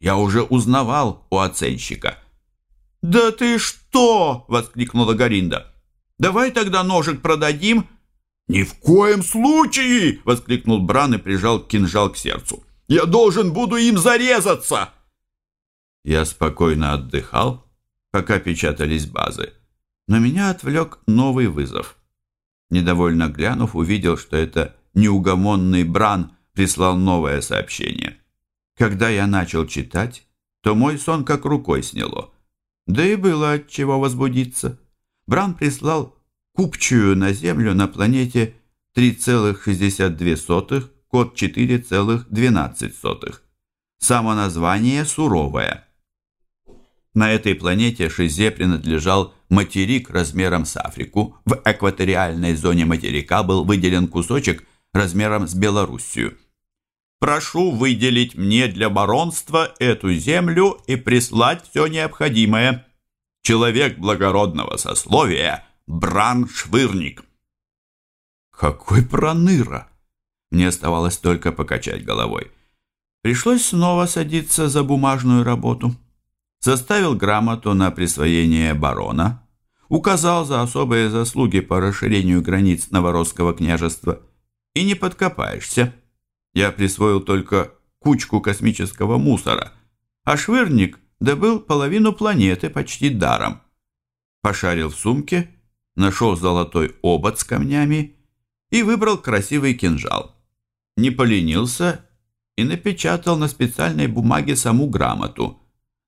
Я уже узнавал у оценщика. «Да ты что!» — воскликнула Гаринда. «Давай тогда ножик продадим «Ни в коем случае!» — воскликнул Бран и прижал кинжал к сердцу. «Я должен буду им зарезаться!» Я спокойно отдыхал, пока печатались базы, но меня отвлек новый вызов. Недовольно глянув, увидел, что это неугомонный Бран прислал новое сообщение. Когда я начал читать, то мой сон как рукой сняло. Да и было от чего возбудиться. Бран прислал купчую на Землю на планете 3,62, код 4,12. Само название суровое. На этой планете Шизе принадлежал материк размером с Африку. В экваториальной зоне материка был выделен кусочек размером с Белоруссию. Прошу выделить мне для баронства эту землю и прислать все необходимое. Человек благородного сословия – Бран-швырник. Какой проныра! Мне оставалось только покачать головой. Пришлось снова садиться за бумажную работу. Составил грамоту на присвоение барона, указал за особые заслуги по расширению границ Новоросского княжества. И не подкопаешься. Я присвоил только кучку космического мусора, а швырник добыл половину планеты почти даром. Пошарил в сумке, нашел золотой обод с камнями и выбрал красивый кинжал. Не поленился и напечатал на специальной бумаге саму грамоту.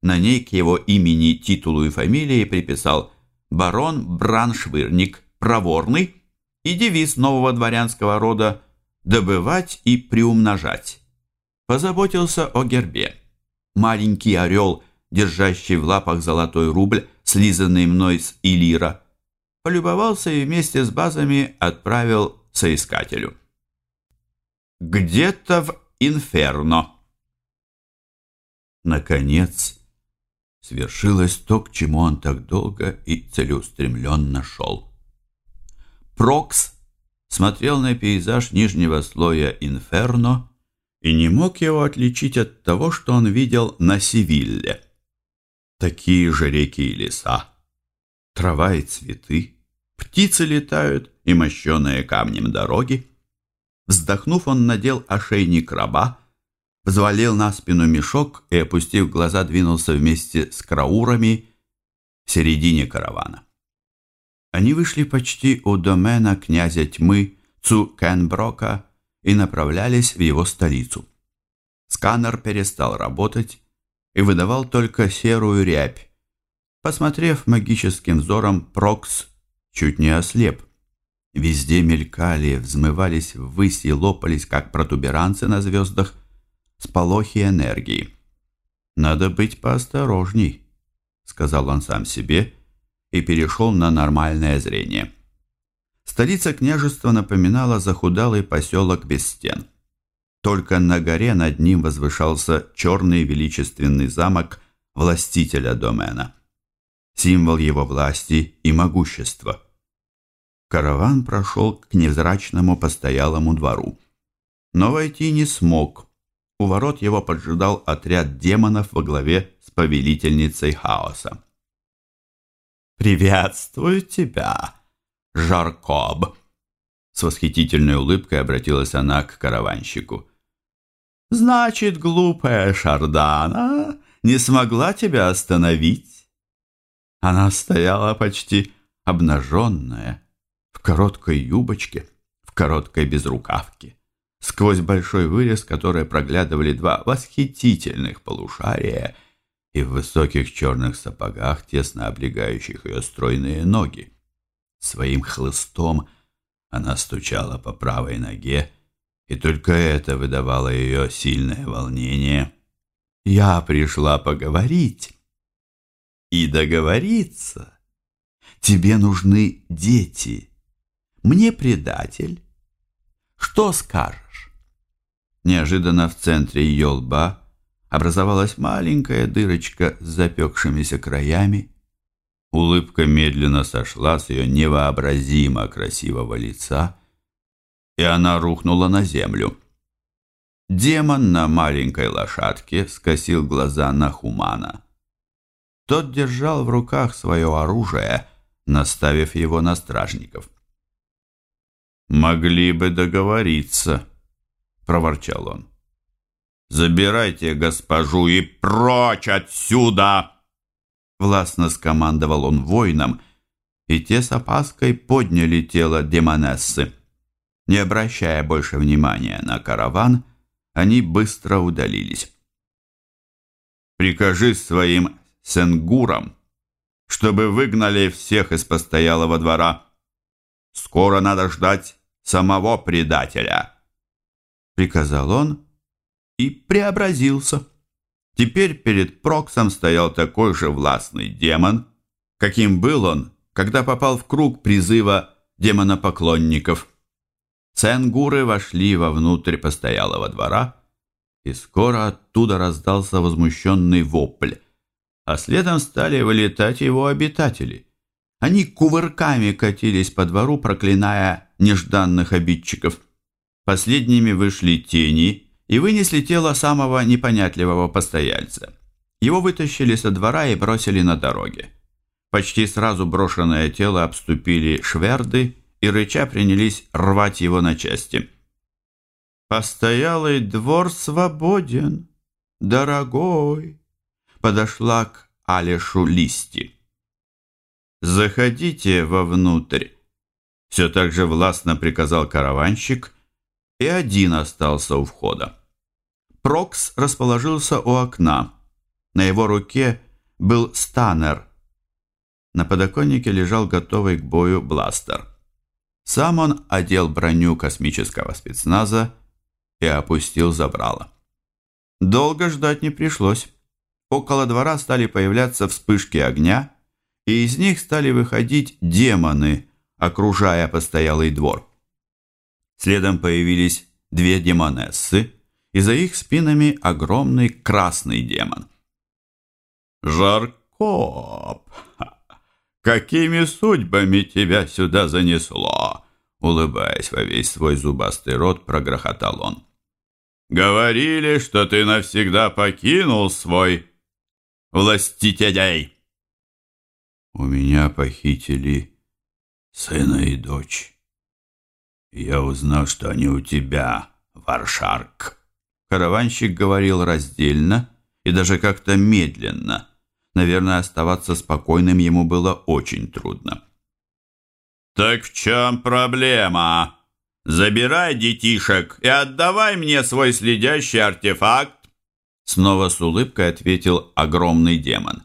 На ней к его имени, титулу и фамилии приписал «Барон Браншвырник, проворный» и девиз нового дворянского рода «Добывать и приумножать». Позаботился о гербе. Маленький орел, держащий в лапах золотой рубль, слизанный мной с Илира, полюбовался и вместе с базами отправил соискателю. Где-то в Инферно. Наконец, свершилось то, к чему он так долго и целеустремленно шел. Прокс смотрел на пейзаж нижнего слоя Инферно и не мог его отличить от того, что он видел на Севилле. Такие же реки и леса, трава и цветы, птицы летают и мощеные камнем дороги, Вздохнув, он надел ошейник раба, взвалил на спину мешок и, опустив глаза, двинулся вместе с краурами в середине каравана. Они вышли почти у домена князя тьмы Цу Кенброка и направлялись в его столицу. Сканер перестал работать и выдавал только серую рябь. Посмотрев магическим взором, Прокс чуть не ослеп. Везде мелькали, взмывались ввысь и лопались, как протуберанцы на звездах, сполохи энергии. «Надо быть поосторожней», — сказал он сам себе и перешел на нормальное зрение. Столица княжества напоминала захудалый поселок без стен. Только на горе над ним возвышался черный величественный замок властителя домена. Символ его власти и могущества — Караван прошел к невзрачному постоялому двору. Но войти не смог. У ворот его поджидал отряд демонов во главе с повелительницей хаоса. «Приветствую тебя, Жаркоб!» С восхитительной улыбкой обратилась она к караванщику. «Значит, глупая Шардана не смогла тебя остановить?» Она стояла почти обнаженная, короткой юбочке, в короткой безрукавке, сквозь большой вырез, которой проглядывали два восхитительных полушария и в высоких черных сапогах, тесно облегающих ее стройные ноги. Своим хлыстом она стучала по правой ноге, и только это выдавало ее сильное волнение. «Я пришла поговорить и договориться. Тебе нужны дети» мне предатель. Что скажешь?» Неожиданно в центре ее лба образовалась маленькая дырочка с запекшимися краями. Улыбка медленно сошла с ее невообразимо красивого лица, и она рухнула на землю. Демон на маленькой лошадке скосил глаза на Хумана. Тот держал в руках свое оружие, наставив его на стражников. «Могли бы договориться», — проворчал он. «Забирайте госпожу и прочь отсюда!» Властно скомандовал он воинам, и те с опаской подняли тело демонессы. Не обращая больше внимания на караван, они быстро удалились. «Прикажи своим сенгурам, чтобы выгнали всех из постоялого двора. Скоро надо ждать самого предателя!» Приказал он и преобразился. Теперь перед Проксом стоял такой же властный демон, каким был он, когда попал в круг призыва демонопоклонников. Ценгуры вошли вовнутрь постоялого двора, и скоро оттуда раздался возмущенный вопль, а следом стали вылетать его обитатели. Они кувырками катились по двору, проклиная нежданных обидчиков. Последними вышли тени и вынесли тело самого непонятливого постояльца. Его вытащили со двора и бросили на дороге. Почти сразу брошенное тело обступили шверды и рыча принялись рвать его на части. «Постоялый двор свободен, дорогой!» Подошла к Алешу Листи. «Заходите вовнутрь!» Все так же властно приказал караванщик, и один остался у входа. Прокс расположился у окна. На его руке был станер. На подоконнике лежал готовый к бою бластер. Сам он одел броню космического спецназа и опустил забрало. Долго ждать не пришлось. Около двора стали появляться вспышки огня, и из них стали выходить демоны, окружая постоялый двор. Следом появились две демонессы, и за их спинами огромный красный демон. «Жаркоп, какими судьбами тебя сюда занесло?» Улыбаясь во весь свой зубастый рот, прогрохотал он. «Говорили, что ты навсегда покинул свой властителей!» «У меня похитили сына и дочь. Я узнал, что они у тебя, Варшарк». Караванщик говорил раздельно и даже как-то медленно. Наверное, оставаться спокойным ему было очень трудно. «Так в чем проблема? Забирай детишек и отдавай мне свой следящий артефакт!» Снова с улыбкой ответил огромный демон.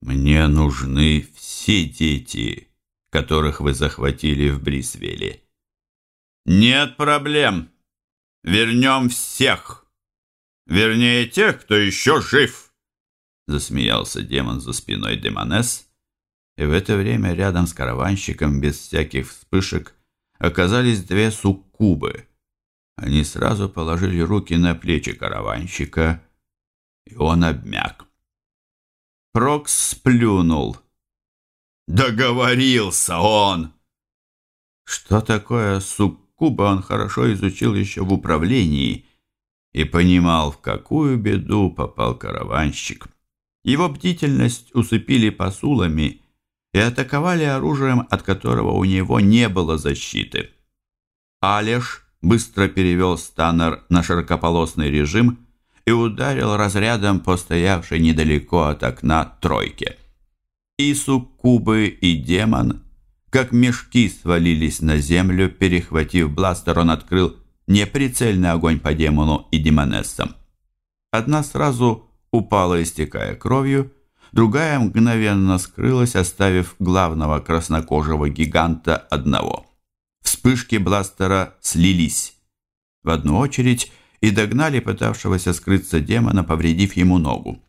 «Мне нужны все дети, которых вы захватили в Брисвеле». «Нет проблем. Вернем всех. Вернее, тех, кто еще жив!» Засмеялся демон за спиной Демонес, и в это время рядом с караванщиком без всяких вспышек оказались две суккубы. Они сразу положили руки на плечи караванщика, и он обмяк. Прокс сплюнул. «Договорился он!» Что такое суккуба? Куба он хорошо изучил еще в управлении и понимал, в какую беду попал караванщик. Его бдительность усыпили посулами и атаковали оружием, от которого у него не было защиты. Алеш быстро перевел станер на широкополосный режим и ударил разрядом по стоявшей недалеко от окна тройке. И суккубы, и демон как мешки свалились на землю, перехватив бластер, он открыл неприцельный огонь по демону и демонессам. Одна сразу упала, истекая кровью, другая мгновенно скрылась, оставив главного краснокожего гиганта одного. Вспышки бластера слились в одну очередь и догнали пытавшегося скрыться демона, повредив ему ногу.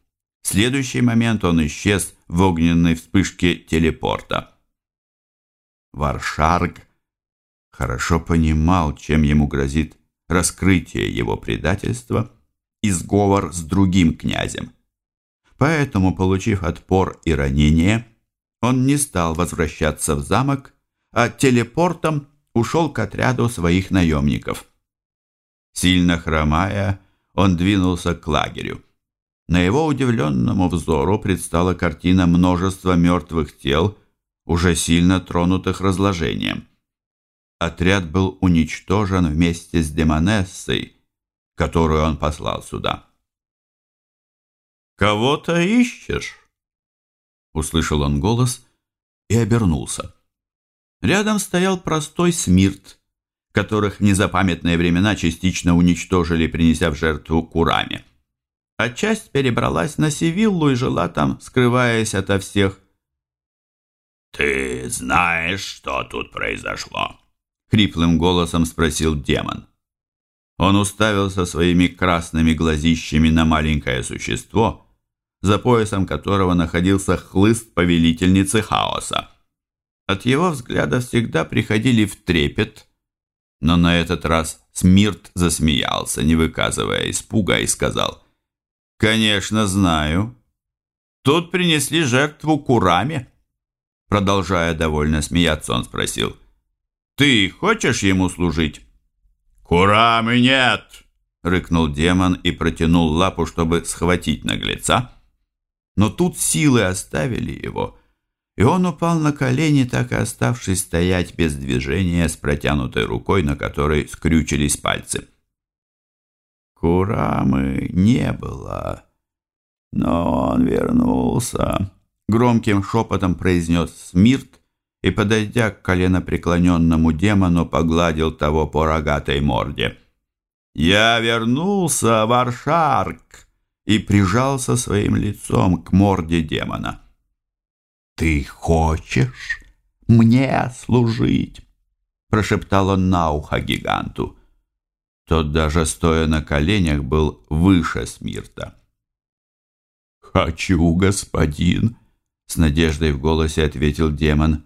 В следующий момент он исчез в огненной вспышке телепорта. Варшарг хорошо понимал, чем ему грозит раскрытие его предательства и сговор с другим князем. Поэтому, получив отпор и ранение, он не стал возвращаться в замок, а телепортом ушел к отряду своих наемников. Сильно хромая, он двинулся к лагерю. На его удивленному взору предстала картина множества мертвых тел уже сильно тронутых разложением. Отряд был уничтожен вместе с Демонессой, которую он послал сюда. «Кого-то ищешь?» Услышал он голос и обернулся. Рядом стоял простой смирт, которых в незапамятные времена частично уничтожили, принеся в жертву курами. А часть перебралась на Севиллу и жила там, скрываясь ото всех, «Ты знаешь, что тут произошло?» — хриплым голосом спросил демон. Он уставился своими красными глазищами на маленькое существо, за поясом которого находился хлыст повелительницы хаоса. От его взгляда всегда приходили в трепет, но на этот раз Смирт засмеялся, не выказывая испуга, и сказал, «Конечно, знаю. Тут принесли жертву Кураме». Продолжая довольно смеяться, он спросил. «Ты хочешь ему служить?» «Курамы нет! — рыкнул демон и протянул лапу, чтобы схватить наглеца. Но тут силы оставили его, и он упал на колени, так и оставшись стоять без движения с протянутой рукой, на которой скрючились пальцы. Курамы не было, но он вернулся, — громким шепотом произнес Смирт и, подойдя к коленопреклоненному демону, погладил того по рогатой морде. «Я вернулся, Варшарк!» и прижался своим лицом к морде демона. «Ты хочешь мне служить?» прошептал он на ухо гиганту. Тот, даже стоя на коленях, был выше Смирта. «Хочу, господин!» — с надеждой в голосе ответил демон.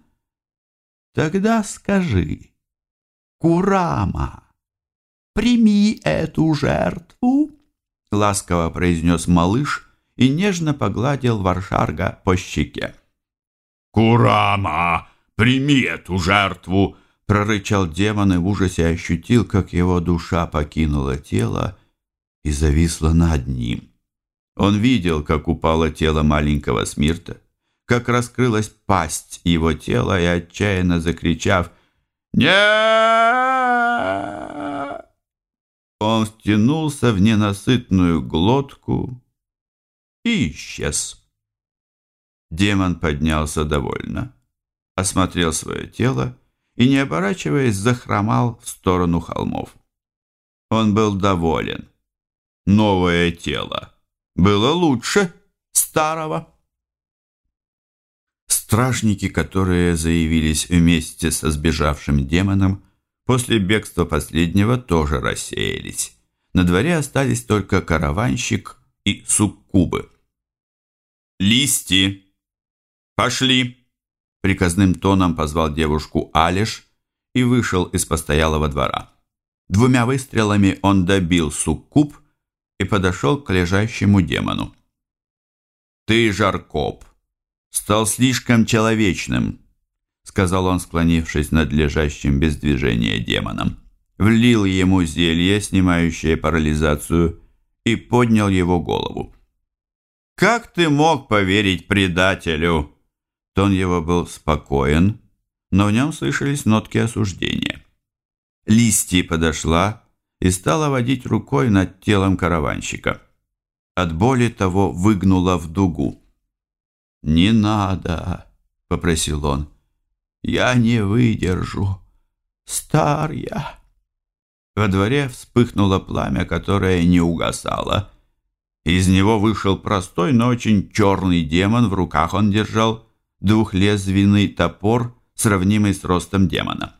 «Тогда скажи, Курама!» «Прими эту жертву!» — ласково произнес малыш и нежно погладил Варшарга по щеке. «Курама, прими эту жертву!» — прорычал демон и в ужасе ощутил, как его душа покинула тело и зависла над ним. Он видел, как упало тело маленького Смирта, как раскрылась пасть его тела и, отчаянно закричав «Нет!» Он втянулся в ненасытную глотку и исчез. Демон поднялся довольно, осмотрел свое тело и, не оборачиваясь, захромал в сторону холмов. Он был доволен. Новое тело было лучше старого. Стражники, которые заявились вместе со сбежавшим демоном, После бегства последнего тоже рассеялись. На дворе остались только караванщик и суккубы. «Листи! Пошли!» Приказным тоном позвал девушку Алиш и вышел из постоялого двора. Двумя выстрелами он добил суккуб и подошел к лежащему демону. «Ты, Жаркоп, стал слишком человечным», сказал он, склонившись над лежащим без движения демоном. Влил ему зелье, снимающее парализацию, и поднял его голову. «Как ты мог поверить предателю?» Тон его был спокоен, но в нем слышались нотки осуждения. Листи подошла и стала водить рукой над телом караванщика. От боли того выгнула в дугу. «Не надо», — попросил он, — я не выдержу. Стар я. Во дворе вспыхнуло пламя, которое не угасало. Из него вышел простой, но очень черный демон. В руках он держал двухлезвийный топор, сравнимый с ростом демона.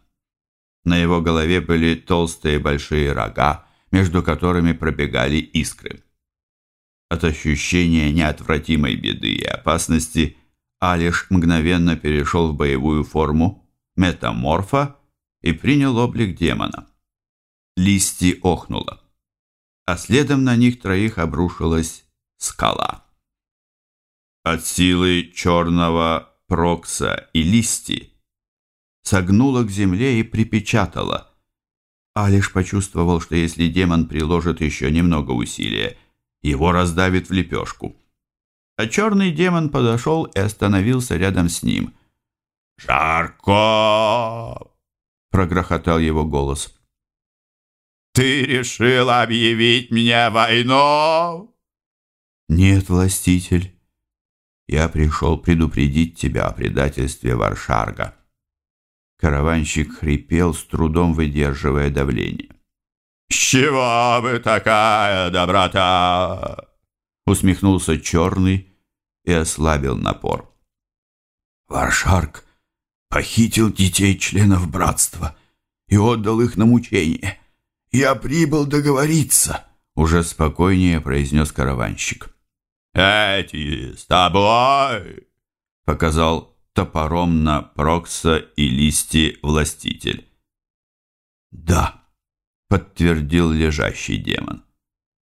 На его голове были толстые большие рога, между которыми пробегали искры. От ощущения неотвратимой беды и опасности – Алиш мгновенно перешел в боевую форму метаморфа и принял облик демона. Листи охнула, а следом на них троих обрушилась скала. От силы черного Прокса и Листи согнула к земле и припечатала. Алиш почувствовал, что если демон приложит еще немного усилия, его раздавит в лепешку а черный демон подошел и остановился рядом с ним. «Жарко!» — прогрохотал его голос. «Ты решил объявить мне войну?» «Нет, властитель, я пришел предупредить тебя о предательстве Варшарга». Караванщик хрипел, с трудом выдерживая давление. «С чего бы такая доброта?» усмехнулся черный и ослабил напор. Варшарк похитил детей членов братства и отдал их на мучение. Я прибыл договориться, уже спокойнее произнес караванщик. Эти с тобой, показал топором на Прокса и листи властитель. Да, подтвердил лежащий демон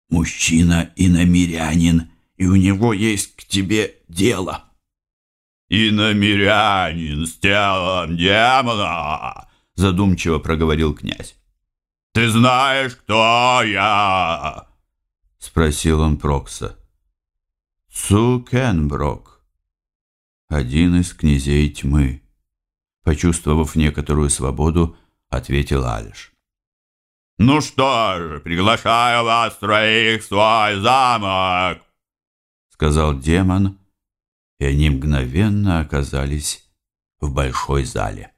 мужчина и намерянин, и у него есть к тебе дело». «И намерянин с телом демона!» задумчиво проговорил князь. Ты знаешь, кто я?» Спросил он Прокса. Цукенброк, один из князей тьмы. Почувствовав некоторую свободу, ответил Алиш. «Ну что ж, приглашаю вас троих в свой замок!» Сказал демон, и они мгновенно оказались в большой зале.